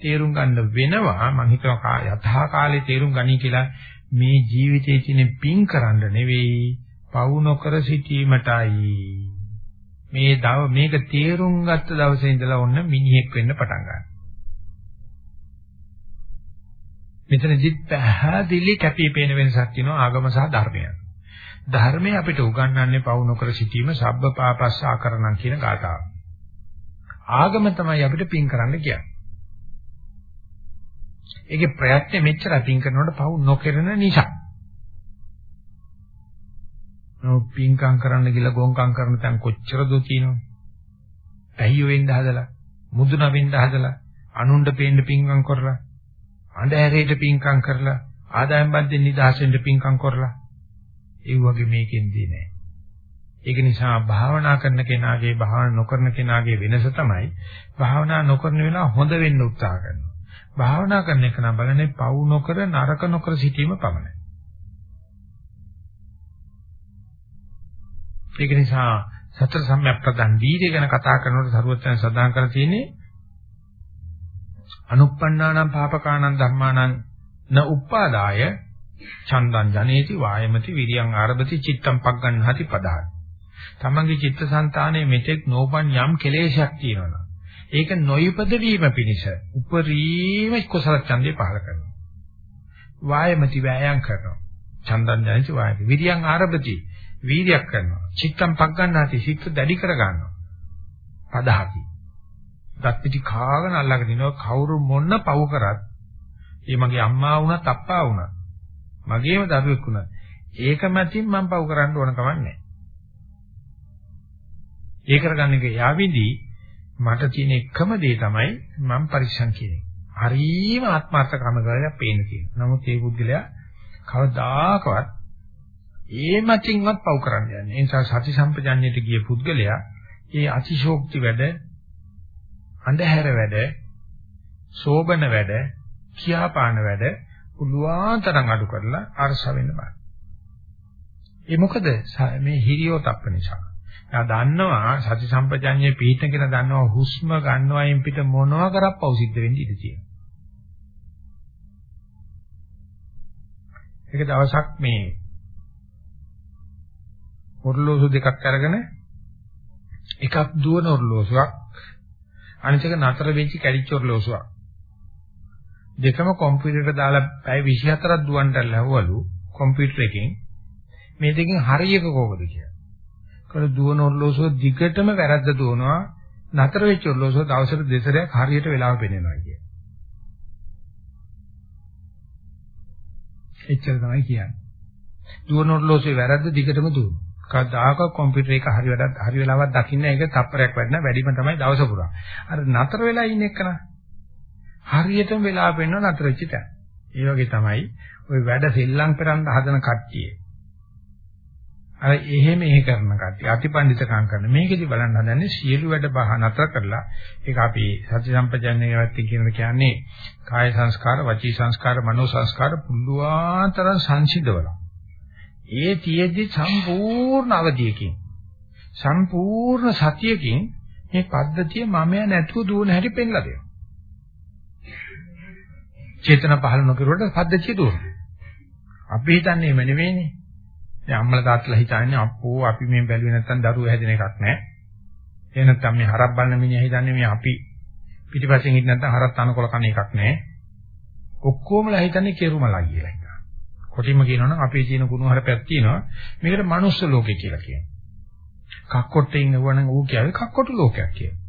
තේරුම් ගන්න වෙනවා මම හිතනවා යථා කාලේ තේරුම් ගනි කියලා මේ ජීවිතයේ තියෙන පින් කරන්න නෙවෙයි පවු නොකර සිටීමටයි මේ දව මේක තේරුම් ගත්ත දවසේ ඉඳලා ඔන්න මිනිහෙක් වෙන්න පටන් ගන්නවා. මෙතනදිත් පැහැදිලි කැපිපේන වෙනසක් තියෙනවා ආගම සහ ධර්මය. ධර්මය අපිට උගන්වන්නේ පවු නොකර සිටීම සබ්බ පාපස්ස ආකරණම් කියන ගාථාව. ආගම තමයි අපිට පින් කරන්න කියන්නේ. ඒකේ ප්‍රයත්නෙ මෙච්චර පින් කරනකොට පවු නොකරන නිසා. නමුත් පින්කම් කරන්න ගිහලා ගොංකම් කරන තැන් කොච්චර දෝ තියෙනවද? ඇහියෝ වෙන්න හදලා, මුදුන වෙන්න හදලා, අනුණ්ඩ පේන්න පින්කම් කරලා, අඳුරේට පින්කම් කරලා, ආදායම් බද්දෙන් නිදහසෙන් පින්කම් කරලා. ඒ වගේ මේකෙන්දී නෑ. ඒක නිසා භාවනා කරන කෙනාගේ භාවනා නොකරන කෙනාගේ වෙනස තමයි භාවනා නොකරන වෙලාව හොඳ වෙන්න උත්සාහ කරනවා. භාවනා කරන එක නම් බලන්නේ පවු නොකර නරක නොකර සිටීම පමණයි. ඒක නිසා සතර සම්‍යක් ප්‍රදන් වීර්ය ගැන කතා කරනකොට සරුවත්යන් සදාන් කරලා තියෙන්නේ අනුප්පන්නානම් පාපකානම් ධම්මානම් න උප්පාදාය චන්දං ජනේති වායමති විරියං ආරභති චිත්තම් පග්ගණ්හති පදාන. තමන්ගේ චිත්තසංතානයේ මෙතෙක් නෝපන් යම් කෙලේශයක් තියෙනවා. ඒක නොයිපද වීම පිණිස උපරිම කුසල ඡන්දේ පහල කරනවා. වායමති වෑයම් කරනවා. චන්දන් දැනිච්ච වායම. විරියං ආරභති වීර්යයක් කරනවා. චිත්තම් පක් ගන්නාති සිත් දැඩි කර ගන්නවා. පදහති. දත් පිටි කාගෙන අල්ලගෙන ඉනවා කවුරු මොන පව් කරත් ඒ මගේ අම්මා වුණත් අප්පා වුණත් මගේම දරුවෙක් වුණත් ඒක මතින් මම පව් කරන්න ඕන කමක් නැහැ. ඒ කරගන්න එක යාවිදී මට තියෙන එකම දේ තමයි මම පරිස්සම් කියන්නේ. හරීම ආත්මార్థකම කරලා පේන තියෙනවා. නමුත් මේ පුද්ගලයා කවදාකවත් ඒ මතින්වත් පව් කරන්න යන්නේ. ඒ නිසා සති සම්පජන්ණයට ගිය පුද්ගලයා ඒ අතිශෝක්ති වැඩ, අන්ධහැර වැඩ, සෝබන වැඩ, කියාපාන වැඩ පුළුවන් තරම් අඩු කරලා අරස වෙන්න බෑ. ඒ මොකද මේ හිරියෝ තප්ප නිසා. එයා දන්නවා සති සම්පජඤ්ඤේ පිහිටන කෙනා දන්නවා හුස්ම ගන්නවායින් පිට මොනවා කරප්පව සිද්ධ වෙන්නේ ඉඳී තියෙනවා. එක දවසක් මේ ඔර්ලෝසු දෙකක් අරගෙන එකක් දුවන ඔර්ලෝසුවක් අනිත් එක නතර වෙච්ච කැඩිච්ච ඔර්ලෝසුවක් දෙකම කම්පියුටරේට දාලා පැය 24ක් දුවන්ට ලැබවලු කම්පියුටර් එකෙන් මේ දෙකෙන් හරියක කොහොමද කියලා. කල දුවන ඔර්ලෝසුව දිගටම වැරද්ද දුවනවා නතර වෙච්ච ඔර්ලෝසුව දවසට දෙසරයක් හරියට වෙලාව පෙන්නනවා කිය. එච්චර තමයි කියන්නේ. දුවන ඔර්ලෝසුවේ වැරද්ද දිගටම දුවනවා. කවදාක කම්පියුටර් එක හරි වැඩක් හරි වෙලාවක් දකින්න ඒක තප්පරයක් වැඩන වැඩිම තමයි දවස පුරා. අර නතර වෙලා ඉන්න එකන හරියටම වෙලාව පෙන්වන නතර වෙච්ච තැන. ඒ වගේ තමයි ওই වැඩ සෙල්ලම් කරන්න හදන කට්ටිය. අර එහෙම එහෙ කරන කට්ටිය අතිපණ්ඩිතකම් කරන මේකෙදි බලන්න හදන්නේ සියලු වැඩ බහ නතර කරලා ඒක අපි සත්‍ය සම්පජන්ණයේ වැත්ති කියන කියන්නේ කාය සංස්කාර, වචී සංස්කාර, මනෝ සංස්කාර පුළුවන් තරම් සංසිඳවලා ඒ තියෙද්දි සම්පූර්ණ අවධියකින් සම්පූර්ණ සතියකින් මේ පද්ධතිය මමයා නැතුව දුවන හැටි පෙන්ලා දෙනවා. චේතන පහළ නොකරුවට පද්ධතිය දුවනවා. අපි හිතන්නේ එම නෙවෙයිනේ. දැන් අම්මලා තාත්තලා හිතන්නේ අප්පෝ අපි මේ බැලුවේ නැත්තම් දරුවෝ හැදෙන එකක් නැහැ. එහෙ නැත්තම් මේ හරක් බලන මිනිහා හිතන්නේ මේ අපි පිටිපස්සෙන් හිට නැත්තම් හරක් තනකොළ කන එකක් නැහැ. ඔක්කොමලා හිතන්නේ කෙරුමලා කියලා. කොටින්ම කියනවනම් අපේ තියෙන කුණුහරුපයක් තියෙනවා. මේකට මනුස්ස ලෝකේ කියලා කියනවා. කක්කොට්ටෙන් එවනම් ඌ කියන්නේ කක්කොටු ලෝකයක් කියලා.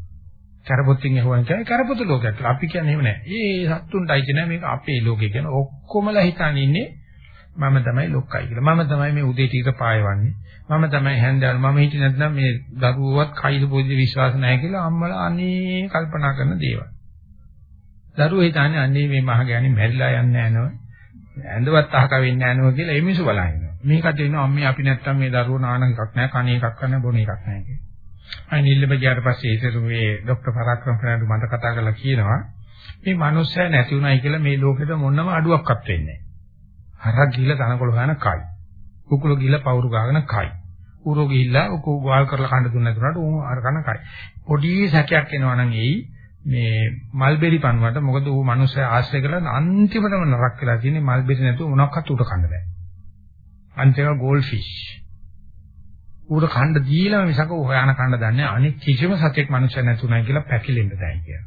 කරපොත්තින් එහුවන් කියන්නේ කරපොතු ලෝකයක් කියලා. අපි කියන්නේ එහෙම නෑ. ඒ සත්තුන්ටයි කියන්නේ මේක අපේ ලෝකේ කියන ඔක්කොමලා හිතන්නේ ඉන්නේ මම තමයි ලොක්කයි කියලා. මම තමයි මේ උදේ ටික පායවන්නේ. මම තමයි හැන්දල් මම හිතේ නැත්නම් මේ දරුවවත් කයිද පොඩි විශ්වාස නැහැ කියලා අම්මලා අනේ කල්පනා කරන දේවල්. දරුවෝ හිතන්නේ අනේ මේ මහ ගෑණි මැරිලා යන්නේ නැහැ නෝ. ඇඳවත් අහක වෙන්නේ නැහැ නෝ කියලා ඒ මිනිස්සු බලනවා. මේකට එනවා අම්මේ අපි නැත්තම් මේ දරුවෝ නාන එකක් නැහැ, කණ එකක් නැහැ, බොන එකක් නැහැ කියලා. අය නිල්ලම ගියාට පස්සේ ඒතර මේ ડોક્ટર පරාක්‍රම ප්‍රනාන්දු මන්ට කතා කරලා කියනවා මේ මිනිස්සයා නැති උනායි කියලා මේ ලෝකෙට මොනම අඩුවක්වත් වෙන්නේ නැහැ. හරක් ගිහිල්ලා තනකොළ ගන්න කයි. කුකුළු ගිහිල්ලා පවුරු ගාගෙන කයි. ඌරෝ ගිහිල්ලා උකු ගාල් කරලා කන්න දුන්න නැතුනට ඌ අර කන කයි. පොඩි සැකයක් එනවා නම් එයි මේ මල්බෙරි පණුවට මොකද ඌ මිනිස්සයා ආශ්‍රය කරලා අන්තිමටම නරක වෙලා තියෙන්නේ මල්බෙරි නැතුව මොනක්වත් උට කන්න බෑ. අන්තිම ගෝල්ඩ් ෆිෂ්. ඌට කන්න දීලා මිසක හොයන කන්න දන්නේ අනිත් කිසිම සතෙක් මිනිස්සයා නැතුණයි කියලා පැකිලෙන්න දැයි කියලා.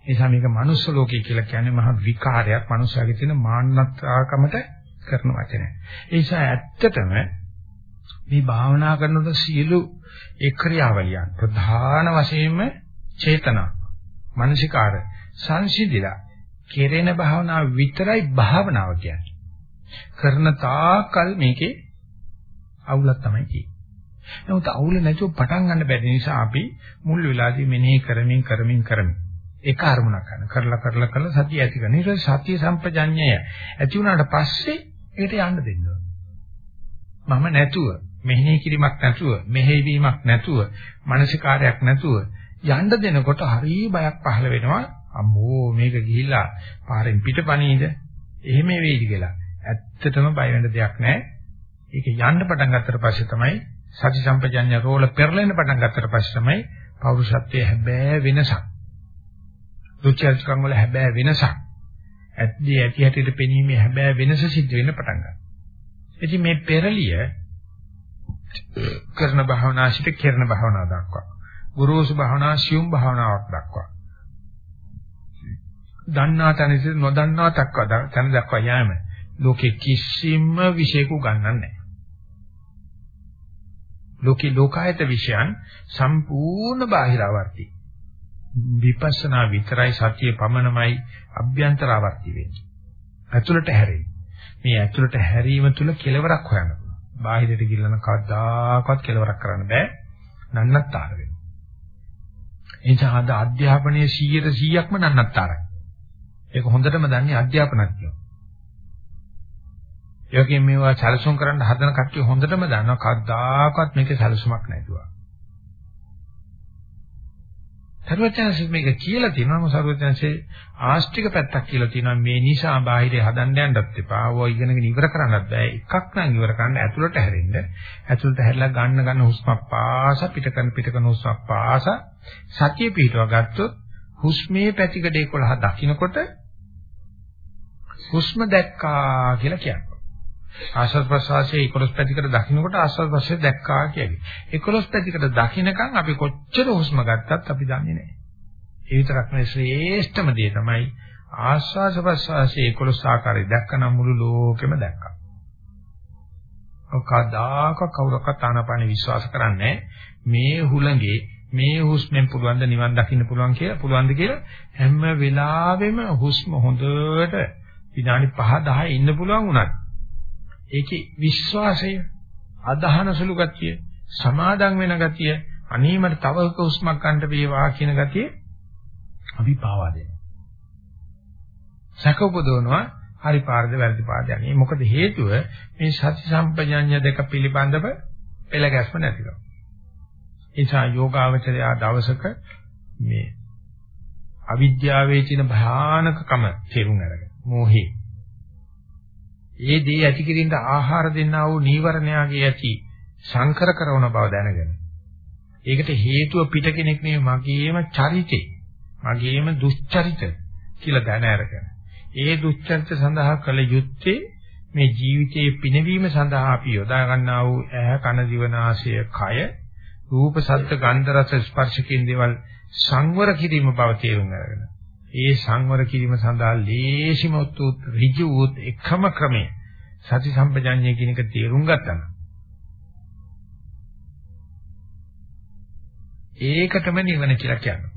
ඒ නිසා මේක මනුස්ස ලෝකය කියලා කියන්නේ මහා විකාරයක් මිනිස්සයාගේ තියෙන මාන්නත්‍රාකමට කරන වචනයක්. ඒ නිසා ඇත්තටම මේ භාවනා කරනකොට සියලු ඒ ක්‍රියාවලියන් ප්‍රධාන වශයෙන්ම චේතනා මානසිකාර සංසිඳිලා කෙරෙන භාවනාව විතරයි භාවනාව කියන්නේ. කරන තාකල් මේකේ අවුලක් තමයි තියෙන්නේ. නමුත් අවුල නැතුව පටන් ගන්න බැරි නිසා අපි මුල් වෙලාදී මෙනෙහි කරමින් කරමින් කරමින් ඒක අරමුණක් ගන්න. කරලා කරලා කරලා සතිය ඇති කරන. ඊට පස්සේ සතිය සම්පජඤ්ඤය ඇති වුණාට පස්සේ ඒකට යන්න දෙන්න මම නැතුව මෙහෙණි කිරීමක් නැතුව මෙහෙවීමක් නැතුව මානසිකාරයක් නැතුව යන්න දෙනකොට හරි බයක් පහළ වෙනවා. අම්මෝ මේක ගිහිල්ලා පාරෙන් පිටපණීද? එහෙම වෙයිද කියලා. ඇත්තටම බය වෙන්න දෙයක් නැහැ. ඒක යන්න පටන් ගත්තට පස්සේ තමයි සති සම්පජඤ්ඤ රෝල පෙරලෙන්න පටන් ගත්තට පස්සේ තමයි පෞරුෂත්වයේ හැබෑ වෙනසක් දුච්චර්චකම් වල හැබෑ වෙනසක් ඇත්දී ඇති හැටියට පෙනීමේ හැබෑ වෙනස සිද්ධ වෙන්න පටන් ගන්නවා ඉතින් මේ පෙරලිය කරන භාවනාසිට කරන භාවනාව දක්වා ගුරුසු භාවනා සියුම් භාවනාවක් දක්වා. දන්නා තැනදී නොදන්නා තක්වා තැන දක්වා යෑම. ලෝකේ කිසිම විශේෂක ගන්නන්නේ නැහැ. ලෝකේ ලෝකායත විෂයන් සම්පූර්ණ බාහිරවර්ති. විපස්සනා විතරයි සතිය පමණමයි අභ්‍යන්තරවර්ති වෙන්නේ. ඇතුළට හැරෙන්නේ. මේ ඇතුළට හැරීම තුල කෙලවරක් හොයන්න පුළුවන්. බාහිරට ගිල්ලන කවදාකවත් කෙලවරක් කරන්න බෑ. නන්නත්තර වෙනවා. එනිසා අද අධ්‍යාපනයේ 100%ක්ම නන්නත්තරයි. ඒක හොඳටම දන්නේ අධ්‍යාපනඥයෝ. යෝගයෙන් මේවා සැලසුම් කරන්න හදන කට්ටිය හොඳටම දන්නවා කවදාකවත් මේකේ සැලසුමක් නැතුව. සර්වඥාන්සේ මේක කියලා තියෙනවා මොකද සර්වඥාන්සේ ආස්තික පැත්තක් කියලා තියෙනවා මේ නිසා බාහිරේ හදන්න යන්නත් එපා. ඔය ඉගෙනගෙන ඉවර කරන්නත් බෑ. එකක් නම් ඉවර කරන්න ඇතුළට හැරෙන්න. ඇතුළට හැරිලා ගන්න ගන්න හුස්මක් පාස පිට කරන පිට කරන හුස්මක් පාස සතිය පිටව ගත්තොත් හුස්මේ පැතිකඩ 11 දකින්නකොට හුස්ම දැක්කා කියලා කියනවා. ආශ්වාස ප්‍රශ්වාසයේ 11 පැතිකඩ දකින්නකොට ආශ්වාස ප්‍රශ්වාසය දැක්කා කියන්නේ. 11 පැතිකඩ දකින්නකන් අපි කොච්චර හුස්ම ගත්තත් අපි දන්නේ නැහැ. ඒ විතරක් නෙවෙයි ශ්‍රේෂ්ඨම දේ තමයි ආශ්වාස ප්‍රශ්වාසයේ 11 ආකාරය දැක්කනම් මුළු ලෝකෙම දැක්කා. ඔකදාක කවුරක්වත් ආනාපාන විශ්වාස කරන්නේ මේ හුළඟේ මේ හුස්මෙන් පුළුවන් ද නිවන් දකින්න පුළුවන් කියලා පුළුවන්ද කියලා හැම වෙලාවෙම හුස්ම හොඳට විනාඩි 5 10 ඉන්න පුළුවන් උනත් ඒකේ විශ්වාසය, අදහන සුළු ගතිය, සමාදම් වෙන ගතිය, අනීමට තව එක හුස්මක් ගන්න වේවා කියන ගතිය අපි පාවා දෙනවා. සැකපොදවනවා හරි පාරද වැරදි පාරද යන්නේ. මොකද හේතුව මේ සති සම්පජඤ්ඤ දෙක පිළිබඳව පෙළ ගැස්ම නැතිකම. ඒසා යෝගාවචරය දවසක මේ අවිද්‍යාවේ තියෙන භයානකකම තේරුම් අරගෙන මෝහේ ඒ දේ ඇති කිරින්ද ආහාර දෙන්නා වූ නීවරණයාගේ ඇති සංකර කරන බව දැනගෙන. ඒකට හේතුව පිට කෙනෙක් නෙවෙයි මගේම චරිතේ. මගේම දුස්චරිත කියලා දැන අරගෙන. ඒ දුස්චරිත සඳහා කළ යුත්තේ මේ ජීවිතයේ පිනවීම සඳහා අපි යොදා ගන්නා වූ ඇහ කන දිව නාසය කය රූප ශබ්ද ගන්ධ රස ස්පර්ශ කියන දේවල් සංවර කිරීම බව තේරුම් අරගෙන ඒ සංවර කිරීම සඳහා ලේසිම උත් ඍජු උත් එකම ක්‍රමය සති සම්පජාඤ්ඤය කියන එක තේරුම් ගත්තා නම් ඒකටම නිවන කියලා කියනවා.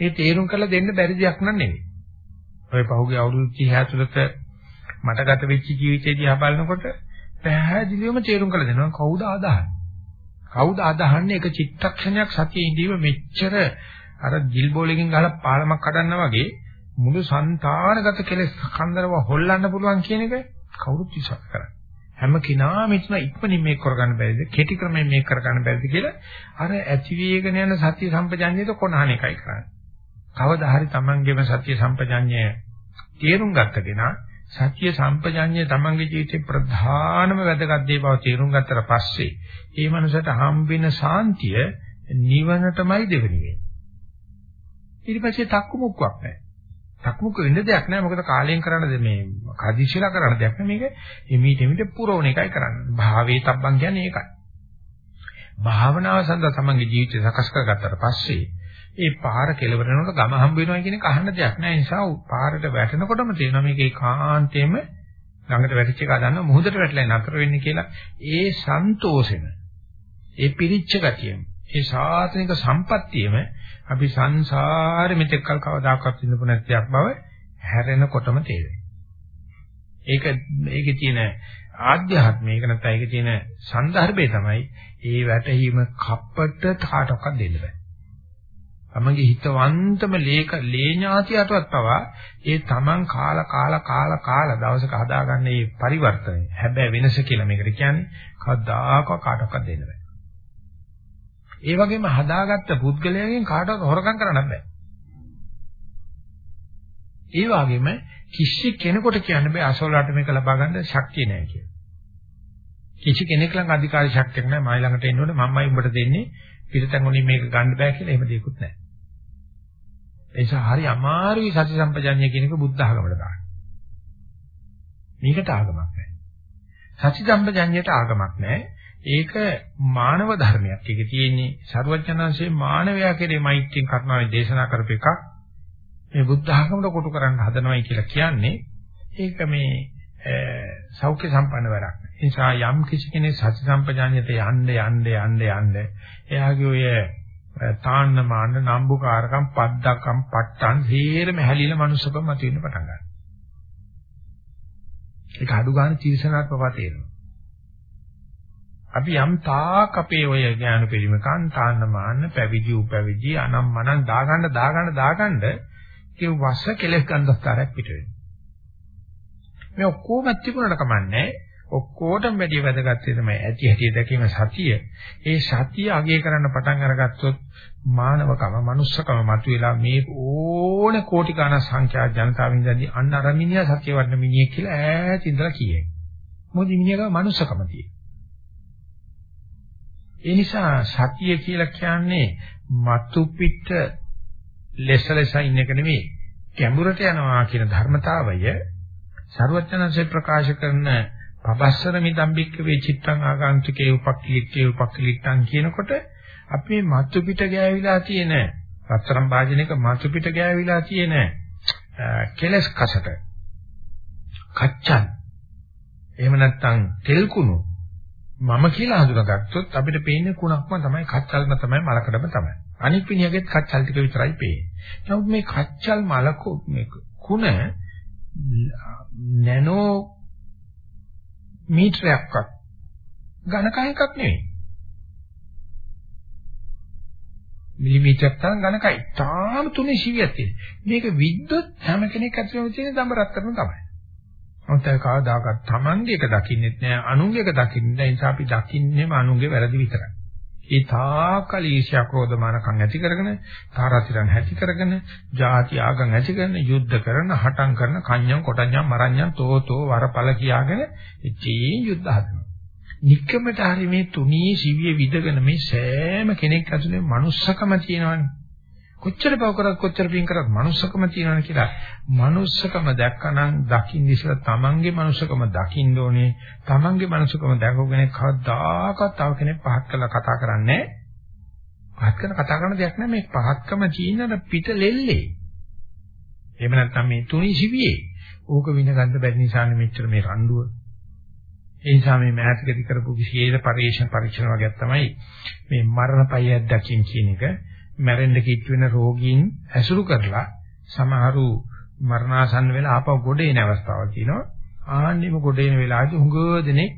ඒ තේරුම් කරලා දෙන්න බැරි දෙයක් නන් නෙවෙයි. ඔය පහුගිය අවුරුදු 30 ඇතුළත මට ගත වෙච්ච ජීවිතේදී ආ බලනකොට පැහැදිලිවම තේරුම් කරලා දෙනවා කවුද ආදාහන්නේ. කවුද අදහන්නේ? එක චිත්තක්ෂණයක් සතියේ ඉඳීම මෙච්චර අර දිල්බෝලකින් ගහලා පාලමක් කඩන්නා වගේ මුළු సంతානගත කෙලෙස් කන්දරව හොල්ලන්න පුළුවන් කියන එක කවුරුත් විශ්වාස කරන්නේ හැම කෙනාම ඉතන ඉක්මනින් මේක කරගන්න බැරිද? කෙටි ක්‍රමයෙන් මේක කරගන්න බැරිද කියලා අර ඇති වේගන යන සත්‍ය සම්පජඤ්ඤයට කොනහන එකයි කරන්නේ. කවදා හරි Tamangeම සත්‍ය සම්පජඤ්ඤය තේරුම් ගත්ත කෙනා සත්‍ය සම්පජාඤ්ඤය තමන්ගේ ජීවිතේ ප්‍රධානම වැදගත් දේ බව තේරුම් ගත්තට පස්සේ ඒ මනුස්සයට හම්බෙන සාන්තිය නිවනටමයි දෙවෙනි වෙන්නේ. ඊට පස්සේ තක්කු මුක්කක් නැහැ. තක්කු මුක්ක වෙන්න දෙයක් නැහැ මොකද කාලයෙන් කරන්න මේ කදිශිලා කරන්න දෙයක් නැහැ මේක එමීට එමීට පුරවන එකයි කරන්නේ. භාවයේ තබ්බන් කියන්නේ ඒකයි. භාවනාව සඳහා තමන්ගේ ජීවිතය සකස් කරගත්තට පස්සේ ඒ පාර කෙලවරනකොට ගම හම්බ වෙනවා කියන එක අහන්න දෙයක් නෑ. ඒ නිසා පාරට වැටෙනකොටම තේරෙනවා මේක ඒකාන්තයෙන්ම ළඟට වැටිච්ච එක ගන්න මුහුදට වැටලා නතර වෙන්නේ කියලා. ඒ සන්තෝෂෙම ඒ පිරිච්ච ගතියෙම ඒ සාසනික සම්පත්තියෙම අපි සංසාරෙ මෙතෙක් කල් කවදාකවත් විඳපු නැතිවක් බව හැරෙනකොටම තේරෙනවා. ඒක ඒකේ තියෙන ආධ්‍යාත්මික නැත්නම් ඒකේ තියෙන සන්දර්භය තමයි ඒ වැටහීම කප්පට කාටවත් දෙන්න බෑ. තමන්ගේ හිතවන්තම ලේක ලේඥාතියටවත් පවා ඒ තමන් කාලා කාලා කාලා කාලා දවසක හදාගන්න මේ පරිවර්තනය හැබැයි වෙනස කියලා මේකට කියන්නේ කවදාකවත් කාටවත් දෙන්න බෑ. ඒ වගේම හදාගත්ත පුද්ගලයාගෙන් කාටවත් හොරකම් කරන්න බෑ. ඒ වගේම කිසි කෙනෙකුට කියන්න බෑ අසවලට මේක ලබා ගන්න ශක්තිය නැහැ කියලා. කිසි කෙනෙක් ළඟ අධිකාරී ශක්තියක් නැහැ මයි ළඟට එන්න ඕනේ මමයි උඹට දෙන්නේ පිටතන් වලින් මේක ගන්න බෑ කියලා එහෙම දෙයක්වත් නැහැ. ඒ නිසා හරි අමාරුයි සති සම්පජාඤ්ඤය කියන එක බුද්ධ ආගමකට දාන්න. මේකට ආගමක් නැහැ. සති සම්පජාඤ්ඤයට ආගමක් නැහැ. ඒක මානව ධර්මයක්. ඒක තියෙන්නේ ਸਰවඥාන්සේ මානවයා කෙරේ මෛත්‍රියෙන් කරුණාවෙන් දේශනා කරපු එකක්. මේ බුද්ධ ආගමකට කොටු කරන්න හදනවයි කියලා කියන්නේ ඒක මේ සෞඛ්‍ය සම්පන්න වැඩක්. ඒ නිසා යම් කිසි කෙනෙක් සති සම්පජාඤ්ඤයට යන්න යන්න යන්න යන්න එයාගේ ඔය තාන්න මාන්න නම්බුකාරකම් පද්දකම් පට්ටන් හේරම හැලිලා මනුස්සකම මතුවෙන්න පටන් ගන්නවා. ඒක අඩු ගන්න චීසනාත්මකව තේරෙනවා. අපි යම් තාක් අපේ ඔය ඥාන පරිමකන් තාන්න මාන්න පැවිදි උපැවිදි අනම් මනන් දාගන්න දාගන්න දාගන්න ඒ වස කෙලස් ගන්ධස්තරයක් පිට වෙනවා. මේ ඔක්කොම තිබුණාට කමන්නේ ඔක්කොටම වැඩි වැදගත් තමයි ඇති හැටි දැකීම සතිය. ඒ සතිය අගය කරන්න පටන් අරගත්තොත් මානවකම, manussකම මතුවලා මේ ඕන කෝටි ගණන් සංඛ්‍යා ජනතාවින් ඉඳි අන්න අර මිනිහා සතිය වඩන මිනිහෙක් කියලා ඈත ඉඳලා කියයි. මොකද මිනිහාගේ manussකම තියෙන්නේ. ඒ නිසා සතිය කියලා කියන්නේ මතු පිට ලෙසලස ඉන්න එක නෙමෙයි. ගැඹුරට යනවා කියන ධර්මතාවය ਸਰවඥාන්සේ ප්‍රකාශ කරන පබස්සර මිදම්බික්ක වේ චිත්තං ආගාන්තුකේ උපක්ඛලික්කේ උපක්ඛලික්තං කියනකොට අපි මේ මතු පිට ගෑවිලා තියෙන රත්තරන් භාජනයක මතු පිට ගෑවිලා තියෙන කෙලස් කසට. කච්චන්. එහෙම නැත්නම් තෙල් කුණු මම කියලා හඳුනාගත්තොත් අපිට පේන්නේ කුණක්ම තමයි කච්චල්ම තමයි මලකඩම තමයි. අනිත් පිනියගෙත් කච්චල් ටික විතරයි පේන්නේ. නමුත් මේ කච්චල් මලක මේ කුණ නැනෝ මීටරයක්වත් ඝනකයක්ක් නෙවෙයි. මිලිමීටරයක් තරම් ඝනකයි. තාම තුනේ සිවියක් තියෙන. මේක විද්‍යුත් හැම කෙනෙක් ඇතුළේම තියෙන දඹරත්තරම තමයි. මොකද කවදාකවත් Tamange එක දකින්නෙත් නෑ අනුන්ගේ එක දකින්නේ නැහැ. ඒ නිසා අපි දකින්නේම අනුන්ගේ වැරදි විතරයි. ඒ තාකල ඊර්ෂ්‍යා ක්‍රෝධමානකම් ඇති කරගෙන තාරාතිරන් ඇති කරගෙන ಜಾති ආගම් ඇති කරන යුද්ධ කරන හටම් කරන කන්‍යම් කොටඤ්ඤම් මරඤ්ඤම් තෝතෝ වරපල කියාගෙන ඉතින් යුද්ධ හදනවා. නික්කමට හරි මේ තුනී සිවිය විදගෙන මේ සෑම කෙනෙක් ඇතුලේ manussකම තියෙනවනේ. කොච්චර පව කරත් කොච්චර පින් කරත් manussකම තියෙනවනේ කියලා. manussකම දැක්කනම් දකින්න ඉස්සර තමන්ගේ manussකම දකින්න ඕනේ. තමන්ගේ manussකම දැකගෙන කවදාකවත් තව කෙනෙක් පහත් කරලා කතා කරන්නේ පහත් කරන කතා කරන දෙයක් නෑ මේ පහත්කම චීනන පිට ලෙල්ලේ. එහෙම නැත්නම් මේ තුනි සිවියේ ඕක විඳ ගන්න බැරි නිසානේ මෙච්චර මේ රණ්ඩුව. ඒ නිසා මේ මෑතකදී කරපු විශේෂ පරීක්ෂණ පරීක්ෂණ වගේක් තමයි මේ මරණ පය අධ්‍යක්ෂින් කියන එක. මැරෙන්න කිච් වෙන රෝගීන් ඇසුරු කරලා සමහරු මරණාසන්න වෙලා ආපහු ගොඩ එන අවස්ථාවල් තියෙනවා. ආන්නෙම ගොඩ එන වෙලාවදී හුඟ දෙනෙක්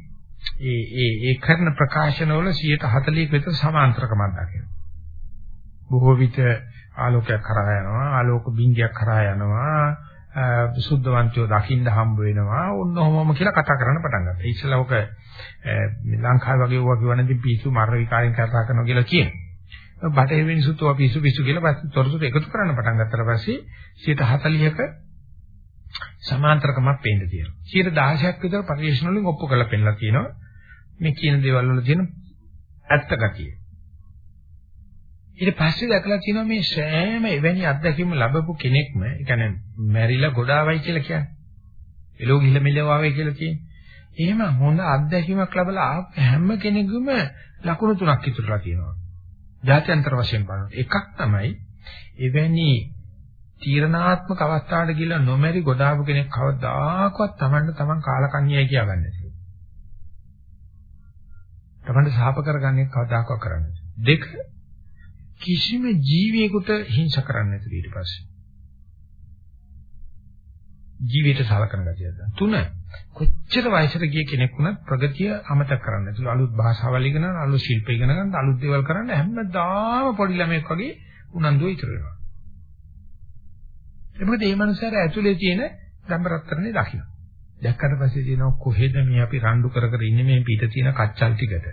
ඒ ඒ ඒ කරන ප්‍රකාශනවල 140ක විතර සමාන්තරකමක් දකිනවා. බොහෝ විට ආලෝකයක් කරා යනවා, ආලෝක බිංගයක් කරා යනවා, සුද්ධවන්තයෝ දකින්න හම්බ වෙනවා. ඔන්න ඔහොමම කියලා කතා කරන්න පටන් ගත්තා. ඉස්සෙල්ලා ඔක ලංකාවේ වගේ වගේ වනදී පිස්සු මරණ විකාරයෙන් කතා කරනවා කියලා කියනවා. බටහිර මිනිසුත් ඔය පිස්සු පිස්සු කියලා තොරතුරු එකතු කරන්න පටන් ගත්තට පස්සේ 140ක සමාන්තරකමක් පේන්න තියෙනවා. 16ක් විතර පරිශන වලින් ඔප්පු කරලා පෙන්නලා තියෙනවා. මේ කියන දේවල් වල තියෙන ඇත්ත ගතිය. ඊට පස්සේ දැකලා තියෙනවා මේ සෑම එවැනි අත්දැකීම් ලැබපු කෙනෙක්ම, ඒ කියන්නේ මැරිලා ගොඩාවයි කියලා කියන්නේ. එළෝ ගිහිල්ලා මෙල්ලව ආවයි කියලා කියන්නේ. එහෙම හොඳ අත්දැකීමක් ලැබලා හැම කෙනෙකුම ලකුණු තුනක් ඉතුරුලා තියෙනවා. ජාත්‍යන්තර වශයෙන් බලනවා. එකක් තමයි එවැනි තීරණාත්මක අවස්ථාවට ගිහිල්ලා නොමැරි ගොඩාපු කෙනෙක් කවදාකවත් Tamanට Taman කාලකන්‍යයි කියවන්නේ නැහැ. Tamanට සාප කරගන්නේ කවදාකවත් කරන්නේ දෙක කිසිම ජීවියෙකුට හිංස කරන්නේ නැතුව ඊට පස්සේ. ජීවිත සලකන ගතියද. තුන කොච්චර වයසට ගිය කෙනෙක් වුණත් ප්‍රගතිය අමතක කරන්න නැතුළු අලුත් භාෂාවල් ඉගෙන ගන්න, අලුත් ශිල්ප ඉගෙන ගන්න, අලුත් දේවල් කරන්න හැමදාම පොඩි ළමයෙක් වගේ උනන්දුව ඉතුරු වෙනවා. ඒ මොකද මේ මනුස්සයාට ඇතුලේ තියෙන දම්බරත්තරනේ දකින්න. දැක්කට පස්සේ තියෙනවා කොහෙද මේ අපි රණ්ඩු කර කර ඉන්නේ මේ පිට තියෙන කච්චල් ටිකට.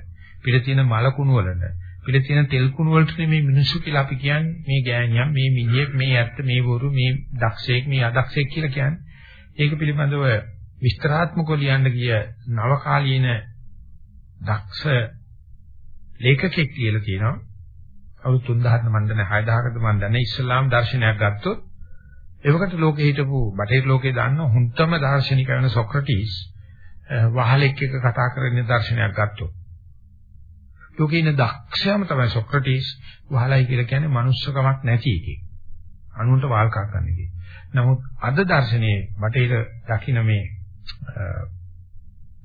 පිට තියෙන මලකුණු වලට. පිට තියෙන තෙල් කුණු වලට මේ මිනිස්සු කියලා අපි කියන්නේ මේ ගෑණියන්, මේ මිනිහෙක්, මේ ඇත්ත, මේ බොරු, මේ දක්ෂයෙක්, මේ අදක්ෂයෙක් කියලා කියන්නේ. ඒක පිළිබඳව විස්තරාත්මකව ලියන්න ගිය නවකාලීන දක්ෂ ලේඛකෙක් කියලා කියනවා. අවුරුදු 3000කට මන් දන්නේ 6000කට මන් දන්නේ ඉස්ලාම් දර්ශනයක් ගත්තොත් එවකට ලෝකේ හිටපු බටහිර ලෝකේ දන්න හුන්තම දාර්ශනික වෙන සොක්‍රටිස් වහලෙක් එක්ක කතා කරන දර්ශනයක් ගත්තොත් ලෝකේ ඉන්න දක්ෂයම තමයි සොක්‍රටිස් වහලයි කියලා කියන්නේ manussකමක් නැති එකෙක්. අනුන්ට වාල්කා කරන්න කියේ. නමුත් අද දර්ශනයේ බටේර දකින්න මේ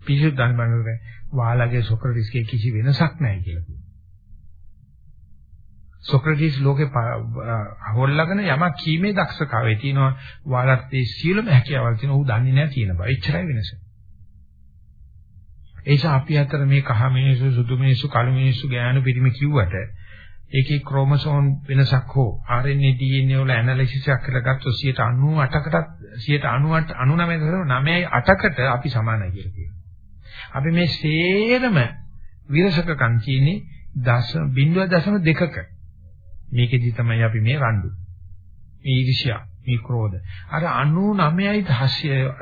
පිසු ධර්මවල වාලගේ සොක්‍රටිස්ගේ කිසි වෙනසක් නැහැ කියලා කියනවා. සොක්‍රටිස් ලෝකේ හොල්ලාගෙන යමක් කීමේ දක්ෂතාවය තියෙනවා. වාලට ඒ සියලුම හැකියාවල් තියෙනවා. ඌ දන්නේ නැහැ තියෙන බව. එච්චරයි වෙනස. ඒසා අපි අතර මේ කහ මිනිස්සු සුදු මිනිස්සු කළු මිනිස්සු ගෑනු පිරිමි කිව්වට ඒකේ ක්‍රෝමසෝම් වෙනසක් හෝ RNA DNA වල ඇනලිසිස් එකක් කරලා ගත්තොත් 98කටත් 98 99 8කට අපි සමානයි කියලා කියනවා. අපි මේ සේරම විරසකකම් කියන්නේ දස බිඳුව දශම දෙකක. මේකෙදි තමයි අපි මේ රණ්ඩු. මේ ඊර්ෂ්‍යා, මේ ක්‍රෝධ. අර 99යි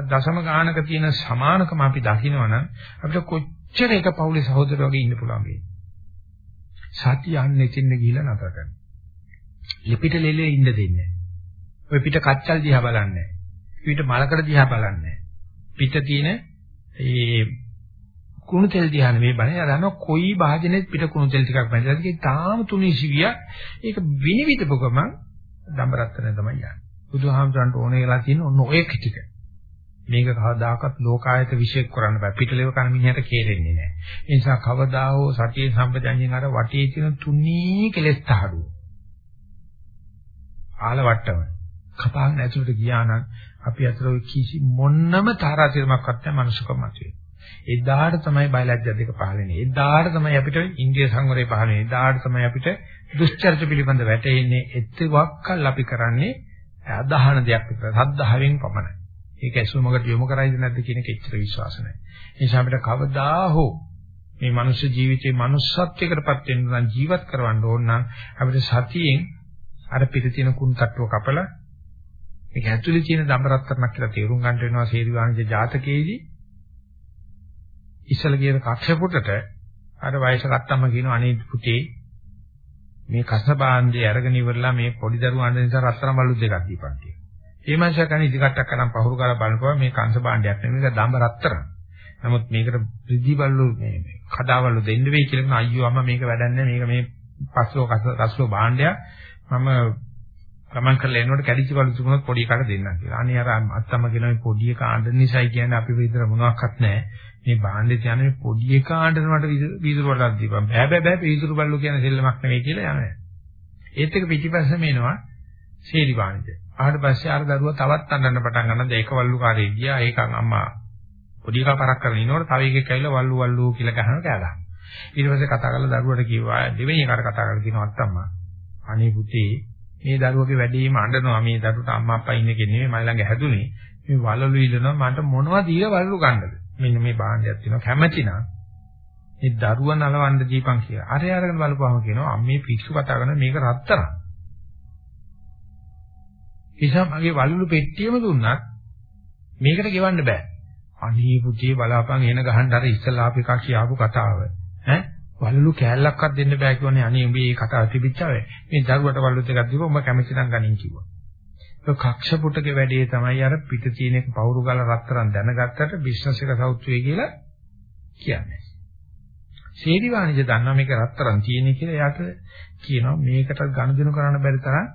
දශම ගානක තියෙන සමානකම අපි දකිනවනම් අපිට කොච්චර එක පවුලේ සහෝදරයෝ වගේ ඉන්න පුළුවන් වේද? සතිය යන්නේ තින්න ගිහිලා නතර කරනවා. ලිපිට ලෙලේ ඉන්න දෙන්නේ නැහැ. ඔය පිට කච්චල් දිහා බලන්නේ නැහැ. පිට මලකඩ දිහා බලන්නේ නැහැ. පිට තියෙන ඒ කුණු තෙල් දිහා නෙවෙයි බලන්නේ. අර අන කොයි භාජනෙත් පිට කුණු තෙල් ටිකක් බැඳලා තියෙන්නේ. තාම තුනී සිවිය. ඒක විනිවිදපු ගමන් දඹරත්තන තමයි යන්නේ. බුදුහාමසන්ට ඕනේ වෙලා තියෙන ඔන්න ඔය ටික. මේක කවදාකවත් ලෝකායත විශේෂ කරන්න බෑ. පිටලෙව කන මිනිහට කේරෙන්නේ නැහැ. ඒ නිසා කවදා හෝ සතිය සම්පජඤ්ඤයෙන් අර වටේ තියෙන තුනී කෙලෙස් තහඩුව. ආලවට්ටම. කපාගෙන ඇතුළට ගියා නම් අපි අතර කිසි මොන්නම තාරාතිරමක්වත් නැහැ මනුෂ්‍යකම මතුවේ. එදාට තමයි බයලජ්‍ය දෙක පහළ වෙන්නේ. එදාට තමයි අපිට ඉන්ද්‍රිය සංවරය පහළ වෙන්නේ. එදාට තමයි අපිට දුස්චර්ච පිළිබඳ වැටෙන්නේ. එත්වක්කල් අපි කරන්නේ අදහන දෙයක් විතර. සද්ධාවෙන් පමණයි. ඒක ඇසුමකට යොමු කරයිද නැද්ද කියන එක එච්චර විශ්වාස නැහැ. ඒ නිසා අපිට කවදා හෝ මේ මනුෂ්‍ය ජීවිතේ manussත්වයකටපත් වෙන්න නම් ජීවත් කරවන්න ඕන නම් අපිට සතියෙන් අර පිට තියෙන කුණු තට්ටුව කපලා මේක ඇතුලේ තියෙන දඹරත්තරණක් කියලා තේරුම් ගන්න වෙනවා සේරිවාණිජ ජාතකයේදී ඉස්සල කියන කක්ෂපුටට අර වයසක අත්තම්ම කියන අනේ පුතේ මේ කසබාන්දේ අරගෙන ඉවරලා මේ පොඩි දරුවන් නිසා රත්තරන් බල්ලු දෙකක් දීපන් කියලා. ඒ මාංශය කන්නේ ඉදිකටක් කරන් පහුරු කරලා බලනකොට මේ කංශ භාණ්ඩයක් නෙමෙයි ඒක දඹ රත්තරන්. නමුත් මේකට රිදි බල්ලු මේ කඩාවල්ලු දෙන්න වෙයි කියලා කියන අයියෝ අම්මා මේක වැඩන්නේ මේක මේ පස්ලෝ කස්ලෝ භාණ්ඩයක් මම ගමන් කරලා එනකොට කැඩිච්ච බල්ලු තිබුණොත් පොඩි එකට දෙන්නම් කියලා. අනේ අර අත්තම්ම කියන මේ පොඩි එක ආඬන නිසායි කියන්නේ අපි විතර මොනවත් නැහැ. මේ භාණ්ඩේ තියන මේ පොඩි එක ආඬනවට වීදුරු වලක් දීපන්. බෑ බෑ බෑ වීදුරු බල්ලු කියන සෙල්ලමක් නෙවෙයි කියලා යනවා. ඒත් එක පිටිපස්සම එනවා සීලි වාණිජය. ආවට පස්සේ අර දරුවා තවත් අඬන්න පටන් ගන්නවා. ඒක වල්ලුකාරී ගියා. ඒකන් අම්මා පොඩි එකා පරක් කරගෙන ඉනකොට තව එකෙක් ඇවිල්ලා වල්ලු වල්ලු කියලා ගහනවා කෑලා. ඊට පස්සේ කතා කරලා දරුවට කිව්වා දෙවෙනි එකට කතා කරලා කියනවා අත්තම්මා. අනේ පුතේ මේ දරුවගේ වැඩේම අඬනවා. මේ දරුවට අම්මා අප්පා ඉන්නේ කෙනෙක් මයි ළඟ හැදුනේ. මේ වලලු ඉල්ලනවා මට මොනවද දීලා වල්ලු ගන්නද? මෙන්න මේ භාණ්ඩයක් තියෙනවා කැමැතිනම් මේ දරුවා නලවන්න දීපන් කියලා. අර අරගෙන බලපුවම කියනවා අම්මේ පිස්සු කතා කරන මේක රත්තරන්. නිසා මගේ වලලු පෙට්ටියම දුන්නත් මේකට ගෙවන්න බෑ. අනේ පුතේ බලාපන් එන ගහන්න අර ඉස්සලා අපි කා කියාපු කතාව. ඈ වලලු කෑල්ලක්වත් දෙන්න බෑ කියවනේ අනේ උඹේ මේ කතාව තිබිච්චාවේ. මේ දරුවට වලලු දෙකක් දීපුවා උඹ කැමති නම් ගනින් කිව්වා. ඒ කක්ෂ පුටගේ වැඩේ තමයි අර පිට තියෙන එක පවුරු ගල රත්තරන් දැනගත්තට බිස්නස් එක සවුත් වෙයි කියලා කියන්නේ. ශේරි වාණිජ දන්නා මේක රත්තරන් තියෙන කියලා එයාට කියනවා මේකට ගනුදෙනු කරන්න බැරි තරම්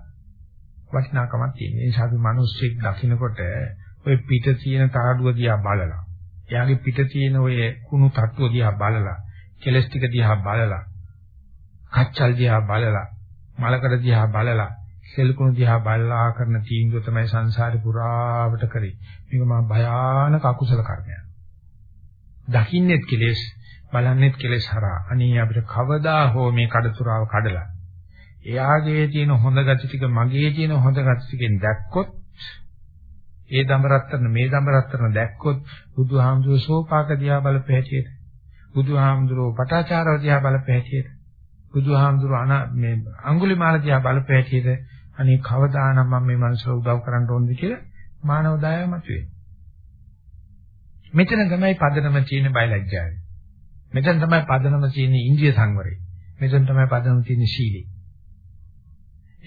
වටිනාකමක් තියෙන. ඒ නිසා අපි මිනිස්සෙක් දකින්නකොට ඔය පිට තියෙන තාඩුව දිහා බලලා, එයාගේ පිට තියෙන ඔය කුණු තට්ටුව දිහා බලලා, කෙලස් ටික දිහා බලලා, කච්චල් දිහා බලලා, මලකඩ දිහා බලලා, සෙල්කුණු දිහා බලලා කරන තීන්දුව තමයි සංසාරේ පුරාවට කරේ. මේක මා භයානක අකුසල කර්මයක්. දකින්නෙත් කෙලෙස්, බලන්නෙත් කෙලෙස් හරහා. අනේ අපිට කවදා හෝ මේ කඩතුරාව කඩලා එයාගේ තියෙන හොඳ ගති ටික මගේ තියෙන හොඳ ගති ටිකෙන් දැක්කොත් ඒ දඹරත්තරන මේ දඹරත්තරන දැක්කොත් බුදුහාමුදුරුවෝ සෝපාක දිහා බලපෑ හැටියට බුදුහාමුදුරුවෝ පටාචාරව දිහා බලපෑ හැටියට බුදුහාමුදුරුවෝ අන මේ අඟුලිමාල දිහා බලපෑ හැටියට අනේ කවදානම් මම මේ මනුස්සව උදව් කරන්න ඕනද කියලා මානව දයාව මතුවේ. මෙතන තමයි පදනම තියෙන බයලජ්ජාව. මෙතන තමයි පදනම තියෙන ඉන්ද්‍රිය සංවරය. මෙතන තමයි පදනම තියෙන සීලය.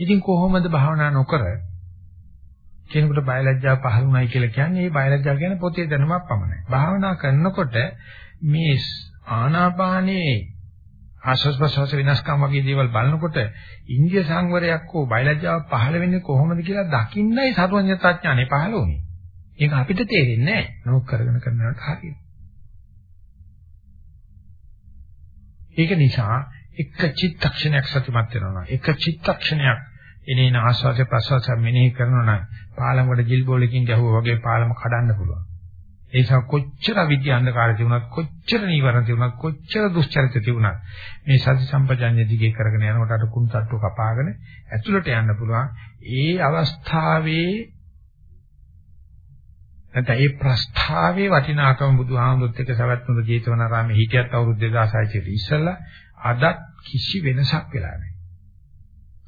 ඉතින් කොහොමද භාවනා නොකර කෙනෙකුට බයලජ්ජාව පහළ වුණයි කියලා කියන්නේ ඒ බයලජ්ජාව කියන්නේ පොතේ දැනුමක් පමණයි. භාවනා කරනකොට මේ ආනාපානයේ ආශ්වාස ප්‍රශ්වාස වෙනස්කම් වගේ දේවල් බලනකොට ඉන්දිය සංවරයක් හෝ බයලජ්ජාවක් පහළ වෙන්නේ කොහොමද කියලා දකින්නයි සර්වඥතාඥානෙ පහළ වුනේ. ඒක අපිට තේරෙන්නේ නැහැ. නමුත් කරගෙන කරනකොට හරියට. ඒක නිසා එක චිත්තක්ෂණයක් සතුටුමත් වෙනවා. එක චිත්තක්ෂණයක් එනේන ආස්වාද ප්‍රසවාස මෙනෙහි කරනවා නම් පාලම වල ජිල් බෝලකින් ගැහුවා වගේ පාලම කඩන්න පුළුවන්. ඒ නිසා කොච්චර විද්‍යා අන්ධකාරය තිබුණත් කොච්චර නීවරණ තිබුණත් කොච්චර දුෂ්චරිත තිබුණත් මේ සති සම්පජඤ්ඤ දිගේ කරගෙන යනකොට අර කුණු තට්ටු කපාගෙන ඇතුළට යන්න පුළුවන්. ඒ අවස්ථාවේ නැත්නම් ඒ ප්‍රස්ථාවේ වටිනාකම බුදුහාමුදුරුත් එක්ක සවැත් නුඹ ජේතවනාරාමේ හිටියත් අවුරුදු 2600 ට ඉස්සෙල්ලා අද කිසි වෙනසක් වෙලා නැහැ.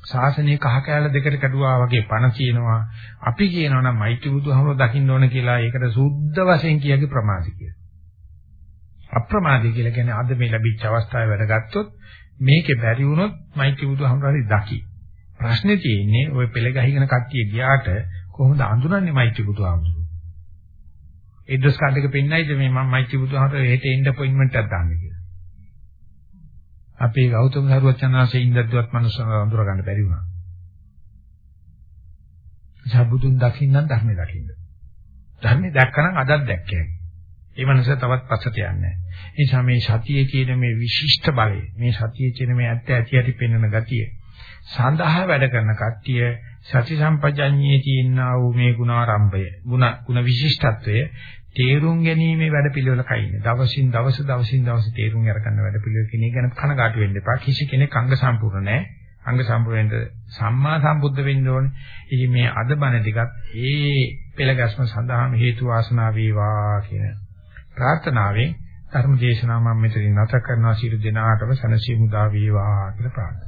ශාසනයේ කහ කෑල්ල දෙකට කැඩුවා වගේ පණ කියනවා. අපි කියනවා නම් මෛත්‍රී බුදුහාමුදුරුවෝ දකින්න ඕන කියලා ඒකට සුද්ධ වශයෙන් කියකි ප්‍රමාද කියලා. අප්‍රමාදී කියලා කියන්නේ අද මේ ලැබිච්ච අවස්ථාවේ වැඩ ගත්තොත් මේකේ බැරි වුණොත් මෛත්‍රී බුදුහාමුදුරුවෝ දකි. ප්‍රශ්නේ තියෙන්නේ ওই පෙළ ගහින කට්ටිය ගියාට කොහොමද අඳුරන්නේ මෛත්‍රී බුදුහාමුදුරුවෝ? එඩ්‍රස් කාඩ් එක පෙන්නයිද මේ මම මෛත්‍රී බුදුහාමර හෙට එන්න අපොයින්ට්මන්ට් එකක් දාන්න කියලා. අපේ ගෞතම සරුවචනාංශයේ ඉඳද්දිවත් මනුස්සව අඳුර ගන්න බැරි වුණා. සබුදුන් දකින්න ධර්මයේ දකින්න. ධර්මයේ දැක්කනම් අදත් දැක්කේ. ඒ මනස තවත් පස්සට යන්නේ නැහැ. ඒ නිසා මේ සතියේ කියන මේ විශිෂ්ට බලය, මේ සතියේ කියන මේ ඇත්ත ඇති ඇති පෙන්වන ගතිය සඳහා වැඩ කරන කට්ටිය සති සම්පජඤ්ඤයේ තියෙනා වූ මේ ගුණාරම්භය ගුණ ගුණ විශිෂ්ටත්වය තේරුම් ගැනීමේ වැඩපිළිවෙලකයි ඉන්නේ. දවසින් දවස දවසින් දවස තේරුම් අරගන්න වැඩපිළිවෙල කෙනෙක් ගැන කනගාටු වෙන්න එපා. කිසි කෙනෙක් අංග සම්පූර්ණ නැහැ. අංග සම්පූර්ණෙන්ද සම්මා සම්බුද්ධ වෙන්න ඕනේ. ඉතින් මේ අද බණ ටිකත් ඒ පෙළගස්ම සඳහාම හේතු වාසනා වේවා කියන ප්‍රාර්ථනාවෙන් ධර්ම දේශනාව මම මෙතනින් නැවත කරනවා සියලු දෙනාටම සනසි මුදා වේවා කියලා ප්‍රාර්ථනා